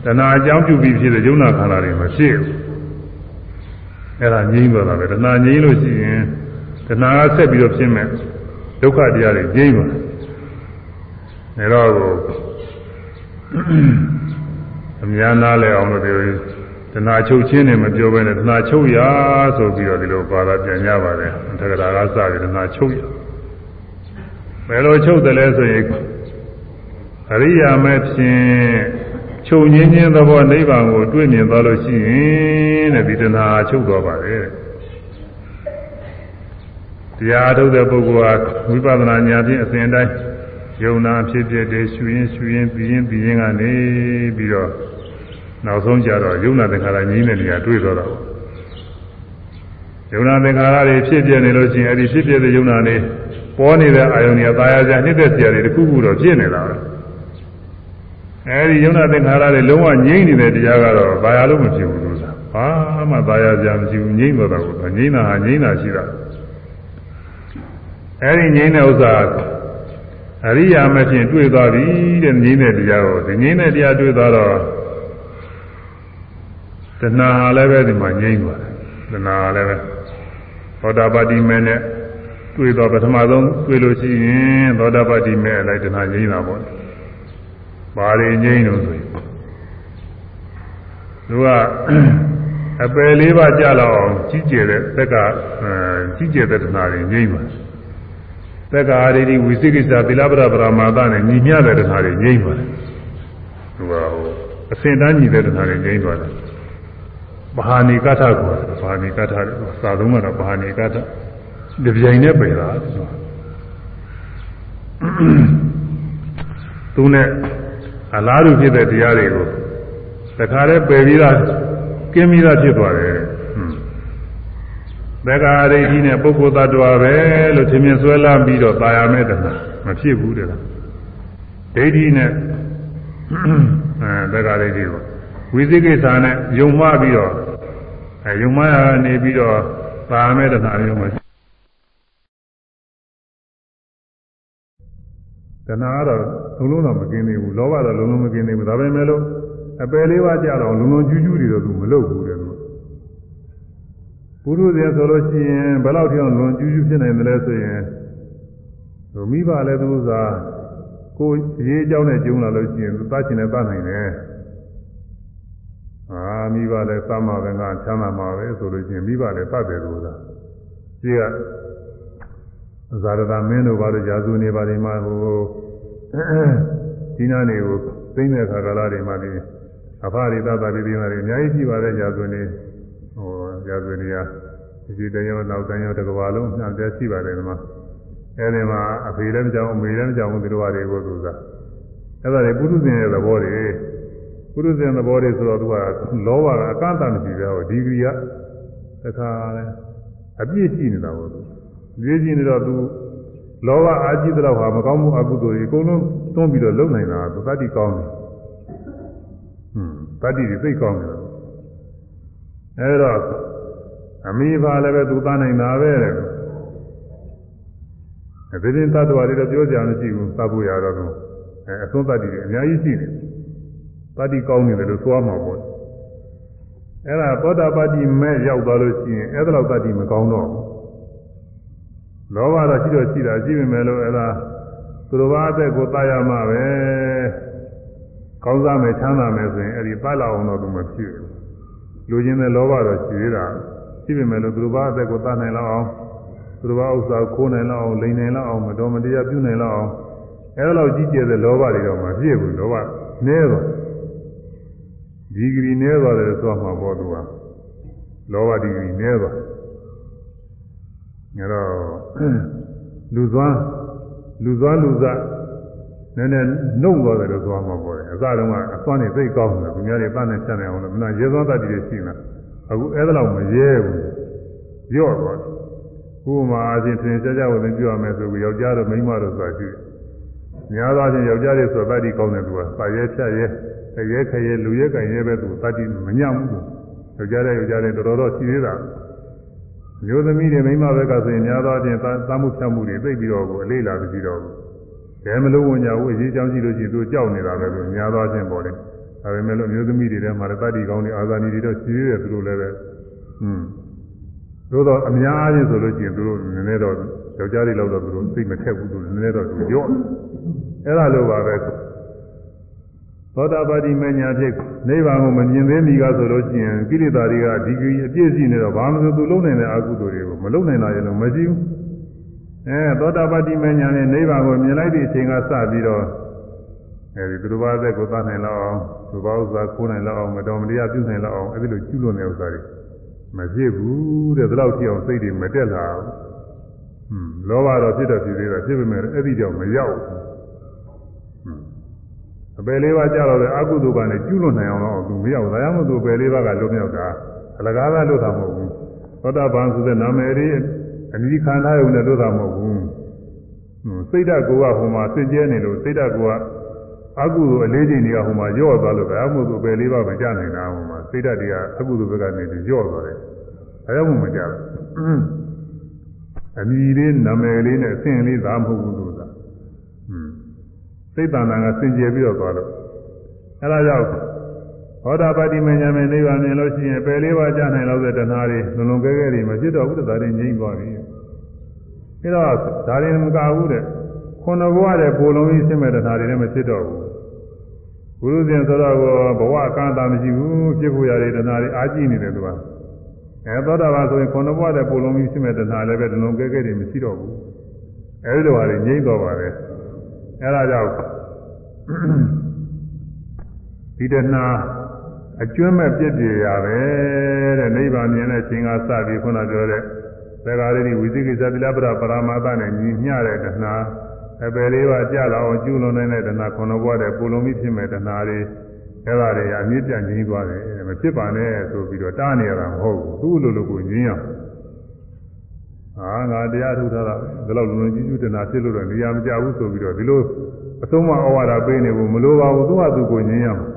တဏှာအကြောင်းပြုပြီးဖြစ်တဲ့ယုံနာခန္ဓာတွေမဖြစ်ဘူး အဲ့ဒါငြိမ့်သွားတာပဲတဏှာငြိမ့်လို့ရှိရင်တဏှာကဆက်ပြီးတော့ဖြစ်မဲ့ဒုက္ခတရားတွေငြိမ့်ပါဒါတော့ကိုအများနာလဲအောင်လို့ဒီတဏှာချုပ်ချင်းနဲ့မပြောဘဲနဲ့တဏှာချုပ်ရဆိုပြီးတော့ဒီလိုပါလာပြန်ကြပါတယ်တက္ကရာကစပြီးတဏှာချုပ်ရဘယ်လိုချုပ်တယ်လဲဆိုရင်အရိယာမဲ့ဖြင့် ချုပ်ငင်းခြင်းသဘောနိဗ္ဗာန်ကိုတွေ့မြင်သွားလို့ရှိရင်တဲ့ဒီတဏှာချုပ်သွားပါလေတရားထုတ်တဲ့ပုဂ္ဂိုလ်ဟာဝိပဿနာဉာဏ်ဖြင့်အစဉ်တိုင်းယုံနာဖြစ်ဖြစ်တည်းရှုရင်းရှုရင်းပြီးရင်းပြီးရင်းကနေပြီးတော့နောက်ဆုံးကြတော့ယုံနာသင်္ခါရကြီးတဲ့နေရာတွေ့တော့တာပေါ့ယုံနာသင်္ခါရတွေဖြစ်ပြနေလို့ရှိရင်အဲ့ဒီဖြစ်ပြတဲ့ယုံနာတွေပေါ်နေတဲ့အာယုန်တွေသာယာစရာနှိမ့်သက်စရာတွေတခုခုတော့ဖြစ်နေတာပဲ အဲဒီယုံနာသင်္ခါရတွေလုံးဝငြိမ့်နေတဲ့တရားကတော့ဘာရလို့မဖြစ်ဘူးလို့ဆိုတာဘာမှသာယာကြမရှိဘူးငြိမ့်တော့တာကိုငြိမ့်တာဟာငြိမ့်တာရှိတာအဲဒီငြိမ့်တဲ့ဥစ္စာအရိယာမဖြစ်တွေ့သွားပြီတဲ့ငြိမ့်တဲ့တရားကိုဒီငြိမ့်တဲ့တရားတွေ့သွားတော့တဏှာဟာလည်းပဲဒီမှာငြိမ့်သွားတယ်တဏှာဟာလည်းပဲသောတာပတိမေနဲ့တွေ့တော့ပထမဆုံးတွေ့လို့ရှိရင်သောတာပတိမေလိုက်တဏှာငြိမ့်တာပေါ့ ဘာတွေငြိမ်းလို့ဆိုရင်သူကအပယ်လေးပါးကြလောက်အောင်ကြီးကျယ်တဲ့သက်ကကြီးကျယ်တဲ့တဏှာတွေငြိမ်းပါတယ်သက္ကာရိတိဝိသိကိစ္စသီလပရပရမာသနဲ့ညီမျှတဲ့တရားတွေငြိမ့်ပါတယ်။သူကဟိုအစင်တန်းညီတဲ့တရားတွေငြိမ့်သွားတယ်။ဘာဟာနိကထကိုဘာဟာနိကထစာသုံးကတော့ဘာဟာနိကထဒီပြိုင်နဲ့ပယ်တာသူနဲ့ အလားတူဖြစ်တဲ့တရားတွေကိုတခါတည်းပယ်ပြီးသားကင်းပြီးသားဖြစ်သွားတယ်။သက္ကာရိဋ္ဌိနဲ့ပုဂ္ဂိုလ်သတ္တဝါပဲလို့ထင်မြင်ဆွဲလာပြီးတော့ตายရမယ့်တဏှာမဖြစ်ဘူးတဲ့လားဒိဋ္ဌိနဲ့အဲသက္ကာရိဋ္ဌိကိုဝိသိကိစ္စနဲ့ယုံမှားပြီးတော့အဲယုံမှားရနေပြီးတော့ตายရမယ့်တဏှာမျိုးမ တဏှာကတော့လုံးလုံးတော့မกินသေးဘူးလောဘတော့လုံးလုံးမกินသေးဘူးဒါပေမဲ့လို့အပယ်လေးပါးကြတော့လုံးလုံးကျူးကျူးတွေတော့သူမလုပ်ဘူးတဲ့လို့ပုရုဇဉ်ဆိုလို့ရှိရင်ဘယ်လောက်ထိအောင်လွန်ကျူးကျူးဖြစ်နိုင်တယ်လဲဆိုရင်ဟိုမိဘလည်းသူစားကိုရေးအကြောင်းနဲ့ကျုံလာလို့ရှိရင်သူသားချင်တယ်သားနိုင်တယ်အာမိဘလည်းသမှာပဲငါချမ်းသာမှာပဲဆိုလို့ရှိရင်မိဘလည်းသတ်တယ်လို့သာရှိက ဇာရတာမင်းတို့ဘာလို့ရာဇူနေပါလိမ့်မှာဟိုဒီနာနေကိုသိတဲ့ခါကာလတွေမှာဒီအဖရိသတာပိပိနာတွေအများကြီးရှိပါတယ်ရာဇူနေဟိုရာဇဝင်တွေကဒီတရောနောက်တရောတစ်ကဘာလုံးနှံပြရှိပါတယ်ဒီမှာအဲဒီမှာအဖေလည်းမကြောက်အမေလည်းမကြောက်ဘူးသူတို့ဟာတွေကိုသူကအဲ့ဒါတွေပုရုဇဉ်ရဲ့သဘောတွေပုရုဇဉ်သဘောတွေဆိုတော့သူကလောဘကအကန့်အသတ်မရှိကြဘူးဒီဂရီကတခါလဲအပြည့်ရှိနေတာပေါ့သူ ပြည့်ရှိနေတော့သူလောဘအာကြည့်တော့ဟာမကောင်းမှုအကုသိုလ်တွေအကုန်လုံးတွန်းပြီးတော့လုံနိုင်တာသူတတိကောင်းတယ်ဟွန်းတတိတွေသိကောင်းတယ်အဲတော့အမိဘာလည်းပဲသူသားနိုင်တာပဲတဲ့အဲဒီရင်တ attva တွေတော့ပြောကြမရှိဘူးသတ်ဖို့ရတော့သူအဲအဆုံးတတိတွေအများကြီးရှိတယ်တတိကောင်းနေတယ်လို့သွားမှာပေါ့အဲ့ဒါသောတာပတ္တိမဲ့ရောက်သွားလို့ရှိရင်အဲ့ဒါလောက်တတိမကောင်းတော့ဘူး လောဘတော့ရှိတော့ရှိတာရှိပေမဲ့လို့အဲ့ဒါသူတော်ဘာအသက်ကိုတတ်ရမှာပဲကောင်းစားမယ်ချမ်းသာမယ်ဆိုရင်အဲ့ဒီတတ်လောက်အောင်တော့သူမဖြစ်ဘူးလူချင်းတဲ့လောဘတော့ရှိသေးတာရှိပေမဲ့လို့သူတော်ဘာအသက်ကိုတတ်နိုင်လောက်အောင်သူတော်ဘာဥစ္စာခိုးနိုင်လောက်အောင်လိန်နိုင်လောက်အောင်မတော်မတရားပြုနိုင်လောက်အောင်အဲ့ဒါလောက်ကြီးကျယ်တဲ့လောဘတွေတော့မဖြစ်ဘူးလောဘနည်းတော့ဒီဂရီနည်းသွားတယ်ဆိုမှပေါ်သူကလောဘဒီဂရီနည်းသွား ငါတော့လူသွားလူသွားလူစားနည်းနည်းနှုတ်သွားတယ်လို့သွားမှာပေါ်တယ်အစတုန်းကအစွမ်းနေသိကောင်းတယ်သူများတွေတန်းနဲ့ဖြတ်နေအောင်လို့မနာရဲသွားတတ်တယ်ရှိလားအခုအဲ့ဒါလောက်မရဲဘူးရော့သွားဥပမာအချင်းထင်ကြကြဝင်ပြရမယ်ဆိုပြီးယောက်ျားတို့မိန်းမတို့ဆိုတာရှိတယ်များသောအားဖြင့်ယောက်ျားတွေဆိုတတ်တည်ကောင်းတယ်သူကစာရဲဖြတ်ရဲတရဲခရဲလူရဲကင်ရဲပဲသူတတ်တည်မညံ့ဘူးယောက်ျားတဲ့ယောက်ျားတဲ့တော်တော်ရှိသေးတာ မျိုးသမီးတွေမိန်းမဘက်ကဆိုရင်များသောအားဖြင့်သာမှုဖြတ်မှုတွေသိပြီးတော့ကိုအလေးလာပြီးတော့ဘယ်မလို့ဝင်ကြဘူးအရေးကြောင်းကြည့်လို့ရှိရင်သူကြောက်နေတာပဲလို့များသောအားဖြင့်ပေါ်တယ်ဒါပေမဲ့လို့မျိုးသမီးတွေထဲမှာတတ်တည်ကောင်းတဲ့အာဇာနည်တွေတော့ရှိသေးတယ်သူတို့လည်းပဲอืมသို့တော့အများအားဖြင့်ဆိုလို့ရှိရင်သူတို့နည်းနည်းတော့ယောက်ျားတွေလောက်တော့သူတို့သိမထက်ဘူးသူနည်းနည်းတော့သူကြော့အဲ့ဒါလိုပါပဲ သောတာပတိမညာဖြစ်နိဗ္ဗာန်ကိုမမြင်သေးမီကဆိုလို့ရှိရင်ကိလေသာတွေကဒီကြီးအပြည့်ရှိနေတော့ဘာမှမဆိုသူလုံးနိုင်တဲ့အကုသိုလ်တွေကိုမလုံးနိုင်တာရင်လည်းမရှိဘူးအဲသောတာပတိမညာနဲ့နိဗ္ဗာန်ကိုမြင်လိုက်တဲ့အချိန်ကစပြီးတော့အဲဒီသူတစ်ပါးသက်ကိုသတ်နိုင်လောက်အောင်သူဘာဥစ္စာခိုးနိုင်လောက်အောင်မတော်မတရားပြုနိုင်လောက်အောင်အဲဒီလိုကျุလို့နေဥစ္စာတွေမဖြစ်ဘူးတဲ့ဒီလောက်ကြည့်အောင်စိတ်တွေမတက်လာဘူးဟွန်းလောဘတော့ဖြစ်တော့ဖြစ်သေးတာဖြစ်ပေမဲ့အဲ့ဒီကြောင့်မရောက်ဘူး အပယ်လေးပါးကြာတော့တဲ့အကုသိုလ်ကလည်းကျุလွန်နိုင်အောင်တော့သူမရောက်ဒါကြောင့်မို့သူအပယ်လေးပါးကလွတ်မြောက်တာအလကားကလွတ်တာမဟုတ်ဘူးသောတာပန်ဆိုတဲ့နာမည်လေးအနိခန္ဓာယုံနဲ့လွတ်တာမဟုတ်ဘူးစိတ်ဓာတ်ကိုကဟိုမှာစင်ကြဲနေလို့စိတ်ဓာတ်ကိုကအကုသိုလ်အလေးချိန်တွေကဟိုမှာညော့သွားလို့ဒါမှမဟုတ်သူအပယ်လေးပါးမကြနိုင်တာဟိုမှာစိတ်ဓာတ်တွေကအကုသိုလ်ဘက်ကနေပြီးညော့သွားတယ်ဒါကြောင့်မို့မကြဘူးအမည်လေးနာမည်လေးနဲ့အဆင့်လေးသာမဟုတ်ဘူးလို့သာอืม စိတ်တဏ္ဍာကစင်ကြယ်ပြီးတော့သွားလို့အဲဒါကြောင့်ဟောတာပတိမညာမေနိဗ္ဗာန်မြင်လို့ရှိရင်ပယ်လေးပါးကြာနိုင်လောက်တဲ့တဏှာတွေလုံလုံကဲကဲတွေမဖြစ်တော့ဘူးတဲ့ဒါတွေငြိမ့်သွားပြီအဲတော့ဒါတွေမကဘူးတဲ့ခုနဘဝတဲ့ပိုလုံးကြီးရှင်းမဲ့တဏှာတွေလည်းမဖြစ်တော့ဘူးဘုရုဇင်ဆိုတော့ဘဝအကန့်အသတ်မရှိဘူးဖြစ်ဖို့ရတဲ့တဏှာတွေအာကြည့်နေတယ်သူကအဲသောတာပန်ဆိုရင်ခုနဘဝတဲ့ပိုလုံးကြီးရှင်းမဲ့တဏှာလည်းပဲလုံလုံကဲကဲတွေမရှိတော့ဘူးအဲဒီလိုဟာတွေငြိမ့်တော့ပါတယ် အဲဒါကြောင့်ဒီတဏှာအကျွမ်းမဲ့ပြည့်ပြည့်ရပဲတဲ့နိဗ္ဗာန်မြင်တဲ့ချိန်ကစပြီးခုနပြောတဲ့သက္ကာရိဝိသိကိစ္စတိလပရပရမသနဲ့ညီမျှတဲ့တဏှာအပယ်လေးပါကြလာအောင်ကျူးလွန်နေတဲ့တဏှာခုနဘဝတဲ့ပူလုံးပြီးဖြစ်မဲ့တဏှာတွေအဲ့ဒါတွေအမြင့်ပြန့်ကြီးသွားတယ်မဖြစ်ပါနဲ့ဆိုပြီးတော့တားနေရတာမဟုတ်ဘူးသူ့လိုလိုကိုညင်းအောင် ဟာငါတရားထုတ်ထားတာဒီလောက်လုံလုံကြီးကြီးတနာဖြစ်လို့တော့နေရာမကြဘူးဆိုပြီးတော့ဒီလိုအဆုံးမဩဝါဒပေးနေဖို့မလိုပါဘူးသူ့ဟာသူကိုညင်းရမှာ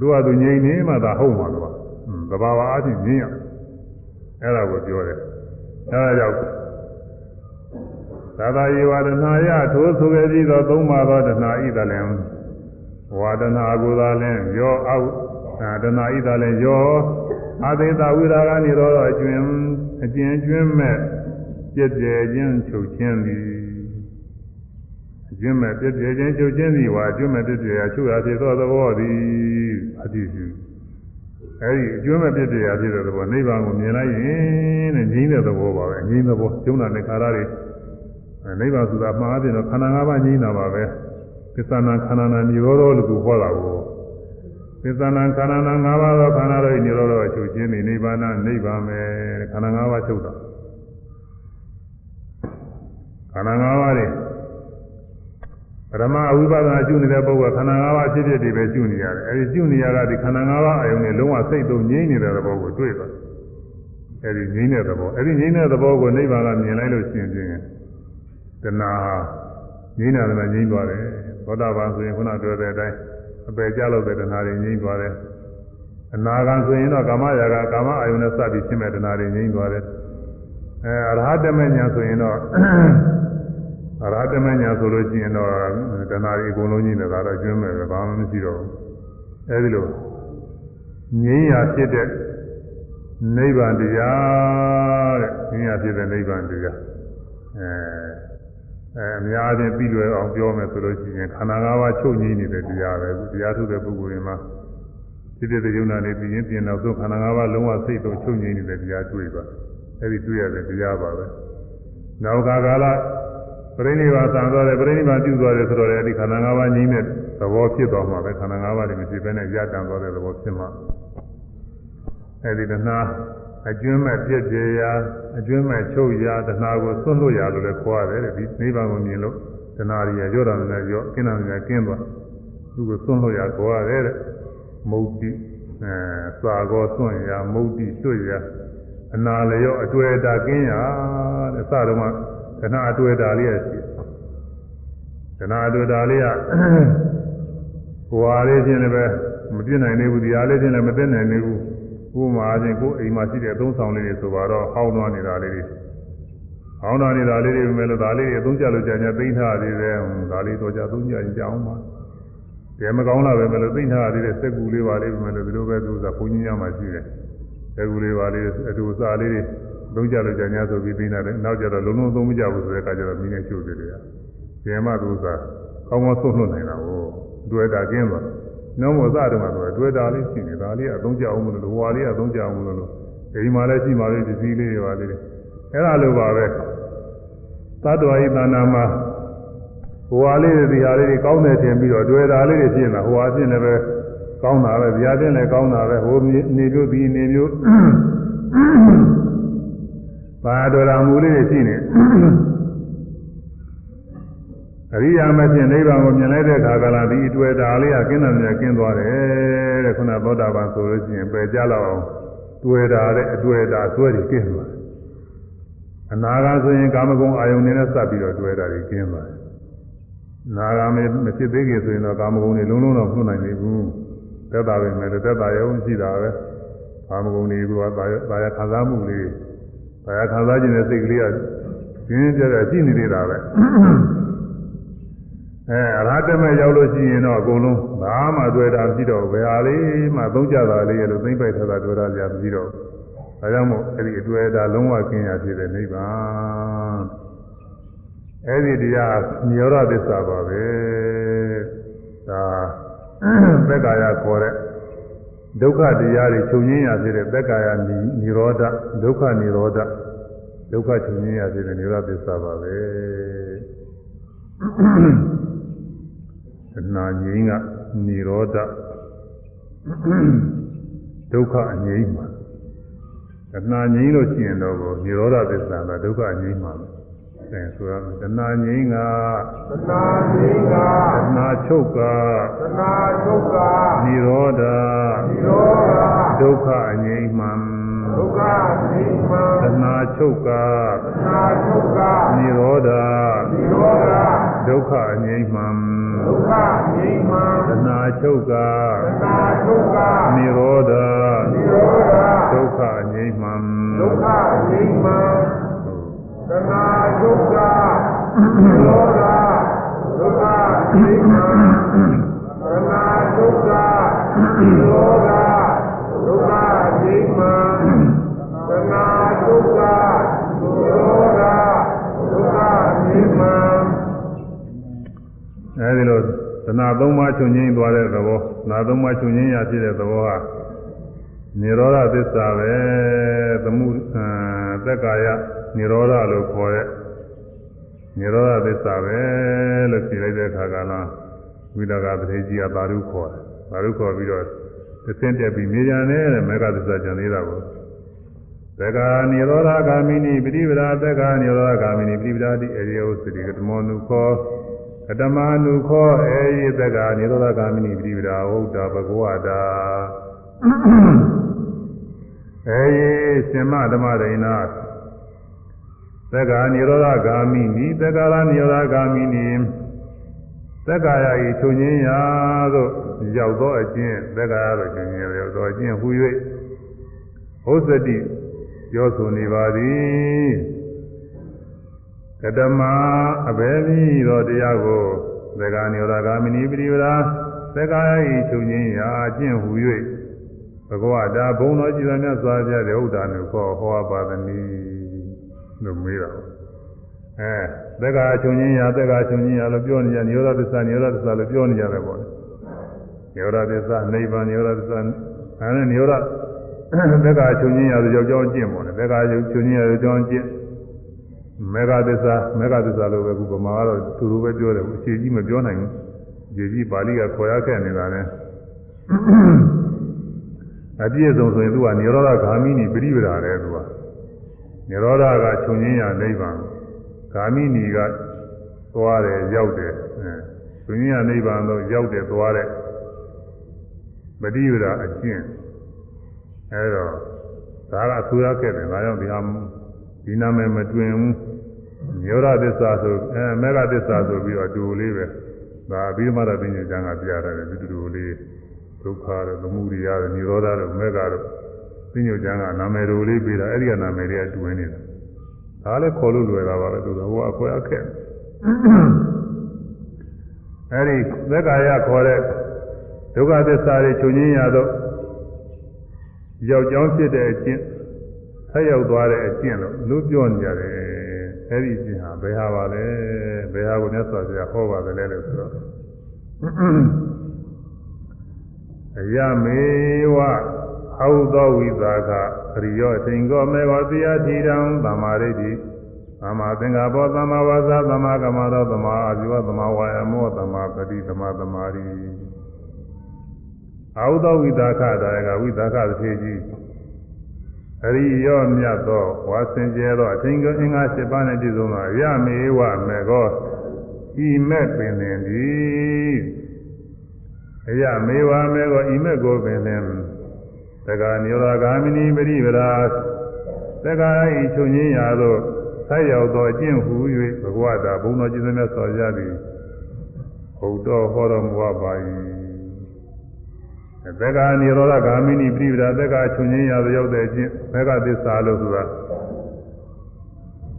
သူ့ဟာသူငြိမ်နေမှသာဟုတ်မှာတော့သဘာဝအချင်းညင်းရအဲ့ဒါကိုပြောတယ်အဲ့ဒါကြောင့်သာသာယေဝဒနာယထိုးဆိုခဲ့ပြီးသောသုံးပါးသောဒနာဤတလည်းဝါဒနာကိုသာလဲရောအောက်ဒနာဤတလည်းရောအသေတာဝိရာဂနိရောဓအကျွင်း အကျဉ်းကျွင်းမဲ့ပြည့်ပြည့်ချင်းချုပ်ချင်းသည်အကျွင်းမဲ့ပြည့်ပြည့်ချင်းချုပ်ချင်းသည်ဝါအကျွင်းမဲ့ပြည့်ပြည့်ရာချုပ်ရာဖြစ်သောသဘောသည်အတိစုအဲဒီအကျွမ်းမဲ့ပြည့်ပြည့်ရာဖြစ်တဲ့သဘောနိဗ္ဗာန်ကိုမြင်လိုက်ရင်တဲ့ငြိမ်းတဲ့သဘောပါပဲငြိမ်းသဘောကျုံနာနဲ့ခါရတွေနိဗ္ဗာန်ဆိုတာမှားအပြင်တော့ခန္ဓာ၅ပါးငြိမ်းတာပါပဲသစ္စာနာခန္ဓာနာនិရောဓလို့သူဟောတာကို သစ္စာနာခန္ဓာနာ၅ပါးသောခန္ဓာတို့និရောဓအချုပ်ခြင်းဒီနိဗ္ဗာန်နိဗ္ဗာန်ပဲခန္ဓာ၅ပါးချုပ်တာခန္ဓာ၅ပါးတွေပရမအဝိပဿနာကျุနေတဲ့ပုဂ္ဂိုလ်ခန္ဓာ၅ပါးဖြစ်ဖြစ်ဒီပဲကျุနေရတယ်အဲဒီကျุနေရတာဒီခန္ဓာ၅ပါးအယုံနဲ့လုံးဝစိတ်သုံးငြိမ့်နေတဲ့သဘောကိုတွေ့သွားအဲဒီငြိမ့်တဲ့သဘောအဲဒီငြိမ့်တဲ့သဘောကိုနိဗ္ဗာန်ကမြင်လိုက်လို့ရှင်ချင်းတဏှာငြိမ့်တယ်လည်းငြိမ့်သွားတယ်သောတာပန်ဆိုရင်ခုနပြောတဲ့အတိုင်း အပယ်ကြလို့တဲ့တဏှာတွေငြိမ့်သွားတယ်အနာဂံဆိုရင်တော့ကာမရာဂကာမအယုံနဲ့စပြီးရှင်းမဲ့တဏှာတွေငြိမ့်သွားတယ်အဲအရဟတမေညာဆိုရင်တော့အရဟတမေညာဆိုလို့ရှိရင်တော့တဏှာတွေအကုန်လုံးကြီးနေတာတော့ကျွမ်းမယ်ပဲဘာမှမရှိတော့ဘူးအဲဒီလိုငြိမ်းရာဖြစ်တဲ့နိဗ္ဗာန်တရားတဲ့ငြိမ်းရာဖြစ်တဲ့နိဗ္ဗာန်တရားအဲ အဲအများအားဖြင့်ပြီးလွယ်အောင်ပြောမယ်ဆိုလို့ရှိရင်ခန္ဓာ၅ပါးချုပ်ငြိမ်းနေတဲ့တရားပဲတရားထုတ်တဲ့ပုဂ္ဂိုလ်တွေမှာဖြစ်တဲ့ယုံနာနေပြီးရင်ပြင်တော့သူခန္ဓာ၅ပါးလုံးဝစိတ်တော့ချုပ်ငြိမ်းနေတဲ့တရားတွေ့ပါအဲဒီတွေ့ရတဲ့တရားပါပဲနောက်ခါကာလပြိဋိဘာသံသွားတယ်ပြိဋိဘာပြုသွားတယ်ဆိုတော့လေဒီခန္ဓာ၅ပါးငြိမ်းတဲ့သဘောဖြစ်သွားမှာပဲခန္ဓာ၅ပါးတွေမရှိဘဲနဲ့ရတန်သွားတဲ့သဘောဖြစ်မှာအဲဒီတဏှာ အကျွမ်းမဲ့ပြည့်ပြရာအကျွမ်းမဲ့ချုပ်ရာတဏှာကိုသွန့်လို့ရလို့လည်းခေါ်ရတယ်ဒီနိဗ္ဗာန်ကိုမြင်လို့တဏှာတွေရောတာလည်းရောကင်းတာလည်းကင်းသွားသူကိုသွန့်လို့ရခေါ်ရတယ်တဲ့မုတ်တိအဲစာကောသွန့်ရာမုတ်တိတွတ်ရာအနာလျော့အတွေ့အတာကင်းရာတဲ့စတော့မှတဏှာအတွေ့အတာလေးရရှိတဏှာအတွေ့အတာလေးကဟိုဟာလေးချင်းလည်းပဲမပြည့်နိုင်သေးဘူးဒီဟာလေးချင်းလည်းမသိနိုင်သေးဘူး ဥပမာချင်းကိုယ်အိမ်မှာရှိတဲ့အသုံးဆောင်လေးတွေဆိုတော့ဟောင်းသွားနေတာလေးတွေဟောင်းသွားနေတာလေးတွေပဲလို့ဒါလေးတွေအသုံးချလို့ကြာညာသိမ့်ထားသေးတယ်ဒါလေးတော့ကြာသုံးကြရင်ကြာအောင်ပါတကယ်မကောင်းလာပဲမလို့သိမ့်ထားသေးတဲ့စက်ကူလေးပါလေးပဲလို့ဒီလိုပဲသူကဘုန်းကြီးများမှရှိတယ်စက်ကူလေးပါလေးအတူစားလေးတွေသုံးကြလို့ကြာညာဆိုပြီးသိမ့်တယ်နောက်ကြတော့လုံးလုံးသုံးမကြဘူးဆိုတဲ့အခါကျတော့မိနေချို့သေးတယ်ကျင်မသူကကောင်းကောင်းဆုံးလွတ်နိုင်တာကိုတွေ့တာကျင်းသွား နောမောသတုံးကတော့တွေ့တာလေးရှိနေဒါလေးကအသုံးကြအောင်မလို့ဟွာလေးကအသုံးကြအောင်မလို့ဒီမှာလည်းရှိပါလေဒီစည်းလေးတွေပါသေးတယ်အဲ့ဒါလိုပါပဲသတ္တဝါဤတဏ္ဍာမှာဟွာလေးတွေဒီဟာလေးတွေကောင်းတယ်ထင်ပြီးတော့တွေ့တာလေးတွေဖြစ်နေတာဟွာဖြစ်လည်းပဲကောင်းတာပဲဗျာဖြစ်လည်းကောင်းတာပဲဟိုနေမျိုးဒီနေမျိုးဘာတော်တော်မူလေးတွေရှိနေ အရိယာမဖြစ်နိဗ္ဗာန်ကိုမြင်လိုက်တဲ့အခါကလာဒီအတွေ့တာလေးကကင်းတယ်မြကင်းသွားတယ်တဲ့ခုနသောတာပန်ဆိုလို့ရှိရင်ပယ်ကြလောက်အောင်တွေ့တာတဲ့အတွေ့တာဆွဲတွေကင်းသွားတယ်အနာဂါဆိုရင်ကာမဂုဏ်အာယုန်တွေနဲ့စပ်ပြီးတော့တွေ့တာတွေကင်းသွားတယ်နာဂါမဖြစ်သေးခင်ဆိုရင်တော့ကာမဂုဏ်တွေလုံးလုံးတော့မှုနိုင်နေဘူးသက်တာပဲမယ်သက်တာရုံရှိတာပဲကာမဂုဏ်တွေကသာယာခံစားမှုလေးသာယာခံစားခြင်းတဲ့စိတ်ကလေးကကျင်းကျတဲ့ရှိနေသေးတာပဲ အဲအရဟတမေရောက်လို့ရှိရင်တော့အကုန်လုံးဘာမှတွေ့တာမရှိတော့ဘယ်ဟာလေးမှသုံးကြတာလေးလို့သိမ့်ပိုက်ထားတာတွေ့တာကြမရှိတော့ဒါကြောင့်မို့အဲ့ဒီအတွေ့အတာလုံးဝကင်းရဖြစ်တဲ့နိဗ္ဗာန်အဲ့ဒီတရားနိရောဓသစ္စာပါပဲဒါသက္ကာယခေါ်တဲ့ဒုက္ခတရားတွေချုပ်ငင်းရဖြစ်တဲ့သက္ကာယနိရောဓဒုက္ခနိရောဓဒုက္ခချုပ်ငင်းရဖြစ်တဲ့နိရောဓသစ္စာပါပဲ တဏှာငြိမ်းကនិရောဓဒုက္ခအငြိမ်းမှာတဏှာငြိမ်းလို့ရှိရင်တော့និရောဓသစ္စာကဒုက္ခအငြိမ်းမှာပဲအဲဆိုရမယ်တဏှာငြိမ်းကတဏှာငြိမ်းကတဏှာချုပ်ကတဏှာချုပ်ကនិရောဓនិရောဓဒုက္ခအငြိမ်းမှာဒုက္ခအငြိမ်းမှာတဏှာချုပ်ကတဏှာချုပ်ကនិရောဓនិရောဓဒုက္ခအငြိမ်းမှာ ဒုက္ခငြိမ်းမှသနာချုပ်ကသနာချုပ်ကနိရောဓနိရောဓဒုက္ခငြိမ်းမှဒုက္ခငြိမ်းမှသနာချုပ်ကနိရောဓဒုက္ခငြိမ်းမှသနာချုပ်ကနိရောဓ အဲဒီလိုသနာသုံးပါးချုပ်ငြိမ်းသွားတဲ့သဘောနာသုံးပါးချုပ်ငြိမ်းရဖြစ်တဲ့သဘောဟာနိရောဓသစ္စာပဲသမှုသက်ကာယနိရောဓလို့ခေါ်တဲ့နိရောဓသစ္စာပဲလို့ဖြေလိုက်တဲ့အခါကလားဝိဒကပတိကြီးကသာဓုခေါ်တယ်သာဓုခေါ်ပြီးတော့သင်တက်ပြီးမြေကြံတဲ့မေဃသစ္စာကျန်သေးတာကိုသသက္ကာနိရောဓဂာမိနိပฏิပဒါသက္ကာနိရောဓဂာမိနိပฏิပဒါတိအရိယုစတိကတမောနုခော ကတမနုခောအေယသက္ကာနိရောဓဂာမိနိပฏิပဒါဟုတ်တာဘဂဝတာအေယရှင်မဓမ္မဒိနာသက္ကာနိရောဓဂာမိနိသက္ကာရနိရောဓဂာမိနိသက္ကာယဤချုပ်ငင်းရာသို့ရောက်သောအကျင့်သက္ကာရသို့ချုပ်ငင်းရာရောက်သောအကျင့်ဟူ၍ဟုတ်စတိပြောဆိုနေပါသည် ကတမအဘယ်နည်းသောတရားကိုသက္ကာနိရောဓဂာမိနိပရိဝရာသက္ကာယဤချုပ်ငင်းရာအကျင့်ဟူ၍ဘဂဝတာဘုံတော်ကြည်တော်မြတ်စွာဘုရားတဲ့ဥဒ္ဒါနုခေါ်ဟောပါသနည်းလို့မေးတာအဲသက္ကာချုပ်ငင်းရာသက္ကာချုပ်ငင်းရာလို့ပြောနေကြနိရောဓသစ္စာနိရောဓသစ္စာလို့ပြောနေကြတယ်ပေါ့နိရောဓသစ္စာနိဗ္ဗာန်နိရောဓသစ္စာအဲနဲ့နိရောဓသက္ကာချုပ်ငင်းရာဆိုကြောက်ကြောင်းကျင့်ပေါ့လေသက္ကာချုပ်ငင်းရာဆိုကြောင်းကျင့် မေဃသစ္စာမေဃသစ္စာလို့ပဲခုဗမာကတော့သူတို့ပဲပြောတယ်အခြေကြီးမပြောနိုင်ဘူးအခြေကြီးပါဠိကခေါ်ရခဲ့နေတာလေအပြည့်စုံဆိုရင်သူကနိရောဓဂာမိနိပရိပဒါတယ်သူကနိရောဓကချုပ်ငင်းရာနိဗ္ဗာန်ဂာမိနိကသွားတယ်ရောက်တယ်အဲချုပ်ငင်းရာနိဗ္ဗာန်တော့ရောက်တယ်သွားတယ်ပရိပဒါအကျင့်အဲတော့ဒါကဆူရခဲ့တယ်ဒါကြောင့်ဒီဟာဒီနာမည်မတွင်ဘူး ညောရသစ္စာဆိုအဲမေဃသစ္စာဆိုပြီးတော့တူလေးပဲဒါအဘိဓမ္မာရပညာကျမ်းကပြရတယ်ဒီတူလေးဒုက္ခတို့သမုဒိယတို့និရောဓတို့မေဃတို့ပညာကျမ်းကနာမည်တို့လေးပေးတာအဲ့ဒီကနာမည်တွေကတူနေတာဒါလည်းခေါ်လို့လွယ်တာပါပဲသူကဟိုအခွဲအခက်အဲ့ဒီသက္ကာယခေါ်တဲ့ဒုက္ခသစ္စာတွေချုပ်ငင်းရတော့ယောက်ျောင်းဖြစ်တဲ့အကျင့်ဆက်ရောက်သွားတဲ့အကျင့်လို့လူပြောနေကြတယ် အဲ့ဒီအကျင့်ဟာဘယ်ဟာပါလဲဘယ်ဟာကိုမြတ်စွာဘုရားဟောပါတယ်လဲလို့ဆိုတော့အယမေဝဟောသောဝိသကအရိယောအချိန်ကောမေဝတရားတိတံသမ္မာရိတိသမ္မာသင်္ကပ္ပောသမ္မာဝါစာသမ္မာကမ္မတော်သမ္မာအာဇီဝသမ္မာဝါယမောသမ္မာပတိသမ္မာသမာဓိအာဟုသောဝိသကတာယကဝိသကသတိကြီး အရိယောမြတ်သောဝါစင်ကျဲသောအထင်ကအင်္ဂါ၈ပါးနဲ့ပြည့်စုံသောရမေဝမေကောဤမဲ့ပင်လင်သည်အရမေဝမေကောဤမဲ့ကိုပင်လင်သက္ကာနိရောဓဂာမိနိပရိပရာသက္ကာဤချုပ်ငင်းရာသို့ဆက်ရောက်သောအကျင့်ဟူ၍ဘဂဝတာဘုံတော်ကျင့်တဲ့ဆော်ရသည်ဟုတ်တော်ဟောတော်မူပါ၏ သက္ကာနိရောဓဂာမိနိပြိပဒသက္ကာချုပ်ငင်းရာသို့ရောက်တဲ့အချင်းသက္ကာသစ္စာလို့ဆိုတာ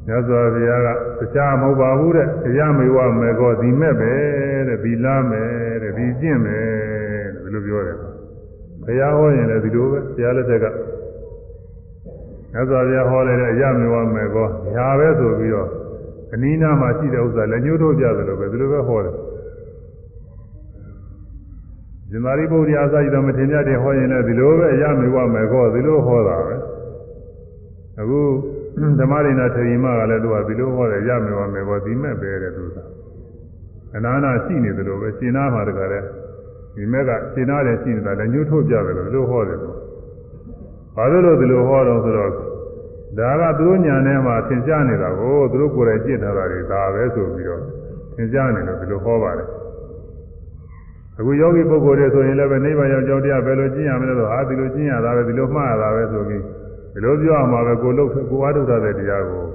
မြတ်စွာဘုရားကတရားမဟုတ်ပါဘူးတဲ့တရားမေဝမေကောဒီမဲ့ပဲတဲ့ဒီလားမယ်တဲ့ဒီကျင့်မယ်တဲ့ဘယ်လိုပြောတယ်ဘုရားဟောရင်လည်းဒီလိုပဲဘုရားလက်ထက်ကမြတ်စွာဘုရားဟောလိုက်တဲ့အရမေဝမေကောညာပဲဆိုပြီးတော့အနိနာမှာရှိတဲ့ဥစ္စာလက်ညှိုးထိုးပြတယ်လို့ပဲဒီလိုပဲဟောတယ် ဇင်မာရိပုတ္တရာအစရှိတော်မထေရတဲ့ဟောရင်လည်းဒီလိုပဲအရမေဝမေကောဒီလိုဟောတာပဲအခုဓမ္မရိနာထေရီမကလည်းသူကဒီလိုဟောတယ်ရမေဝမေကောဒီမဲ့ပဲတဲ့သူကအနာနာရှိနေတယ်လို့ပဲရှင်းနာမှာတကယ်ဒီမဲ့ကရှင်းနာတယ်ရှိနေတာလည်းညှို့ထုတ်ပြတယ်လို့ဒီလိုဟောတယ်လို့ဘာလို့လို့ဒီလိုဟောတော့ဆိုတော့ဒါကသူတို့ညာထဲမှာသင်ကြားနေတာကိုသူတို့ကိုယ်တိုင်ကြည့်ထားတာတွေဒါပဲဆိုပြီးတော့သင်ကြားနေလို့ဒီလိုဟောပါတယ် အခုယောဂီပုဂ္ဂိုလ်တွေဆိုရင်လည်းပဲနိဗ္ဗာန်ရောက်ကြောင်းတရားဘယ်လိုကျင့်ရမလဲဆိုဟာဒီလိုကျင့်ရတာပဲဒီလိုမှားရတာပဲဆိုပြီးဒီလိုပြောအောင်ပါပဲကိုလုတ်ကိုအားထုတ်တဲ့တရားကို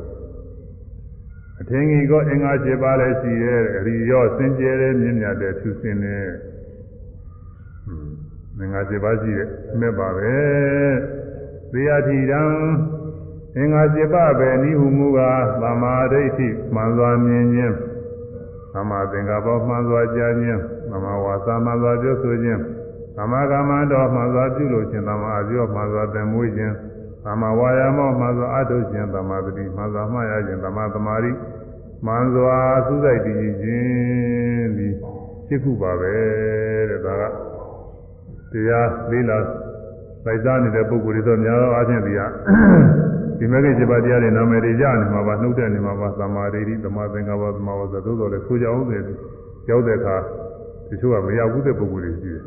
အထင်ကြီးကအင်္ဂါ၈ပါးလည်းရှိရဲ့အရိယောစင်ကြယ်တဲ့မြင့်မြတ်တဲ့သူစင်တဲ့အင်္ဂါ၈ပါးရှိရဲ့အမဲ့ပါပဲသေယတိတံအင်္ဂါ၈ပါးပဲနိဟုမူကားသမာဓိဋ္ဌိမှန်စွာမြင်ခြင်းသမာသင်္ကပ္ပမှန်စွာကြားခြင်း သမာဝါစာမှန်စွာပြောဆိုခြင်းသမာကမ္မတော်မှန်စွာပြုလို့ခြင်းသမာအပြောမှန်စွာသင်မွေးခြင်းသမာဝါယာမောမှန်စွာအထုတ်ခြင်းသမာပတိမှန်စွာမှားရခြင်းသမာသမာဓိမှန်စွာသုစိတ်တည်ခြင်းဒီစိတ်ခုပါပဲတဲ့ဒါကတရားလေးလာစိုက်စားနေတဲ့ပုဂ္ဂိုလ်တွေတော့များသောအားဖြင့်ဒီကဒီမဂ္ဂင်7ပါးတရားတွေနာမည်တွေရနေမှာပါနှုတ်တဲ့နေမှာပါသမာဓိသမာသင်္ကပ္ပသမာဝဇ္ဇသို့တော်လည်းဆိုကြအောင်တယ်ရောက်တဲ့အခါ တချို့ကမရောက်ဘူးတဲ့ပုဂ္ဂိုလ်တွေရှိတယ်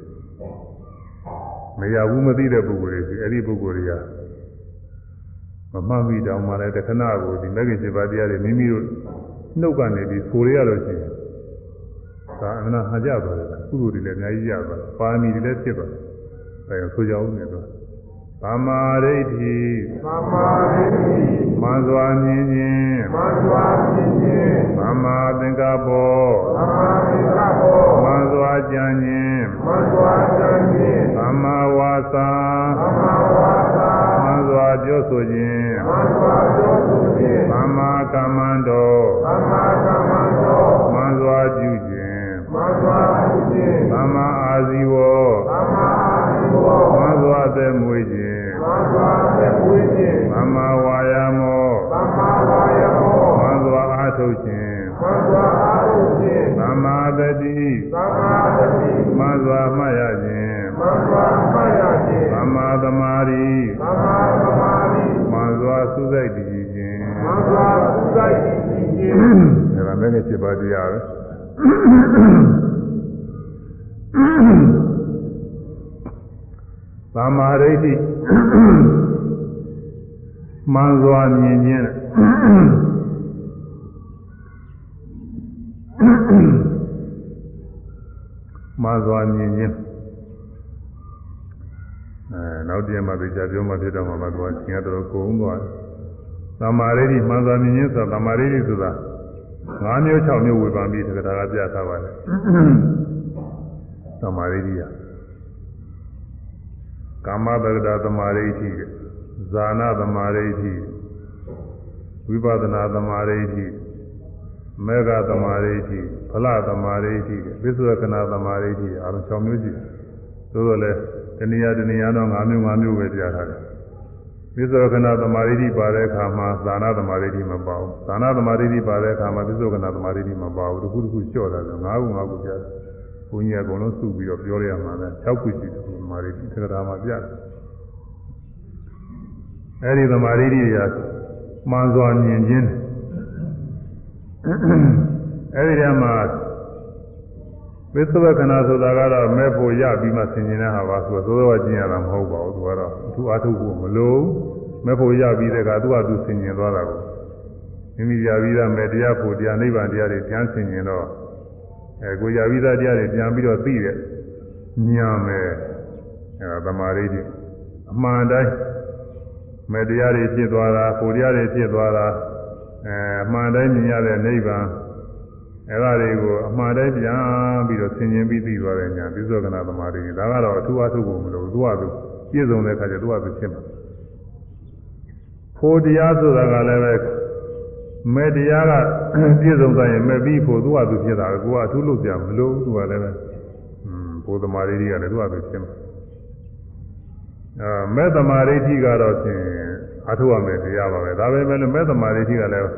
မရောက်ဘူးမသိတဲ့ပုဂ္ဂိုလ်တွေရှိအဲ့ဒီပုဂ္ဂိုလ်တွေကမမှတ်မိတောင်မှလည်းတခဏကိုဒီမဂ္ဂင်7ပါးတရားတွေမိမိတို့နှုတ်ကနေပြီးဆိုရရလို့ရှိရင်ဒါအမှန်ဟာကြပါတယ်ကုသိုလ်တွေလည်းအများကြီးရပါတယ်ပါမီတွေလည်းဖြစ်ပါတယ်အဲဒါဆိုကြအောင်နေတော့ သမာဓိဋ္ဌိသမ္မာဒိဋ္ဌိမန္စွာမြင်ခြင်းမန္တွာဖြင့်ဖြင့်သမာသင်္ကပ္ပောသမ္မာသင်္ကပ္ပောမန္စွာကြံခြင်းမန္တွာသံဖြင့်သမာဝါစာသမ္မာဝါစာမန္စွာပြောဆိုခြင်းမန္တွာပြောဆိုခြင်းသမာကမ္မန္တောသမ္မာကမ္မန္တောမန္စွာပြုခြင်းမန္တွာပြုခြင်းသမာအာဇီဝောသမ္မာအာဇီဝမန္စွာသက်မွေးခြင်း မန္တွာသက်ဝေးခြင်းသမာဝါယာမောသမ္မာဝါယမောမန္စွာအားထုတ်ခြင်းမန္တွာအာရုံခြင်းသမာတတိသမ္မာတတိမန္စွာမှတ်ရခြင်းမန္တွာမှတ်ရခြင်းသမာသမာဓိသမ္မာသမာဓိမန္စွာသုစိတ်တည်ခြင်းမန္တွာသုစိတ်ခြင်းဒါကလည်း7ပါးတရားပဲသမာဓိဋ္ဌိ မန္စွာမြင်ခြင်းမန္စွာမြင်ခြင်းအဲနောက်တည့်မှာသိချပြောမှဖြစ်တော့မှမသွားခြင်းကတော့ကုန်သွားတယ်သမာဓိဋ္ဌိမန္စွာမြင်ခြင်းဆိုတာသမာဓိဋ္ဌိဆိုတာ၅မျိုး၆မျိုးဝေဖန်ပြီးတက္ကရာကပြထားပါတယ်သမာဓိဋ္ဌိက ကာမတက္ကရာသမာဓိဋ္ဌိဇာနာသမာဓိဋ္ဌိဝိပဿနာသမာဓိဋ္ဌိမေဃသမာဓိဋ္ဌိဖလသမာဓိဋ္ဌိဝိသုရကနာသမာဓိဋ္ဌိအားလုံး၆မျိုးရှိတယ်သို့တော်လည်းတဏှာတဏှာတော့၅မျိုး၅မျိုးပဲပြထားတယ်ဝိသုရကနာသမာဓိဋ္ဌိပါတဲ့အခါမှာဇာနာသမာဓိဋ္ဌိမပါဘူးဇာနာသမာဓိဋ္ဌိပါတဲ့အခါမှာဝိသုရကနာသမာဓိဋ္ဌိမပါဘူးတစ်ခုတစ်ခုလျှော့တာဆို၅ခု၅ခုပြတယ်ဘုန်းကြီးကအကုန်လုံးစုပြီးတော့ပြောရမှာလဲ၆ခုရှိတယ်သ မာဓိဋ္ဌိသက္ကရာမှာပြတယ်အဲဒီသမာဓိဋ္ဌိတွေကမှန်စွာမြင်ခြင်းအဲဒီတည်းမှာဝိသဝကနာဆိုတာကတော့မဲ့ဖို့ရပြီးမှဆင်ခြင်တဲ့ဟာပါဆိုတော့သိုးတော်ကျင်ရတာမဟုတ်ပါဘူးသူကတော့အထူးအားထုတ်ဖို့မလိုမဲ့ဖို့ရပြီးတဲ့ကသူကသူဆင်ခြင်သွားတာကိုမိမိရပြီးသားမဲ့တရားဖို့တရားနိဗ္ဗာန်တရားတွေပြန်ဆင်ခြင်တော့အဲကိုရပြီးသားတရားတွေပြန်ပြီးတော့သိတဲ့ညာမယ် အဲသမာဓိတွေအမှန်တိုင်းမဲ့တရားတွေဖြစ်သွားတာကိုတရားတွေဖြစ်သွားတာအဲအမှန်တိုင်းမြင်ရတဲ့နိဗ္ဗာန်အဲ့ဒါတွေကိုအမှားတိုင်းပြန်ပြီးတော့ဆင်ခြင်ပြီးသိသွားတဲ့ညာသစ္စောကနာသမာဓိဒါကတော့အထူးအထုပ်ဖို့မလိုသူကသူပြည့်စုံတဲ့အခါကျသူကသူဖြစ်မှာဖို့တရားဆိုတာကလည်းပဲမဲ့တရားကပြည့်စုံသွားရင်မဲ့ပြီးဖို့သူကသူဖြစ်တာကိုကအထူးလုပ်ကြမလို့သူကလည်းပဲอืมဖို့သမာဓိတွေကလည်းသူကသူဖြစ်မှာ အဲမဲ့သမာဓိကတော့ဖြင့်အထုရမယ်တရားပါပဲဒါပဲမဲ့လို့မဲ့သမာဓိကလည်း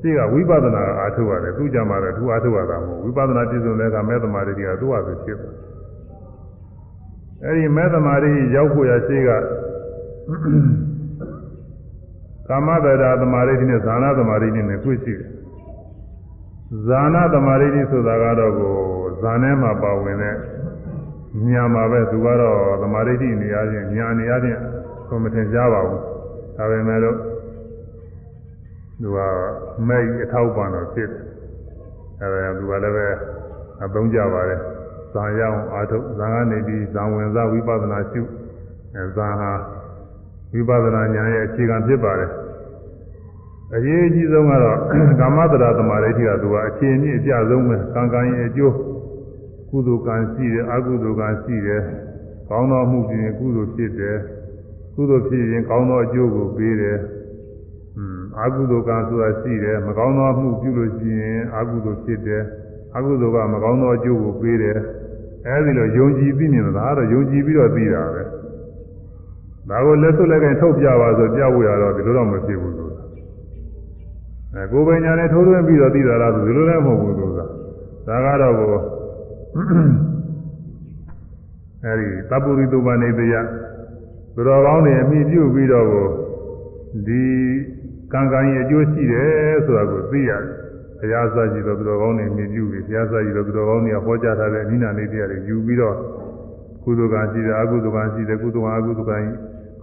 ရှိကဝိပဿနာအားထုတ်ရတယ်သူကြမှာလည်းသူအားထုတ်ရတာမဟုတ်ဝိပဿနာပြည့်စုံတဲ့အခါမဲ့သမာဓိကသူ့ဟာသူဖြစ်တယ်အဲဒီမဲ့သမာဓိရောက်ဖို့ရရှိကကာမတရာသမာဓိနဲ့ဇာနာသမာဓိနဲ့တွေ့ရှိတယ်ဇာနာသမာဓိဆိုတာကတော့ကိုဇာနဲ့မှာပါဝင်တဲ့ ညာမှာပဲသူကတော့သမာဓိနေရာချင်းညာနေရာချင်းဆိုမထင်ကြပါဘူးဒါပေမဲ့လို့သူကမဲ့အထောက်ပံ့တော့ဖြစ်တယ်အဲဒါသူကလည်းပဲအသုံးကြပါတယ်ဇာရအောင်အာထုတ်ဇာကနေပြီးဇာဝင်စားဝိပဿနာရှုအဲဇာဟာဝိပဿနာဉာဏ်ရဲ့အခြေခံဖြစ်ပါတယ်အရေးအကြီးဆုံးကတော့ကာမတရာသမာဓိကသူကအခြေအမြင့်အကျဆုံးပဲကံကံရဲ့အကျိုး ကုသိုလ်ကံရှိတယ်အကုသိုလ်ကံရှိတယ်ကောင်းသောမှုဖြစ်ရင်ကုသိုလ်ဖြစ်တယ်ကုသိုလ်ဖြစ်ရင်ကောင်းသောအကျိုးကိုပေးတယ်အာဟုသောကံဆိုတာရှိတယ်မကောင်းသောမှုပြုလို့ရှိရင်အာဟုသောဖြစ်တယ်အာဟုသောကမကောင်းသောအကျိုးကိုပေးတယ်အဲဒီလိုယုံကြည်ပြီးမြင်တာကတော့ယုံကြည်ပြီးတော့သိတာပဲဒါကိုလက်စွပ်လက်ကင်ထုတ်ပြပါဆိုပြဖို့ရတော့ဒီလိုတော့မဖြစ်ဘူးဆိုတာအဲကိုယ်ပညာနဲ့ထိုးထွင်းပြီးတော့သိတာလားဆိုဒီလိုလည်းမဟုတ်ဘူးဆိုတာဒါကတော့ကို အဲဒီတပ္ပုရိသုဘနေတယသူတော်ကောင်းတွေအမိပြုပြီးတော့ကိုဒီကံကံရဲ့အကျိုးရှိတယ်ဆိုတာကိုသိရတယ်။ဘုရားစာကြည့်တော့သူတော်ကောင်းတွေမြင်ပြုပြီးဘုရားစာကြည့်တော့သူတော်ကောင်းတွေကဟောကြားထားတဲ့နိနာနေတရားတွေယူပြီးတော့ကုသိုလ်ကံရှိတယ်အကုသိုလ်ကံရှိတယ်ကုသိုလ်ကအကုသိုလ်ကံ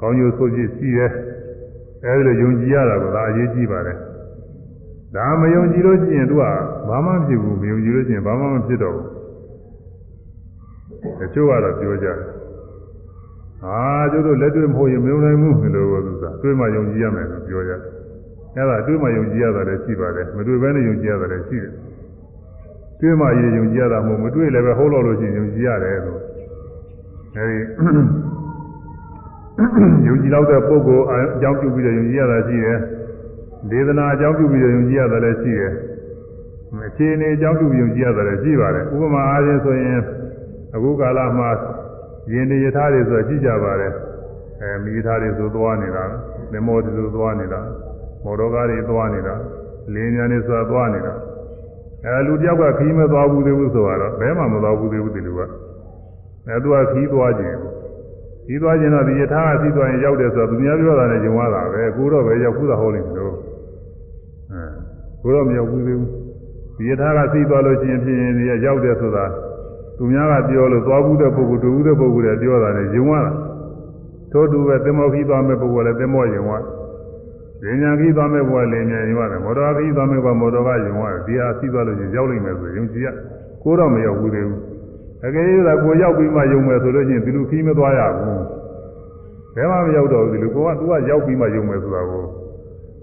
ကောင်းကျိုးဆိုဖြစ်ရှိတယ်။အအဲဒီလိုယုံကြည်ရတာကဒါအရေးကြီးပါတယ်ဒါမယုံကြည်လို့ရှိရင်သူကဘာမှမဖြစ်ဘူးမယုံကြည်လို့ရှိရင်ဘာမှမဖြစ်တော့ဘူး တချို့ကတော့ပြောကြတယ်ဟာကျုပ်တို့လက်တွေ့မဟုတ်ရင်မယုံနိုင်ဘူးလို့သူကတွေ့မှယုံကြည်ရမယ်လို့ပြောကြတယ်အဲဒါတွေ့မှယုံကြည်ရတာလည်းရှိပါတယ်မတွေ့ဘဲနဲ့ယုံကြည်ရတာလည်းရှိတယ်တွေ့မှရယုံကြည်ရတာမဟုတ်မတွေ့လည်းပဲဟုတ်လို့လို့ရှိရင်ယုံကြည်ရတယ်လို့အဲဒီယုံကြည်တော့တဲ့ပုဂ္ဂိုလ်အကြောင်းပြုပြီးတော့ယုံကြည်ရတာရှိတယ်ဒေသနာအကြောင်းပြုပြီးတော့ယုံကြည်ရတာလည်းရှိတယ်အခြေအနေအကြောင်းပြုပြီးယုံကြည်ရတာလည်းရှိပါတယ်ဥပမာအားဖြင့်ဆိုရင် အခုကာလမှာယင်နေယထာတွေဆိုကြည့်ကြပါတယ်အဲမိယထာတွေဆိုသွားနေတာသင်္ဘောတွေဆိုသွားနေတာမော်တော်ကားတွေသွားနေတာလင်းညာတွေဆိုသွားနေတာအဲလူတယောက်ကခီးမသွားဘူးသေးဘူးဆိုတော့ဘဲမှမသွားဘူးသေးဘူးဒီလူကအဲသူကခီးသွားခြင်းခီးသွားခြင်းတော့ဒီယထာကခီးသွားရင်ရောက်တယ်ဆိုတော့သူများပြောတာနဲ့ဂျုံရတာပဲကိုတော့ပဲရောက်ဘူးသာဟုတ်လိမ့်မယ်လို့အဲကိုတော့မရောက်ဘူးသေးဘူးဒီယထာကခီးသွားလို့ရှိရင်ဖြစ်ရင်ရောက်တယ်ဆိုတာ သူများကပြောလို့သွားဘူးတဲ့ပုဂ္ဂိုလ်တူဘူးတဲ့ပုဂ္ဂိုလ်တွေပြောတာနဲ့ယုံရတာထို့တူပဲသင်္ဘောခီးသွားမဲ့ပုဂ္ဂိုလ်လည်းသင်္ဘောယုံရလင်းညာခီးသွားမဲ့ဘဝလင်းညာယုံရတယ်မော်တော်ခီးသွားမဲ့ဘဝမော်တော်ကယုံရတယ်ဒီဟာစီးသွားလို့ချင်းရောက်လိမ့်မယ်ဆိုယုံကြည်ရကိုတော့မရောက်ဘူးသေးဘူးအကယ်၍သာကိုရောက်ပြီးမှယုံမယ်ဆိုလို့ချင်းဒီလိုခီးမသွားရဘူးဘယ်မှမရောက်တော့ဘူးဒီလိုကိုကသူကရောက်ပြီးမှယုံမယ်ဆိုတာကို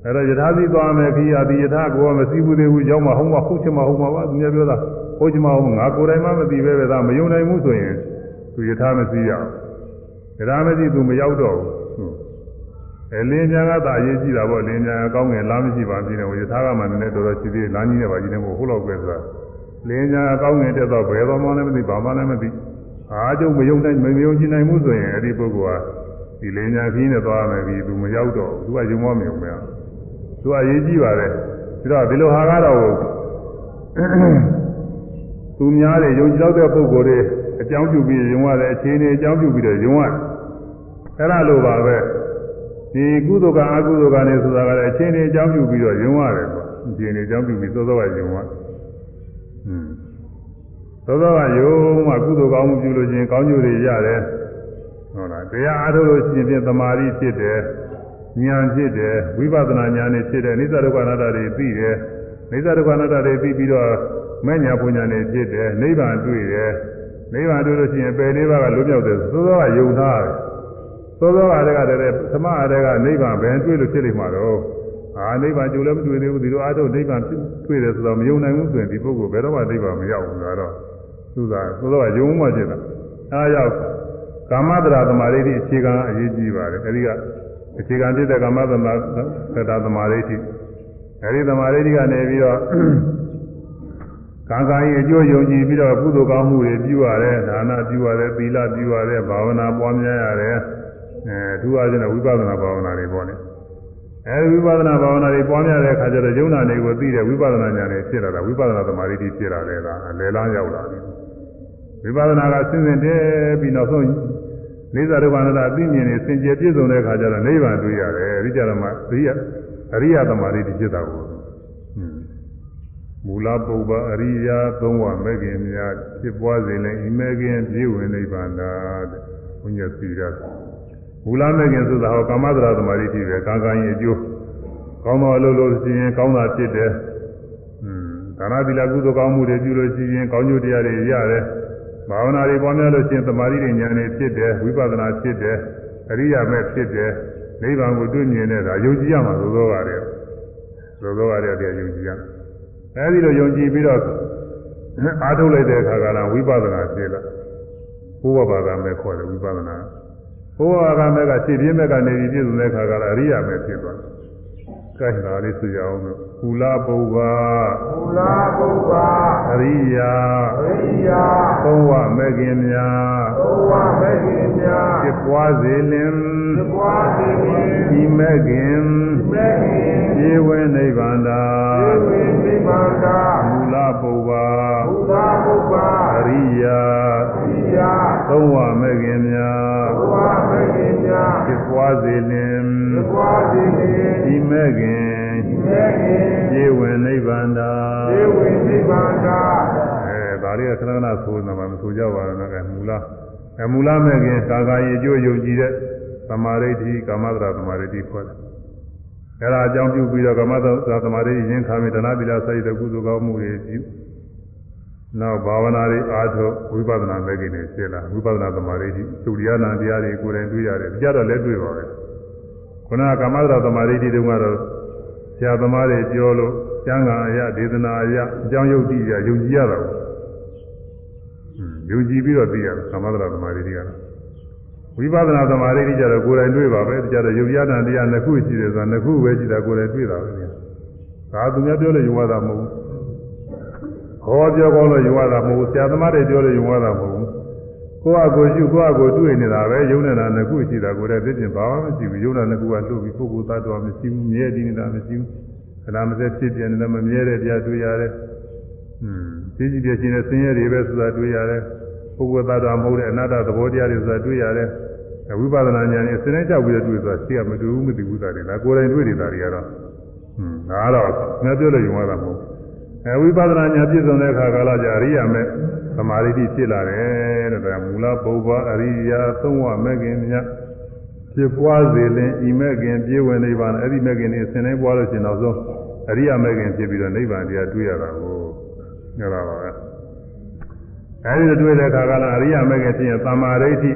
အဲ့တော့ယထာစီသွားမယ်ခီးရဒီယထာကိုကမစီးဘူးသေးဘူးရောက်မှဟုတ်မှဟုတ်ချင်မှဟုတ်မှပါသူများပြောတာ ဟုတ်ချင်မှဟုတ်ငါကိုယ်တိုင်မှမသိပဲပဲဒါမယုံနိုင်ဘူးဆိုရင်သူယထာမစီးရအောင်ယထာမစီးသူမရောက်တော့ဘူးအဲလင်းညာကသာအရေးကြီးတာပေါ့လင်းညာကောင်းငယ်လားမရှိပါဘူးနေယထာကမှနည်းနည်းတော်တော်ရှိသေးလမ်းကြီးနဲ့ပါကြီးနေမို့ဟုတ်တော့ပဲဆိုတာလင်းညာကောင်းငယ်တက်တော့ဘယ်တော့မှလည်းမသိဘာမှလည်းမသိအားကျုံမယုံနိုင်မယုံကြည်နိုင်ဘူးဆိုရင်အဲ့ဒီပုဂ္ဂိုလ်ကဒီလင်းညာခင်းနဲ့သွားမယ်ပြီးသူမရောက်တော့သူကယုံမမယုံမရသူကအရေးကြီးပါတယ်ပြီးတော့ဒီလိုဟာကတော့ သူများတွေယုံကြည်တော့တဲ့ပုဂ္ဂိုလ်တွေအကြောင်းပြုပြီးယုံရတယ်အခြေအနေအကြောင်းပြုပြီးတော့ယုံရတယ်အဲ့ဒါလိုပါပဲဒီကုသိုလ်ကအကုသိုလ်ကလည်းဆိုတာကလည်းအခြေအနေအကြောင်းပြုပြီးတော့ယုံရတယ်ပေါ့အခြေအနေအကြောင်းပြုပြီးသောသောကယုံရဟွန်းသောသောကယုံမှကုသိုလ်ကောင်းမှုပြုလို့ချင်းကောင်းကျိုးတွေရတယ်ဟုတ်လားတရားအားထုတ်လို့ရှိရင်ဖြင့်သမာဓိဖြစ်တယ်ဉာဏ်ဖြစ်တယ်ဝိပဿနာဉာဏ်နဲ့ဖြစ်တယ်အိသဒုက္ခအနတ္တတွေသိတယ်အိသဒုက္ခအနတ္တတွေသိပြီးတော့ မဲ့ညာပညာနဲ့ဖြစ်တယ်နိဗ္ဗာန်တွေ့တယ်နိဗ္ဗာန်တွေ့လို့ရှိရင်ပယ်လေးပါးကလွတ်မြောက်တယ်သို့သောကယုံသားတယ်သို့သောကတည်းကတည်းကသမအတည်းကနိဗ္ဗာန်ဘယ်တွေ့လို့ဖြစ်လိမ့်မှာတော့အာနိဗ္ဗာန်ကြိုလည်းမတွေ့သေးဘူးဒီလိုအားထုတ်နိဗ္ဗာန်တွေ့တယ်ဆိုတော့မယုံနိုင်ဘူးဆိုရင်ဒီပုဂ္ဂိုလ်ဘယ်တော့မှနိဗ္ဗာန်မရောက်ဘူးဆိုတော့သူကသို့သောကယုံမှဖြစ်တာအဲဒါကြောင့်ကာမတရာသမာဓိအခြေခံအရေးကြီးပါတယ်အဲဒီကအခြေခံဖြစ်တဲ့ကာမသမသတ္တသမာဓိအဲဒီသမာဓိကနေပြီးတော့ ကံကံရဲ့အကျိုးယုံကြည်ပြီးတော့ကုသိုလ်ကောင်းမှုတွေပြုရတယ်ဒါနပြုရတယ်သီလပြုရတယ်ဘာဝနာပွားများရတယ်အဲသူအားဖြင့်ဝိပဿနာဘာဝနာတွေပေါ့လေအဲဒီဝိပဿနာဘာဝနာတွေပွားများတဲ့အခါကျတော့ယုံနာတွေကိုသိတဲ့ဝိပဿနာဉာဏ်တွေဖြစ်လာတာဝိပဿနာသမာဓိဖြစ်လာတယ်လားအလယ်လားရောက်လာတယ်ဝိပဿနာကစဉ်စဉ်တည်းပြီးနောက်ဆုံးလေးစားဒုက္ခနာအသိဉာဏ်နဲ့စင်ကြယ်ပြည့်စုံတဲ့အခါကျတော့နိဗ္ဗာန်တွေ့ရတယ်အဲဒီကြတော့မှအရိယအရိယသမာဓိဖြစ်တာကို မူလပုဗ္ဗအရိယာသုံးဝမဲ့ခင်များဖြစ်ပွားစေလင်ဤမဲ့ခင်ပြည့်ဝင်နိဗ္ဗာန်သာတဲ့ဘုညာစီရမူလမဲ့ခင်ဆိုတာဟောကာမသရသမာဓိဖြစ်တယ်ကာကံရဲ့အကျိုးကောင်းသောအလုပ်လို့ရှိရင်ကောင်းတာဖြစ်တယ်อืมဒါနသီလကုသိုလ်ကောင်းမှုတွေပြုလို့ရှိရင်ကောင်းကျိုးတရားတွေရတယ်ဘာဝနာတွေပွားများလို့ရှိရင်သမာဓိတွေဉာဏ်တွေဖြစ်တယ်ဝိပဿနာဖြစ်တယ်အရိယာမဲ့ဖြစ်တယ်နိဗ္ဗာန်ကိုတွေ့မြင်တဲ့ဒါယုံကြည်ရမှာသို့သောကတည်းကသို့သောကတည်းကယုံကြည်ရ အဲဒီလိုယုံကြည်ပြီးတော့အားထုတ်လိုက်တဲ့အခါကလည်းဝိပဿနာဖြစ်လာဘုရားဘာသာမဲ့ခေါ်တယ်ဝိပဿနာဘုရားဘာသာမဲ့ကခြေပြင်းမဲ့ကနေပြီးပြည့်စုံတဲ့အခါကလည်းအရိယာမဲ့ဖြစ်သွားတယ်ကဲဒါလေးဆိုရအောင်လို့ကု လပုဗ္ဗာကုလပုဗ္ဗာအရိယာအရိယာသုံးဝမဲ့ခင်များသုံးဝမဲ့ခင်များဖြစ်ပွားစေလင်ဖြစ်ပွားစေလင်ဒီမဲ့ခင်မဲ့ခင်ခြေဝင်နိဗ္ဗာန်သာခြေဝင်နိဗ္ဗာန်သာမူလပုဗ္ဗာမူလပုဗ္ဗာအရိယာအရိယာသုံးဝမဲ့ခင်များသုံးဝမဲ့ခင်များဖြစ်ပွားစေလင်ဖြစ်ပွားစေလင်ဒီမဲ့ခင် ခြေဝင်နိဗ္ဗာန်သာခြေဝင်နိဗ္ဗာန်သာအဲဒါလေးကခဏခဏဆိုနေမှာမဆိုကြပါနဲ့ကမူလအမူလမဲ့ခင်ကာကာယေအကျိုးယုံကြည်တဲ့သမာဓိဋ္ဌိကာမတရာသမာဓိဋ္ဌိခေါ်တယ်အဲဒါအကြောင်းပြုပြီးတော့ကမ္မသောသမာဓိရင်းခါမိတဏှာပိလာစိုက်တဲ့ကုသိုလ်ကောင်းမှုတွေပြုနောက်ဘာဝနာတွေအားထုတ်ဝိပဿနာမဲ့ကိနေဖြစ်လာဝိပဿနာသမာဓိသုရိယနာတရားတွေကိုယ်တိုင်တွေ့ရတယ်ကြတော့လည်းတွေ့ပါပဲခုနကကမ္မသောသမာဓိတုန်းကတော့ ဆရာသမားတွေပြောလို့ကျမ်းဂန်အရာဒေသနာအရာအကြောင်းယုတ်တိအရာယုံကြည်ရတာပေါ့ယုံကြည်ပြီးတော့သိရတယ်ကမ္မသောသမာဓိတွေကတော့ဝိပဿနာသမာဓိကြတော့ကိုယ်တိုင်တွေ့ပါပဲကြတော့ယုတ်ရတန်တရားနှစ်ခုရှိတယ်ဆိုတာနှစ်ခုပဲရှိတာကိုယ်တိုင်တွေ့တာပဲဒါသူများပြောလို့ယုံရတာမဟုတ်ဘူးဟောပြောကောင်းလို့ယုံရတာမဟုတ်ဘူးဆရာသမားတွေပြောလို့ယုံရတာမဟုတ်ဘူး ကိုယ့်အကိုရှုကိုယ့်အကိုတွေ့နေတာပဲယုံနေတာနှစ်ခုရှိတာကိုယ်တိုင်သိကျင်ဘာမှမရှိဘူးယုံတာနှစ်ခုကလှုပ်ပြီးပုဂ္ဂိုလ်သတ္တဝါမရှိဘူးမြဲတည်နေတာမရှိဘူးခဏမစက်ဖြစ်ပြနေတယ်မမြဲတဲ့တရားတွေ့ရတယ်อืมသိကြည့်ပြချင်းတဲ့ဆင်းရဲတွေပဲဆိုတာတွေ့ရတယ်ပုဂ္ဂိုလ်သတ္တဝါမဟုတ်တဲ့အနတ္တသဘောတရားတွေဆိုတာတွေ့ရတယ်ဝိပဿနာဉာဏ်နဲ့စဉ်းစားကြောက်ပြီးတော့တွေ့ဆိုတာသိရမတူဘူးမသိဘူးသားတွေလားကိုယ်တိုင်တွေ့နေတာတွေကတော့ဟွန်းဒါတော့ငါပြောလို့ယုံရတာမဟုတ် အဲဝိပဿနာဉာဏ်ပြည့်စုံတဲ့အခါကာလကျအရိယာမဲ့သမာဓိဖြစ်လာတယ်တဲ့ဒါမူလပုဗ္ဗအရိယာသုံးဝမဲ့ခင်မြတ်ဖြစ်ပွားစေလင်ဤမဲ့ခင်ပြေဝင်နိဗ္ဗာန်အဲ့ဒီမဲ့ခင်นี่ဆင်နေပွားလို့ရှင်နောက်ဆုံးအရိယာမဲ့ခင်ဖြစ်ပြီးတော့နိဗ္ဗာန်တရားတွေ့ရတာကိုညောတာပါပဲအဲဒီတွေ့တဲ့အခါကလည်းအရိယာမဲ့ခင်ဖြစ်ရင်သမာဓိဋ္ဌိ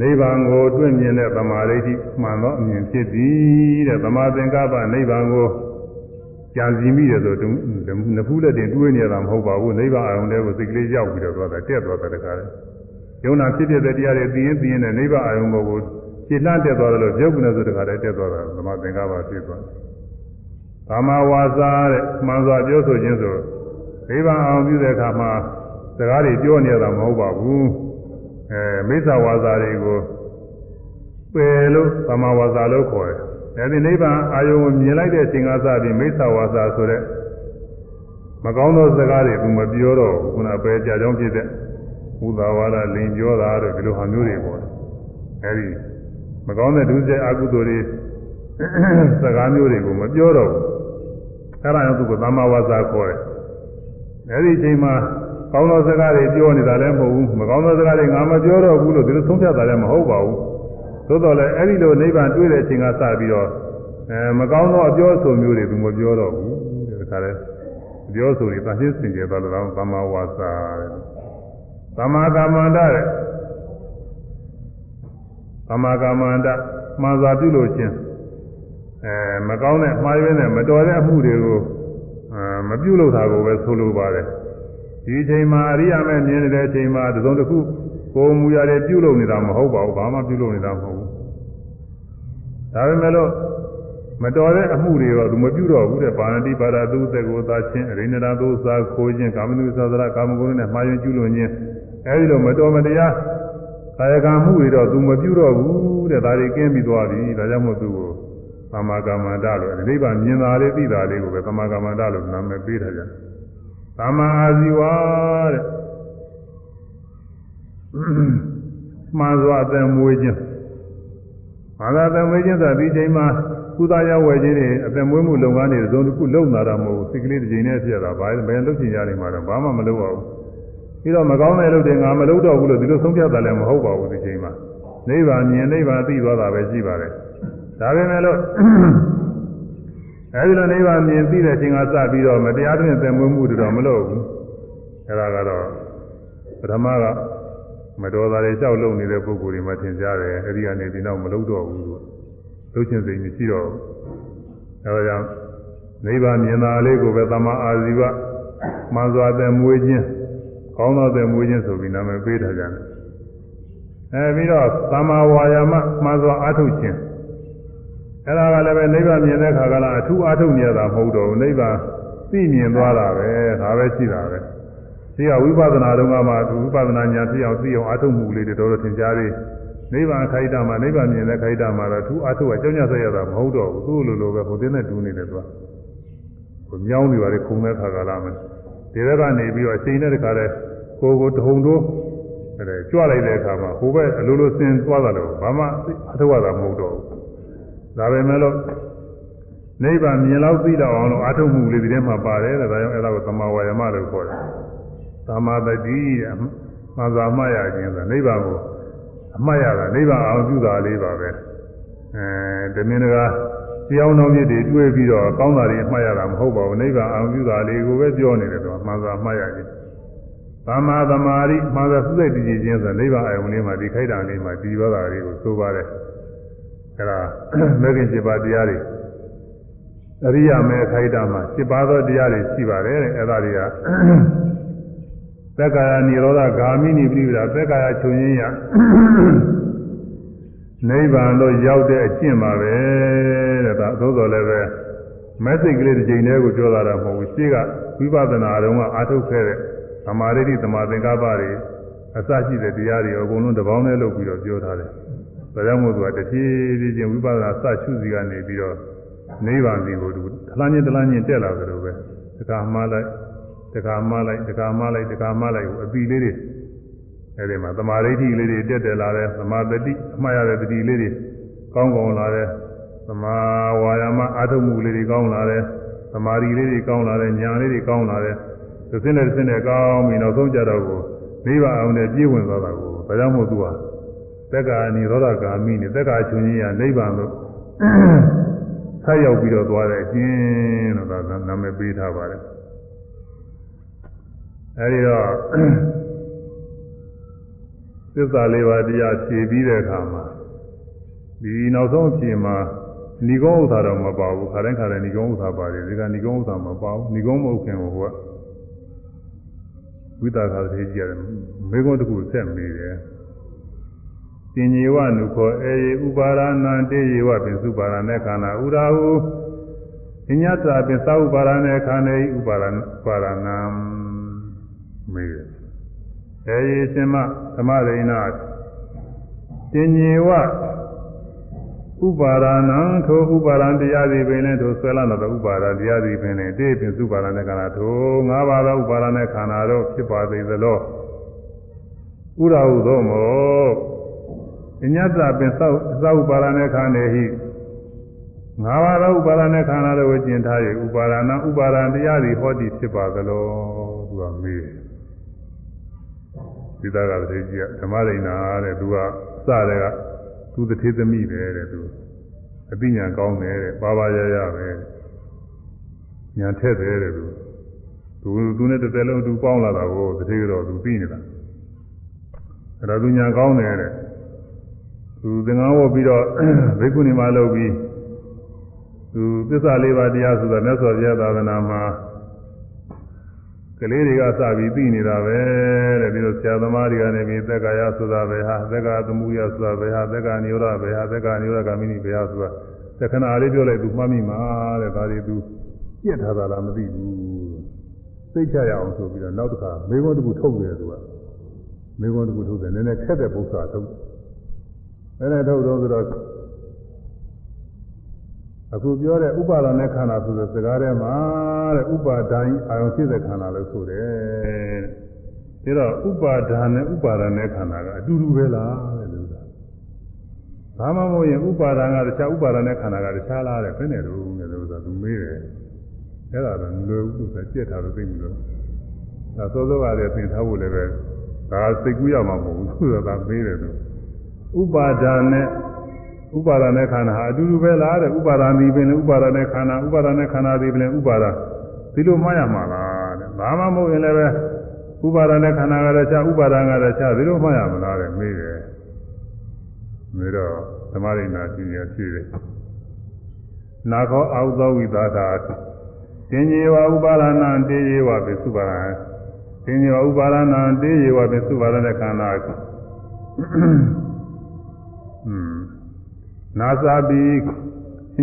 နိဗ္ဗာန်ကိုတွေ့မြင်တဲ့သမာဓိဋ္ဌိမှန်သောအမြင်ဖြစ်သည်တဲ့သမာသင်္ကပ္ပနိဗ္ဗာန်ကို ကြံစီမိတယ်ဆိုတော့နဖူးလက်တင်တွေးနေတာမဟုတ်ပါဘူးနိဗ္ဗာန်အောင်တဲ့ကိုစိတ်ကလေးရောက်ပြီးတော့သွားတာတက်သွားတာတခါလေယုံနာဖြစ်ဖြစ်တဲ့တရားတွေသိရင်သိရင်နဲ့နိဗ္ဗာန်အောင်ကိုကိုခြေလှမ်းတက်သွားတယ်လို့ပြုတ်ကနေဆိုတခါလေတက်သွားတာသမာသင်္ကပ္ပဖြစ်သွားတယ်ကာမဝါစာတဲ့မှန်စွာပြောဆိုခြင်းဆိုနိဗ္ဗာန်အောင်ပြုတဲ့အခါမှာစကားတွေပြောနေတာမဟုတ်ပါဘူးအဲမိစ္ဆာဝါစာတွေကိုပယ်လို့ကာမဝါစာလို့ခေါ်တယ် အဲဒီနိဗ္ဗာန်အာယုံကိုမြင်လိုက်တဲ့အချိန်ကစပြီးမိစ္ဆာဝါစာဆိုတဲ့မကောင်းသောစကားတွေကမပြောတော့ဘူးခုနပဲကြာကြောင်းဖြစ်တဲ့ဘုသာဝါဒလင်ပြောတာတို့ဒီလိုဟာမျိုးတွေပေါ့အဲဒီမကောင်းတဲ့ဒုစရိုက်အကုသိုလ်တွေစကားမျိုးတွေကိုမပြောတော့ဘူးအဲဒါကြောင့်သူကသမ္မာဝါစာခေါ်တယ်အဲဒီအချိန်မှာကောင်းသောစကားတွေပြောနေတာလည်းမဟုတ်ဘူးမကောင်းသောစကားတွေငါမပြောတော့ဘူးလို့ဒီလိုဆုံးဖြတ်တာလည်းမဟုတ်ပါဘူး သို့တော်လည်းအဲ့ဒီလိုနိဗ္ဗာန်တွေ့တဲ့အချိန်ကစပြီးတော့အဲမကောင်းသောအပြောအဆိုမျိုးတွေသူမပြောတော့ဘူးဒီခါလဲအပြောအဆိုတွေတန်ရှင်းစင်ကြယ်သွားလို့သမ္မာဝါစာတဲ့သမ္မာကမ္မန္တတဲ့သမ္မာကမ္မန္တမှန်စွာပြုလို့ချင်းအဲမကောင်းတဲ့မှားယွင်းတဲ့မတော်တဲ့အမှုတွေကိုအဲမပြုလုပ်တာကိုပဲဆိုလိုပါတယ်ဒီအချိန်မှာအရိယာမဲ့မြင်နေတဲ့အချိန်မှာသုံးတစ်ခုကိုယ်မူရတယ်ပြုလုပ်နေတာမဟုတ်ပါဘူးဘာမှပြုလုပ်နေတာမဟုတ်ဘူး ဒါပေမဲ့လို့မတော်တဲ့အမှုတွေတော့သူမပြုတော့ဘူးတဲ့ပါဏတိပါဒသုသက်ကိုသာချင်းအရိဏဒသုသာခိုးခြင်းကာမနုသသရကာမဂုဏ်နဲ့မှားယွင်းကျူးလွန်ခြင်းအဲဒီလိုမတော်မတရားကာယကံမှုတွေတော့သူမပြုတော့ဘူးတဲ့ဒါတွေကင်းပြီးသွားပြီဒါကြောင့်မို့သူကိုသမာကမ္မန္တလို့ဒီနိဗ္ဗာန်မြင်တာလေးသိတာလေးကိုပဲသမာကမ္မန္တလို့နာမည်ပေးထားကြတယ်သမာအာဇီဝတဲ့မှန်စွာအသက်မွေးခြင်း ဘာသာအသက်မွေးခြင်းဆိုတာဒီချိန်မှာကုသရဝယ်ခြင်းတွေအသက်မွေးမှုလုပ်ငန်းတွေသုံးတစ်ခုလုပ်လာတာမဟုတ်ဘူးစိတ်ကလေးတစ်ချိန်နဲ့ဖြစ်တာဘာဘယ်လုပ်ချင်ကြနေမှာတော့ဘာမှမလုပ်ပါဘူးပြီးတော့မကောင်းတဲ့လုပ်တွေငါမလုပ်တော့ဘူးလို့ဒီလိုဆုံးဖြတ်တာလည်းမဟုတ်ပါဘူးဒီချိန်မှာနိဗ္ဗာန်မြင်နိဗ္ဗာန်သိသွားတာပဲရှိပါတယ်ဒါပေမဲ့လို့အဲဒီလိုနိဗ္ဗာန်မြင်သိတဲ့အချိန်ကစပြီးတော့မတရားတွင်သက်မွေးမှုတွေတော့မလုပ်ဘူးအဲဒါကတော့ပထမက မတော်တာတွေလျှောက်လုံနေတဲ့ပုဂ္ဂိုလ်တွေမှသင်ကြားတယ်အဲဒီကနေဒီနောက်မလုပ်တော့ဘူးလို့လုပ်ချင်းစိတ်မရှိတော့ဘူးအဲဒါကြောင့်နိဗ္ဗာန်မြင်တာလေးကိုပဲသမာအာဇီဝမှန်စွာသက်မွေးခြင်းကောင်းသောသက်မွေးခြင်းဆိုပြီးနာမည်ပေးထားကြတယ်အဲပြီးတော့သမာဝါယာမမှန်စွာအားထုတ်ခြင်းအဲ့ဒါကလည်းပဲနိဗ္ဗာန်မြင်တဲ့ခါကလည်းအထူးအားထုတ်နေရတာမဟုတ်တော့ဘူးနိဗ္ဗာန်သိမြင်သွားတာပဲဒါပဲရှိတာပဲ ဒီကဝိပဿနာတုန်းကမှဝိပဿနာဉာဏ်သိအောင်သိအောင်အားထုတ်မှုလေးတွေတော်တော်သင်ကြားလေးနိဗ္ဗာန်ခိုက်တာမှာနိဗ္ဗာန်မြင်တဲ့ခိုက်တာမှာတော့အထူးအားထုတ်ကကြောင်းကြဆက်ရတာမဟုတ်တော့ဘူးသူ့လိုလိုပဲဟိုတင်းနဲ့တူးနေတယ်သူကဟိုမြောင်းနေပါလေခုံတဲ့ခါကလာမယ်ဒီဘက်ကနေပြီးတော့အချိန်နဲ့တခါလဲကိုကိုတုံတိုးအဲကြွလိုက်တဲ့အခါမှာဟိုဘက်အလိုလိုစင်သွားတာလို့ဘာမှအထုတ်ရတာမဟုတ်တော့ဘူးဒါပဲမဲ့လို့နိဗ္ဗာန်မြင်လောက်သိတော့အောင်လို့အာထုံမှုလေးဒီထဲမှာပါတယ်တဲ့ဒါကြောင့်အဲ့ဒါကိုသမာဝါယမလို့ခေါ်တယ် သမာတတိမှန်စွာမှတ်ရခြင်းဆိုနိဗ္ဗာန်ကိုအမှတ်ရတာနိဗ္ဗာန်အောင်ပြုတာလေးပါပဲအဲတမင်တကာတရားတော်မြစ်တွေတွေ့ပြီးတော့ကောင်းတာတွေအမှတ်ရတာမဟုတ်ပါဘူးနိဗ္ဗာန်အောင်ပြုတာလေးကိုပဲပြောနေတယ်တော့မှန်စွာမှတ်ရတယ်သမ္မာသမာဓိမှန်စွာသုစိတ်တည်ခြင်းဆိုနိဗ္ဗာန်အယုံလေးမှာဒီခိုက်တာလေးမှာဒီဘောတာလေးကိုဆိုပါတယ်အဲဒါမဂ္ဂင်7ပါးတရားတွေအရိယာမေခိုက်တာမှာ7ပါးသောတရားတွေရှိပါတယ်တဲ့အဲဒါတွေကသ က္ကာယនិရောဓဂာမိနိပိဋကသက္ကာယချုပ်ရင်းရနိဗ္ဗာန်လို့ရောက်တဲ့အကျင့်ပါပဲတဲ့ဒါသို့တော်လည်းပဲမက်စိတ်ကလေးတစ်ချိန်တည်းကိုပြောတာတော့မဟုတ်ဘူးရှေ့ကဝိပဿနာတုန်းကအာထုတ်ခဲ့တဲ့သမာဓိတိသမာသင်္ကပ္ပတွေအစရှိတဲ့တရားတွေအကုန်လုံးတစ်ပေါင်းနဲ့လုပ်ပြီးတော့ပြောထားတယ်။ဒါကြောင့်မို့သူကတဖြည်းဖြည်းချင်းဝိပဿနာစရှုစီကနေပြီးတော့နိဗ္ဗာန်စီကိုသူထလားချင်းထလားချင်းတက်လာကြလို့ပဲတခါမှားလိုက် တခါမှားလိုက်တခါမှားလိုက်တခါမှားလိုက်ကိုအပီလေးတွေအဲဒီမှာသမာဓိတိလေးတွေတက်တက်လာတယ်သမာဓိအမှားရတဲ့တတိလေးတွေကောင်းကောင်းလာတယ်သမာဝါယာမအာထုမှုလေးတွေကောင်းလာတယ်သမာဓိလေးတွေကောင်းလာတယ်ဉာဏ်လေးတွေကောင်းလာတယ်သူစင်းတဲ့စင်းတဲ့ကောင်းပြီနောက်ဆုံးကြတော့ကိုနိဗ္ဗာန်အောင်နဲ့ပြည့်ဝင်သွားတာကိုဒါကြောင့်မို့သူကသက္ကာနိရောဓဂာမိနဲ့သက္ကာချွန်ကြီးရနိဗ္ဗာန်လို့ဆက်ရောက်ပြီးတော့သွားတဲ့အချင်းလို့သာနာမည်ပေးထားပါတယ် အဲဒီတော့သစ္စာလေးပါးတရားဖြည့်ပြီးတဲ့အခါမှာဒီနောက်ဆုံးအဖြစ်မှာဏီကုံးဥစ္စာတော့မပါဘူးခါတိုင်းခါတိုင်းဏီကုံးဥစ္စာပါတယ်ဒီကဏီကုံးဥစ္စာမပါဘူးဏီကုံးမဟုတ်ခင်ဟိုကဝိသကာသေကြီးရတယ်မေကုံးတစ်ခုဆက်မိတယ်တင်ញေဝနုခောအေယေဥပါရဏံတေယေဝပင်စုပါရณေခန္ဓာဥရာဟုအညတပင်သဥပါရณေခန္ဓေဥပါရပါရဏံ မေးအေယေရှင်မသမရိဏတင်ញေဝဥပါရဏံထိုဥပါရံတရားသည်ပင်လည်းထိုဆွဲလာသောဥပါရတရားသည်ပင်လည်းတေပင်စုပါရဏေခန္ဓာထိုငါးပါးသောဥပါရဏေခန္ဓာတို့ဖြစ်ပါသေးသလောဥရာဟုသောမောအညတပင်သောသောဥပါရဏေခန္ဓေဟိငါးပါးသောဥပါရဏေခန္ဓာတို့ကိုကျင်ထား၍ဥပါရဏဥပါရံတရားသည်ဟောသည်ဖြစ်ပါသလောသူကမေး ဒီသားကတည်းကဓမ္မရိဏတဲ့သူကစတဲ့ကသူတထေသမီးပဲတဲ့သူအသိဉာဏ်ကောင်းတယ်တဲ့ပါပါရရပဲညာထက်တယ်တဲ့သူသူသူနဲ့တစ်သက်လုံးသူပေါင်းလာတာကိုတထေကတော့သူသိနေတာအဲ့ဒါသူညာကောင်းတယ်တဲ့သူသင်္ကန်းဝတ်ပြီးတော့ဘိက္ခုနီမလုပ်ပြီးသူသစ္စာလေးပါးတရားဆိုတာမြတ်စွာဘုရားသာသနာမှာ ကလေးတွေကစပြီးသိနေတာပဲတဲ့ပြီးတော့ဆရာသမားတွေကနေပြီးသက်ကာယဆိုတာပဲဟာသက်ကာသမုယဆိုတာပဲဟာသက်ကာနိရောဓပဲဟာသက်ကာနိရောဓဂမိနိပဲဟာဆိုတာသက္ကနာလေးပြောလိုက်သူမှတ်မိမှာတဲ့ဒါတွေသူပြက်ထားတာလားမသိဘူးသိချရအောင်ဆိုပြီးတော့နောက်တစ်ခါမေခွန်းတစ်ခုထုတ်တယ်သူကမေခွန်းတစ်ခုထုတ်တယ်နည်းနည်းခက်တဲ့ပု္ပ္ပာထုတ်တယ်နည်းနည်းထုတ်တော့ဆိုတော့ အခုပြောတဲ့ဥပါဒနဲ့ခန္ဓာဆိုတဲ့စကားထဲမှာတဲ့ဥပါဒိုင်းအာယုံဖြစ်တဲ့ခန္ဓာလို့ဆိုတယ်တဲ့ဒါတော့ဥပါဒာနဲ့ဥပါဒနဲ့ခန္ဓာကအတူတူပဲလားတဲ့လို့သာဘာမှမဟုတ်ရင်ဥပါဒံကတခြားဥပါဒနဲ့ခန္ဓာကတခြားလားတဲ့ဘယ်နဲ့လို့လဲလို့သာသူမေးတယ်အဲ့ဒါတော့လွယ်ဘူးဆိုကြက်ထားလို့သိပြီလို့ဒါစောစောကတည်းကသင်ထားဖို့လည်းပဲဒါစိတ်ကူးရမှာမဟုတ်ဘူးသူကသာမေးတယ်သူဥပါဒာနဲ့ ဥပါဒနဲ့ခန္ဓာဟာအတူတူပဲလားတဲ့ဥပါဒာဒီပင်လည်းဥပါဒနဲ့ခန္ဓာဥပါဒနဲ့ခန္ဓာဒီပင်လည်းဥပါဒဒီလိုမှားရမှာလားတဲ့ဘာမှမဟုတ်ရင်လည်းပဲဥပါဒနဲ့ခန္ဓာကလည်းခြားဥပါဒကလည်းခြားဒီလိုမှားရမလားတဲ့မေးတယ်မေးတော့သမရိနာရှိရရှိတယ်နာခောအာဟုသောဝိသတာတင်ញေဝဥပါဒနာတေယေဝပိစုပါရတင်ញေဝဥပါဒနာတေယေဝပိစုပါရတဲ့ခန္ဓာอืม နာစာပိ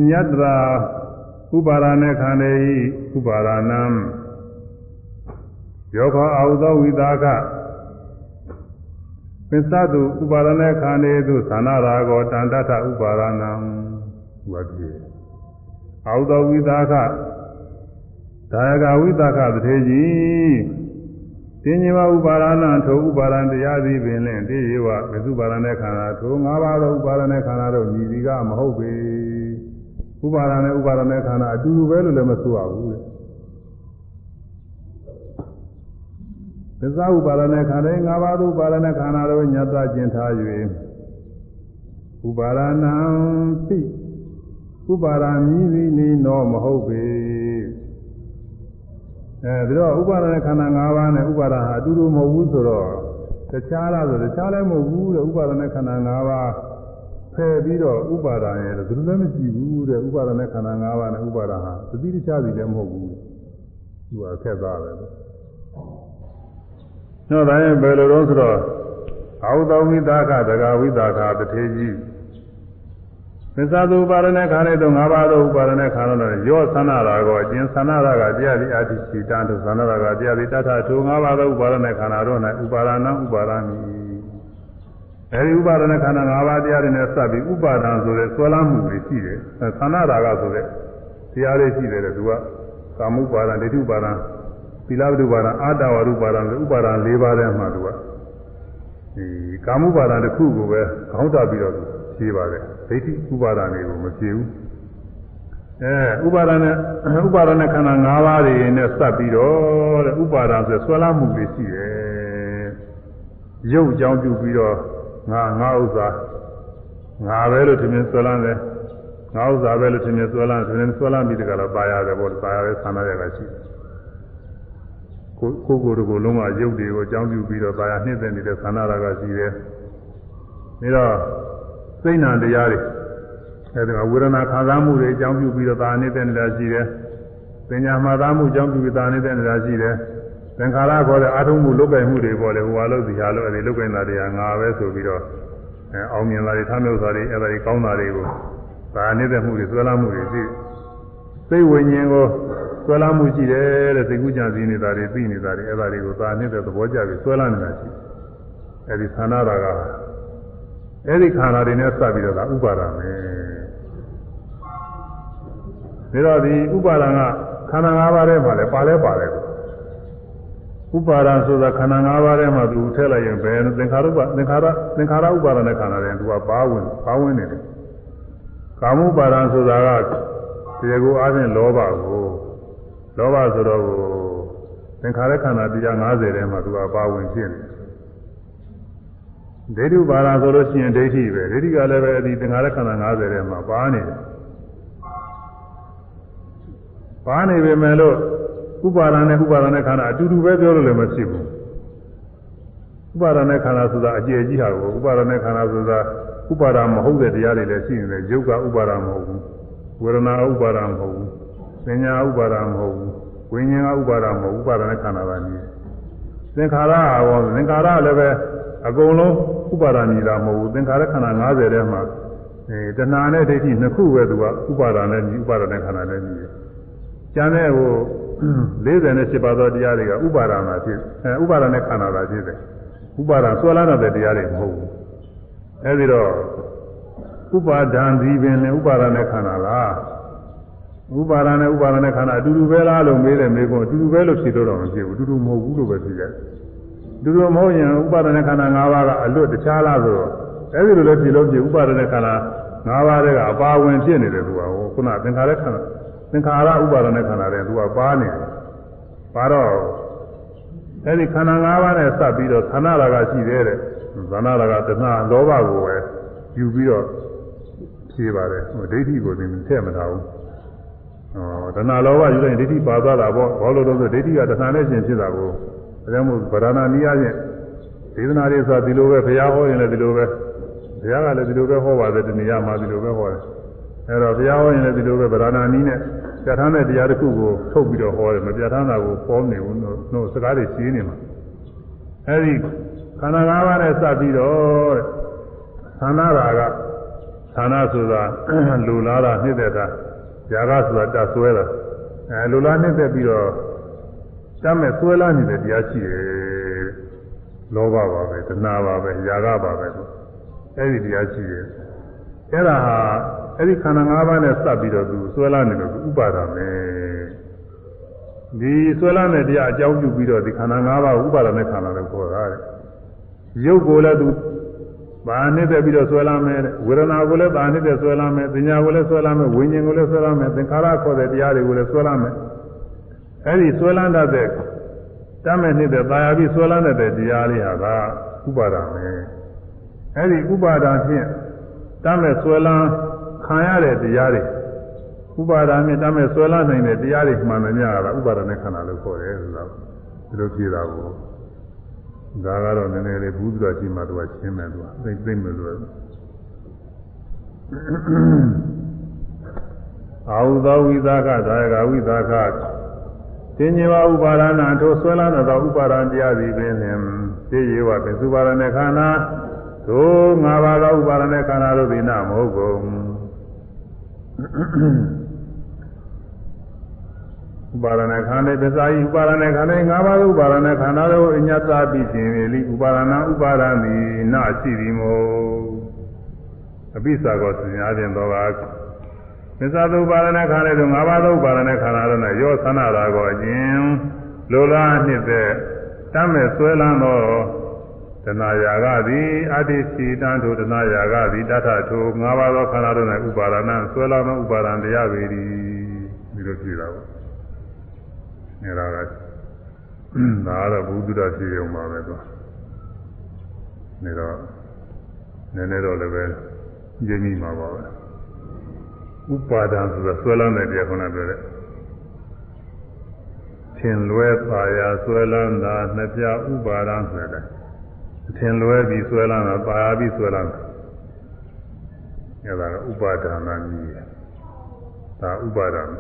ညတရာဥပါရณေခန္ဓေဤဥပါရဏံယောခောအာဟုသောဝိသကပစ္စတုဥပါရณေခန္ဓေသူသနာရာဂောတန္တထဥပါရဏံဝတ္တိအာဟုသောဝိသကဒါယကဝိသကတထေကြီး သင်္ကေမဥပါရဏထိုဥပါရဏတရားသည်ပင်လင်တိရေဝမသုပါရဏခန္ဓာထိုငါးပါးသောဥပါရဏခန္ဓာတို့ညီဒီကမဟုတ်ပေဥပါရဏနဲ့ဥပါရဏခန္ဓာအတူတူပဲလို့လည်းမဆိုရဘူးလေသစ္စာဥပါရဏခန္ဓာငါးပါးသောဥပါရဏခန္ဓာတို့ညတ်ကျင်ထား၍ဥပါရဏံပိဥပါရမီသည်လေနောမဟုတ်ပေ အဲဒီတော့ဥပါဒနဲ့ခန္ဓာ၅ပါးနဲ့ဥပါဒဟာအတူတူမဟုတ်ဘူးဆိုတော့တခြားလားဆိုတခြားလည်းမဟုတ်ဘူးတဲ့ဥပါဒနဲ့ခန္ဓာ၅ပါးဖယ်ပြီးတော့ဥပါဒရဲ့ဘယ်လိုလဲမရှိဘူးတဲ့ဥပါဒနဲ့ခန္ဓာ၅ပါးနဲ့ဥပါဒဟာသတိတခြားစီလည်းမဟုတ်ဘူးသူကခက်သားပဲတော့ဒါရင်ဘယ်လိုတော့ဆိုတော့အာဟုသောဝိသကဒဂဝိသကတထေကြီး သစ္စာသူပါရဏေခန္ဓာတို့၅ပါးသောဥပါရဏေခန္ဓာတို့ရောသနာရာကိုအကျဉ်သနာရာကတရားသည်အတ္တိစီတံတို့သနာရာကတရားသည်တထထုံ၅ပါးသောဥပါရဏေခန္ဓာတို့၌ဥပါရဏံဥပါရမိအဲဒီဥပါရဏေခန္ဓာ၅ပါးတရားတွေနဲ့စပ်ပြီးဥပါဒံဆိုတဲ့ဆွဲလမ်းမှုတွေရှိတယ်သနာရာကဆိုတဲ့တရားတွေရှိတယ်သူကကာမဥပါဒံဒိဋ္ဌုပါဒံသီလဝတုပါဒံအာတဝရုပါဒံဆိုဥပါဒံ၄ပါးထဲမှာသူကဒီကာမဥပါဒံတစ်ခုကိုပဲခေါင်းတာပြီးတော့ဖြေပါတယ် ဒိဋ္ဌိဥပါဒံတွေကိုမဖြေဘူးအဲဥပါဒနဲ့ဥပါဒနဲ့ခန္ဓာ၅ပါးတွေနဲ့စပ်ပြီးတော့တဲ့ဥပါဒဆိုဆွဲလာမှုတွေရှိတယ်ရုပ်အကြောင်းပြုပြီးတော့ငါငါဥစ္စာငါပဲလို့ထင်မြင်ဆွဲလာတယ်ငါဥစ္စာပဲလို့ထင်မြင်ဆွဲလာတယ်ထင်မြင်ဆွဲလာပြီးတကလားပါရတယ်ပေါ့ပါရတဲ့ဆန္ဒရကရှိတယ်ကိုကိုကိုတို့ကိုလုံးဝရုပ်တွေကိုအကြောင်းပြုပြီးတော့ပါရနှိမ့်တဲ့နေတဲ့ဆန္ဒရကရှိတယ်ပြီးတော့ စိတ်နာတရားတွေအဲဒီမှာဝေဒနာခံစားမှုတွေအကြောင်းပြုပြီးတော့ဒါနေတဲ့နေတာရှိတယ်။ပညာမှတ်သားမှုအကြောင်းပြုပြီးဒါနေတဲ့နေတာရှိတယ်။သင်္ခါရခေါ်တဲ့အာထုံးမှုလုတ်ကိုင်မှုတွေပေါ်လေဟိုဟာလို့ဒီဟာလို့အဲဒီလုတ်ကိုင်တာတွေကငါပဲဆိုပြီးတော့အဲအောင်မြင်တာတွေထားမြုပ်တာတွေအဲဒါတွေကောင်းတာတွေကိုဒါနေတဲ့မှုတွေဆွဲလာမှုတွေရှိစိတ်ဝိညာဉ်ကိုဆွဲလာမှုရှိတယ်တဲ့စိတ်ကူးကြံစည်နေတာတွေသိနေတာတွေအဲဒါတွေကိုဒါနေတဲ့သဘောကျပြီးဆွဲလာနေတာရှိတယ်။အဲဒီသန္နာရာက အဲ့ဒီခန္ဓာတွေနဲ့စပ်ပြီးတော့ဒါဥပါဒံပဲဒါတော့ဒီဥပါဒံကခန္ဓာ၅ပါးထဲမှာလည်းပါလဲပါတယ်ဥပါဒံဆိုတာခန္ဓာ၅ပါးထဲမှာသူထည့်လိုက်ရင်ဘယ်သင်္ခါရုပသင်္ခါရသင်္ခါရဥပါဒနဲ့ခန္ဓာတွေသူကပါဝင်ပါဝင်နေတယ်ကာမဥပါဒံဆိုတာကတရားကိုအားဖြင့်လောဘကိုလောဘဆိုတော့သင်္ခါရခန္ဓာတရား50ထဲမှာသူကပါဝင်ဖြစ်နေတယ် ဒိဋ္ဌုပါဒဆိုလို့ရှိရင်ဒိဋ္ဌိပဲဒိဋ္ဌိကလည်းပဲဒီသင်္ခါရခန္ဓာ90ထဲမှာပါနေတယ်ပါနေပေမဲ့လို့ဥပါဒာနဲ့ဥပါဒာနဲ့ခန္ဓာအတူတူပဲပြောလို့လည်းမဖြစ်ဘူးဥပါဒာနဲ့ခန္ဓာဆိုတာအကျယ်ကြီးဟာကိုဥပါဒာနဲ့ခန္ဓာဆိုတာဥပါဒာမဟုတ်တဲ့တရားတွေလည်းရှိနေတယ်ယုတ်ကဥပါဒာမဟုတ်ဘူးဝေဒနာဥပါဒာမဟုတ်ဘူးသင်ညာဥပါဒာမဟုတ်ဘူးဝိညာဉ်ကဥပါဒာမဟုတ်ဥပါဒာနဲ့ခန္ဓာပါနေသင်္ခါရဟောသင်္ခါရလည်းပဲ အကုန်လုံးဥပါဒာညီတာမဟုတ်ဘူးသင်္ခါရခန္ဓာ90ထဲမှာအဲတဏှာနဲ့ဒိဋ္ဌိနှစ်ခုပဲသူကဥပါဒာနဲ့ညီဥပါဒာနဲ့ခန္ဓာနဲ့ညီတယ်။ကျန်တဲ့ဟို48ပါးသောတရားတွေကဥပါဒာမှာဖြစ်အဲဥပါဒာနဲ့ခန္ဓာသာဖြစ်တယ်။ဥပါဒာဆွဲလာတဲ့တရားတွေမဟုတ်ဘူး။အဲဒီတော့ဥပါဒံဒီပင်နဲ့ဥပါဒာနဲ့ခန္ဓာလားဥပါဒာနဲ့ဥပါဒာနဲ့ခန္ဓာအတူတူပဲလားလို့မေးတယ်မေးကုန်အတူတူပဲလို့ဖြေတော့တော့မဖြစ်ဘူးအတူတူမဟုတ်ဘူးလို့ပဲဖြေရတယ်။ တူတူမဟုတ်ရင်ဥပါဒနာခန္ဓာ၅ပါးကအလွတ်တခြားလားဆိုတော့အဲဒီလိုလည်းဖြစ်လို့ဖြစ်ဥပါဒနာခန္ဓာ၅ပါးတွေကအပါဝင်ဖြစ်နေတယ်သူကဟိုခုနသင်္ခါရခန္ဓာသင်္ခါရဥပါဒနာခန္ဓာတွေသူကပါနေတယ်ပါတော့အဲဒီခန္ဓာ၅ပါးနဲ့စပ်ပြီးတော့ခန္ဓာရာကရှိသေးတယ်ဇာနာရာကတဏှာလောဘကိုပဲယူပြီးတော့ဖြေပါတယ်ဟိုဒိဋ္ဌိကိုသင်ထည့်မထားဘူးဟောတဏှာလောဘယူလိုက်ဒိဋ္ဌိပါသွားတာပေါ့ဘာလို့လဲဆိုဒိဋ္ဌိကတဏှာနဲ့ရှင်ဖြစ်တာကို ဒါကြောင့်မို့ဗရဏာနီးရချင်းဒေသနာတွေဆိုတာဒီလိုပဲဘုရားဟောရင်လည်းဒီလိုပဲဘုရားကလည်းဒီလိုပဲဟောပါတယ်တဏှာမှာဒီလိုပဲဟောတယ်အဲတော့ဘုရားဟောရင်လည်းဒီလိုပဲဗရဏာနီးနဲ့ပြဋ္ဌာန်းတဲ့တရားတစ်ခုကိုထုတ်ပြီးတော့ဟောတယ်မပြဋ္ဌာန်းတာကိုပေါ်နေဘူးတို့စကားတွေရှင်းနေမှာအဲဒီခန္ဓာ၅ပါးနဲ့စပ်ပြီးတော့တဲ့သန္နာရာကသန္နာဆိုတာလူလာတာနှိမ့်တဲ့တာຢာကဆိုတာတဆွဲတာအဲလူလာနှိမ့်တဲ့ပြီးတော့ တမ်းမဲ့ဆွဲလာနေတဲ့တရားရှိတယ်လောဘပါပဲတဏှာပါပဲຢာကပါပဲဆိုအဲ့ဒီတရားရှိတယ်အဲ့ဒါဟာအဲ့ဒီခန္ဓာ၅ပါးနဲ့စပ်ပြီးတော့သူဆွဲလာနေလို့ဥပါဒာပဲဒီဆွဲလာတဲ့တရားအကြောင်းပြုပြီးတော့ဒီခန္ဓာ၅ပါးဥပါဒာနဲ့ခန္ဓာလို့ခေါ်တာတဲ့ရုပ်ကိုလည်းသူဘာနဲ့တက်ပြီးတော့ဆွဲလာမယ်တဲ့ဝေဒနာကိုလည်းဘာနဲ့တက်ဆွဲလာမယ်ပညာကိုလည်းဆွဲလာမယ်ဝိညာဉ်ကိုလည်းဆွဲလာမယ်သင်္ခါရခေါ်တဲ့တရားတွေကိုလည်းဆွဲလာမယ် အဲ့ဒီဆွဲလန်းတတ်တဲ့တမ်းမဲ့နေတဲ့တာယာပြီးဆွဲလန်းတတ်တဲ့တရားလေးဟာကဥပါဒံပဲအဲ့ဒီဥပါဒံဖြင့်တမ်းမဲ့ဆွဲလန်းခံရတဲ့တရားတွေဥပါဒံနဲ့တမ်းမဲ့ဆွဲလန်းနိုင်တဲ့တရားတွေမှန်တယ်များတာဥပါဒံနဲ့ခန္ဓာလို့ခေါ်တယ်ဆိုတော့ဒီလိုဖြစ်တာကိုဒါကတော့နည်းနည်းလေးဘူးသူတော်ကြီးမှသူကရှင်းမယ်သူကသိသိမယ်လို့အာဟုသောဝိသကသာယကဝိသက တင်ញေဝဥပါဒနာထိုဆွဲလာသောဥပါဒံတရားစီပင်လင်သိရေဝပင်စုပါဒနဲ့ခန္ဓာသို့ငါးပါးသောဥပါဒနဲ့ခန္ဓာတို့သည်နာမဟုတ်ကုန်ဥပါဒနာခန္ဓာပစ္စာယဥပါဒနာခန္ဓာ၅ပါးသောဥပါဒနာခန္ဓာတို့အညတပိခြင်းလေလိဥပါဒနာဥပါဒမိနာရှိသည်မို့အပိစ္ဆာကောသင်အားဖြင့်တော့က ပစ္စာသုပါဒနာခန္ဓာတို့၅ပါးသောဥပါဒနာခန္ဓာတို့၌ရောသနာတာကိုအခြင်းလိုလားနှစ်သက်တမ်းမဲ့ဆွဲလန်းသောတဏှာယာကသည်အတ္တိစီတံထိုတဏှာယာကသည်တထထို၅ပါးသောခန္ဓာတို့၌ဥပါဒနာဆွဲလန်းသောဥပါဒံတရားပေသည်ဒီလိုကြည့်တာပေါ့အဲဒါကဒါကတော့ဘုဒ္ဓတော်ဖြစ်ရုံပါပဲသူနေတော့နည်းနည်းတော့လည်းပဲရင်းမိမှာပါပဲ ဥပါဒံဆိုတာဆွဲလန်းတဲ့တရားခုနပြောတဲ့ထင်လွဲပါရာဆွဲလန်းတာနှစ်ပြဥပါဒံဆိုတဲ့ထင်လွဲပြီးဆွဲလန်းတာပါရာပြီးဆွဲလန်းတာအဲဒါကဥပါဒနာကြီးဒါဥပါဒနာ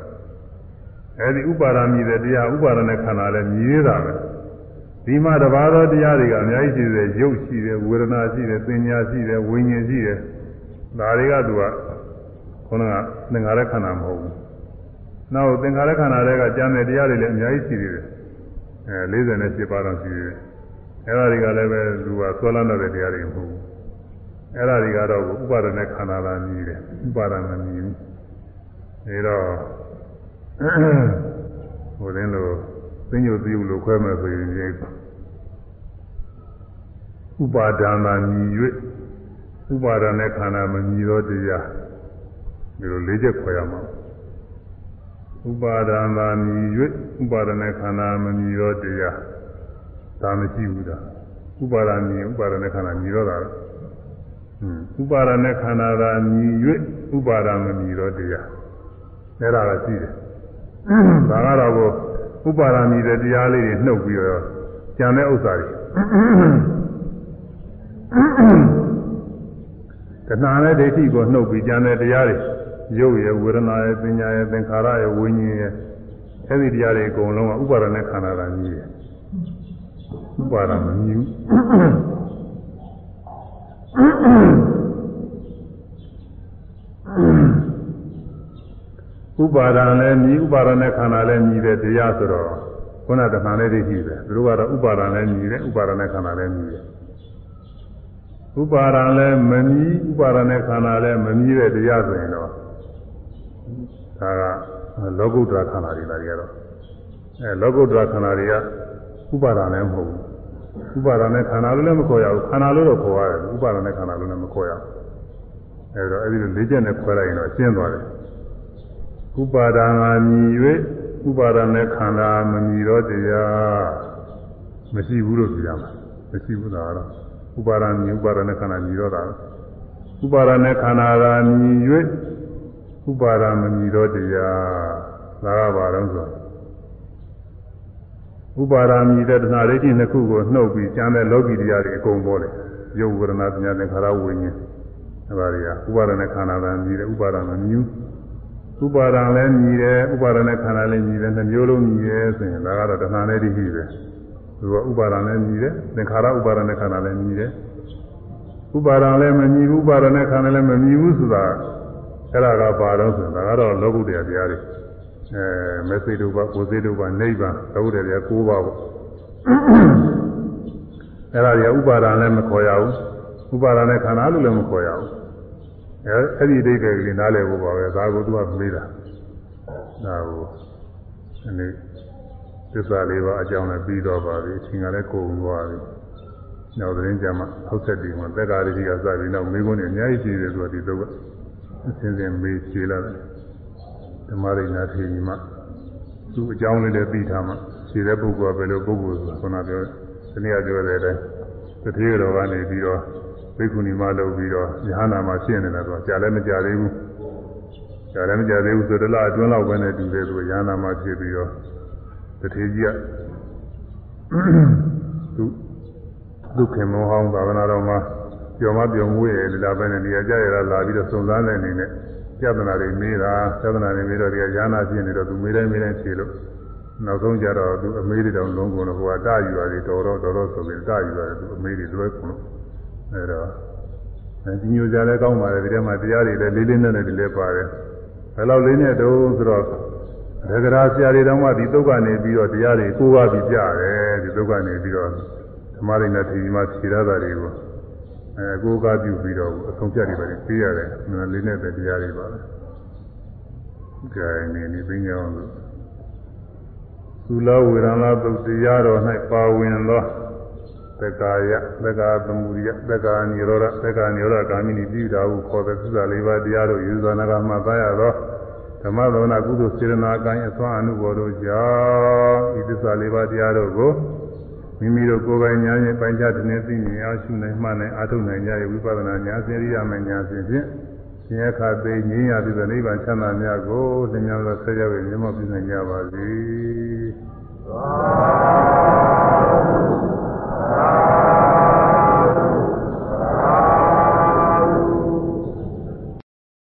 အဲဒီဥပါဒာမြည်တဲ့တရားဥပါဒနဲ့ခန္ဓာလည်းမြည်ရတာပဲဒီမှာတပါးသောတရားတွေကအများကြီးရှိတယ်ရုပ်ရှိတယ်ဝေဒနာရှိတယ်သင်ညာရှိတယ်ဝိညာဉ်ရှိတယ်ဒါတွေကသူက ခေါင်းကသင်္ခါရခန္ဓာမဟုတ်ဘူးနောက်သင်္ခါရခန္ဓာတွေကကျမ်းတဲ့တရားတွေလည်းအများကြီးရှိသေးတယ်အဲ48ပါးတော့ရှိသေးတယ်အဲဒါတွေကလည်းပဲသူကဆွဲလန်းတဲ့တရားတွေမဟုတ်ဘူးအဲဒါတွေကတော့ဥပါဒနဲ့ခန္ဓာလာမြည်တယ်ဥပါဒမမြည်ဘူးအဲတော့ဟိုတင်းလို့သိညိုသို့လို့ခွဲမဲ့ဆိုရင်ဥပါဒံသာမြည်၍ဥပါဒနဲ့ခန္ဓာမမြည်သောတရား ဒီလိုလေးချက်ခွဲရမှာဥပါဒံသာမြည်၍ဥပါဒနဲ့ခန္ဓာမမြည်သောတရားဒါမရှိဘူးဒါဥပါဒမြည်ဥပါဒနဲ့ခန္ဓာမြည်တော့တာဥပါဒနဲ့ခန္ဓာသာမြည်၍ဥပါဒမမြည်သောတရားအဲ့ဒါကရှိတယ်ဒါကတော့ကိုဥပါဒာမီတဲ့တရားလေးတွေနှုတ်ပြီးတော့ကြံတဲ့ဥစ္စာတွေတဏှာနဲ့ဒိဋ္ဌိကိုနှုတ်ပြီးကြံတဲ့တရားတွေ ရုပ်ရယ်ဝေဒနာရယ်ပညာရယ်သင်္ခါရရယ်ဝိညာဉ်ရယ်အဲဒီတရားတွေအကုန်လုံးကဥပါဒနဲ့ခန္ဓာတာကြီးတယ်ဥပါဒမမြူဥပါဒံလည်းမြည်ဥပါဒနဲ့ခန္ဓာလည်းမြည်တဲ့တရားဆိုတော့ခုနတဏှာနဲ့ဒိဋ္ဌိပဲသူတို့ကတော့ဥပါဒံလည်းမြည်တယ်ဥပါဒနဲ့ခန္ဓာလည်းမြည်တယ်ဥပါဒံလည်းမမြည်ဥပါဒနဲ့ခန္ဓာလည်းမမြည်တဲ့တရားဆိုရင်တော့ ဒါကလောကုတ္တရာခန္ဓာတွေလာကြတော့အဲလောကုတ္တရာခန္ဓာတွေကဥပါဒံလည်းမဟုတ်ဘူးဥပါဒနဲ့ခန္ဓာလို့လည်းမခေါ်ရဘူးခန္ဓာလို့တော့ခေါ်ရတယ်ဥပါဒနဲ့ခန္ဓာလို့လည်းမခေါ်ရဘူးအဲဒါအဲဒီလိုလေးချက်နဲ့ခွဲလိုက်ရင်တော့ရှင်းသွားတယ်ဥပါဒာငါမြည်၍ဥပါဒာနဲ့ခန္ဓာမမြည်တော့တရားမရှိဘူးလို့ပြောရမှာမရှိဘူးလားတော့ဥပါဒာမြည်ဥပါဒာနဲ့ခန္ဓာမြည်တော့တာဥပါဒာနဲ့ခန္ဓာသာမြည်၍ ဥပါဒာမမြည်တော့တရားဒါကဘာလို့ဆိုဥပါဒာမြည်တဲ့တဏှာဒိဋ္ဌိနှစ်ခုကိုနှုတ်ပြီးကျမ်းတဲ့လောကီတရားတွေအကုန်ပေါ်တယ်ယုတ်ဝေဒနာပညာသင်္ခါရဝိညာဉ်အဲပါတွေကဥပါဒာနဲ့ခန္ဓာသာမြည်တယ်ဥပါဒာမမြည်ဘူးဥပါဒံလည်းမြည်တယ်ဥပါဒနဲ့ခန္ဓာလည်းမြည်တယ်နှမျိုးလုံးမြည်တယ်ဆိုရင်ဒါကတော့တဏှာနဲ့ဒိဋ္ဌိပဲသူကဥပါဒံလည်းမြည်တယ်သင်္ခါရဥပါဒနဲ့ခန္ဓာလည်းမြည်တယ်ဥပါဒံလည်းမမြည်ဘူးဥပါဒနဲ့ခန္ဓာလည်းမမြည်ဘူးဆိုတာ အဲ့ဒါကဘာတော့ဆိုဒါကတော့လောကုတ္တရာတရားတွေအဲမသိတုပ္ပကိုသိတုပ္ပနိဗ္ဗာန်လောကုတ္တရာ၉ပါးပေါ့အဲ့ဒါတွေကဥပါဒံလည်းမခေါ်ရဘူးဥပါဒနဲ့ခန္ဓာလို့လည်းမခေါ်ရဘူးအဲအဲ့ဒီအိဋ္ဌိကလေးနားလည်ဖို့ပါပဲဒါကိုသူကမေးတာဒါကိုဒီနေ့သစ္စာလေးပါအကြောင်းလည်းပြီးတော့ပါပြီအချိန်ကလည်းကုန်သွားပြီနောက်သတင်းကြမှာဟုတ်ဆက်ပြီးမှသက်္ကာရိတိကစပြီးနောက်မိကုန်းနေအများကြီးရှိတယ်ဆိုတော့ဒီတော့ အစဉ်စဉ်မေးချေလာတယ်ဓမ္မရိနာထေကြီးမှသူ့အကြောင်းလေးလည်းပြီးထားမှခြေတဲ့ပုဂ္ဂိုလ်ကဘယ်လိုပုဂ္ဂိုလ်ဆိုခုနပြောဒီနေ့ကပြောတဲ့အတိုင်းတတိယတော်ကနေပြီးတော့ဘိက္ခုနီမလုပ်ပြီးတော့ယဟနာမှာရှင်းနေတာတော့ကြာလည်းမကြာသေးဘူးဒါလည်းမကြသေးဘူးဆိုတော့လားအတွင်းလောက်ပဲနဲ့တူတယ်သူရဟနာမှာဖြစ်ပြီးတော့တထေကြီးကသူဒုက္ခမောဟောင်းသာဝနာတော်မှာ ပြောမပြောမှုရဲ့ဒါပဲနဲ့ဒီအကြရလာပြီးတော့စုံစမ်းတဲ့အနေနဲ့ပြဿနာတွေမေးတာပြဿနာတွေမေးတော့ဒီကရဟနာဖြစ်နေတော့သူမေးတိုင်းမေးတိုင်းဖြေလို့နောက်ဆုံးကြတော့သူအမေးတွေတောင်လုံးကုန်တော့ဟိုကတာယူရတယ်တော်တော်တော်တော်ဆိုပြီးတာယူရတယ်သူအမေးတွေလွဲကုန်လို့အဲတော့အဲဒီညိုကြလည်းကောင်းပါတယ်ဒီထဲမှာတရားတွေလည်းလေးလေးနက်နက်တွေလည်းပါတယ်ဘယ်လောက်လေးနဲ့တုံးဆိုတော့ဒဂရာဆရာတွေတောင်မှဒီသုတ်ကနေပြီးတော့တရားတွေကိုးကားပြီးကြတယ်ဒီသုတ်ကနေပြီးတော့ဓမ္မရိနဲ့ထေရီမှာဖြေရတာတွေကို အဲကိုးကားပြုပြီးတော့အဆုံးဖြတ်တွေပဲပေးရတယ်လေးနဲ့ပဲတရားတွေပါပဲကြိုင်နေနေသိကြအောင်လို့သုလဝေရဏသုတ်တရားတော်၌ပါဝင်သောသက္ကာယသက္ကာသမုဒိယသက္ကာនិရောဓသက္ကာនិရောဓဂာမိနိပြည်တာဟုခေါ်တဲ့သစ္စာလေးပါးတရားတို့ယူဇာနာကမှသားရသောဓမ္မသောနာကုသိုလ်စေရနာကံအစွမ်းအမှုဘော်တို့ကြောင့်ဤသစ္စာလေးပါးတရားတို့ကို မိမိတို့ကိုယ်ပိုင်ဉာဏ်နဲ့ပိုင်းခြားတဲ့သိမြင်အောင်ရှုနိုင်မှနိုင်အားထုတ်နိုင်ကြရဲ့ဝိပဿနာဉာဏ်စေရိယမဉာဏ်ဖြင့်ဖြင့်ရှင်ရခသိငြိမ်းရပြီးတဲ့နိဗ္ဗာန်ချမ်းသာများကိုသင်များသောဆက်ရောက်ရမြတ်ပြနိုင်ကြပါစေ။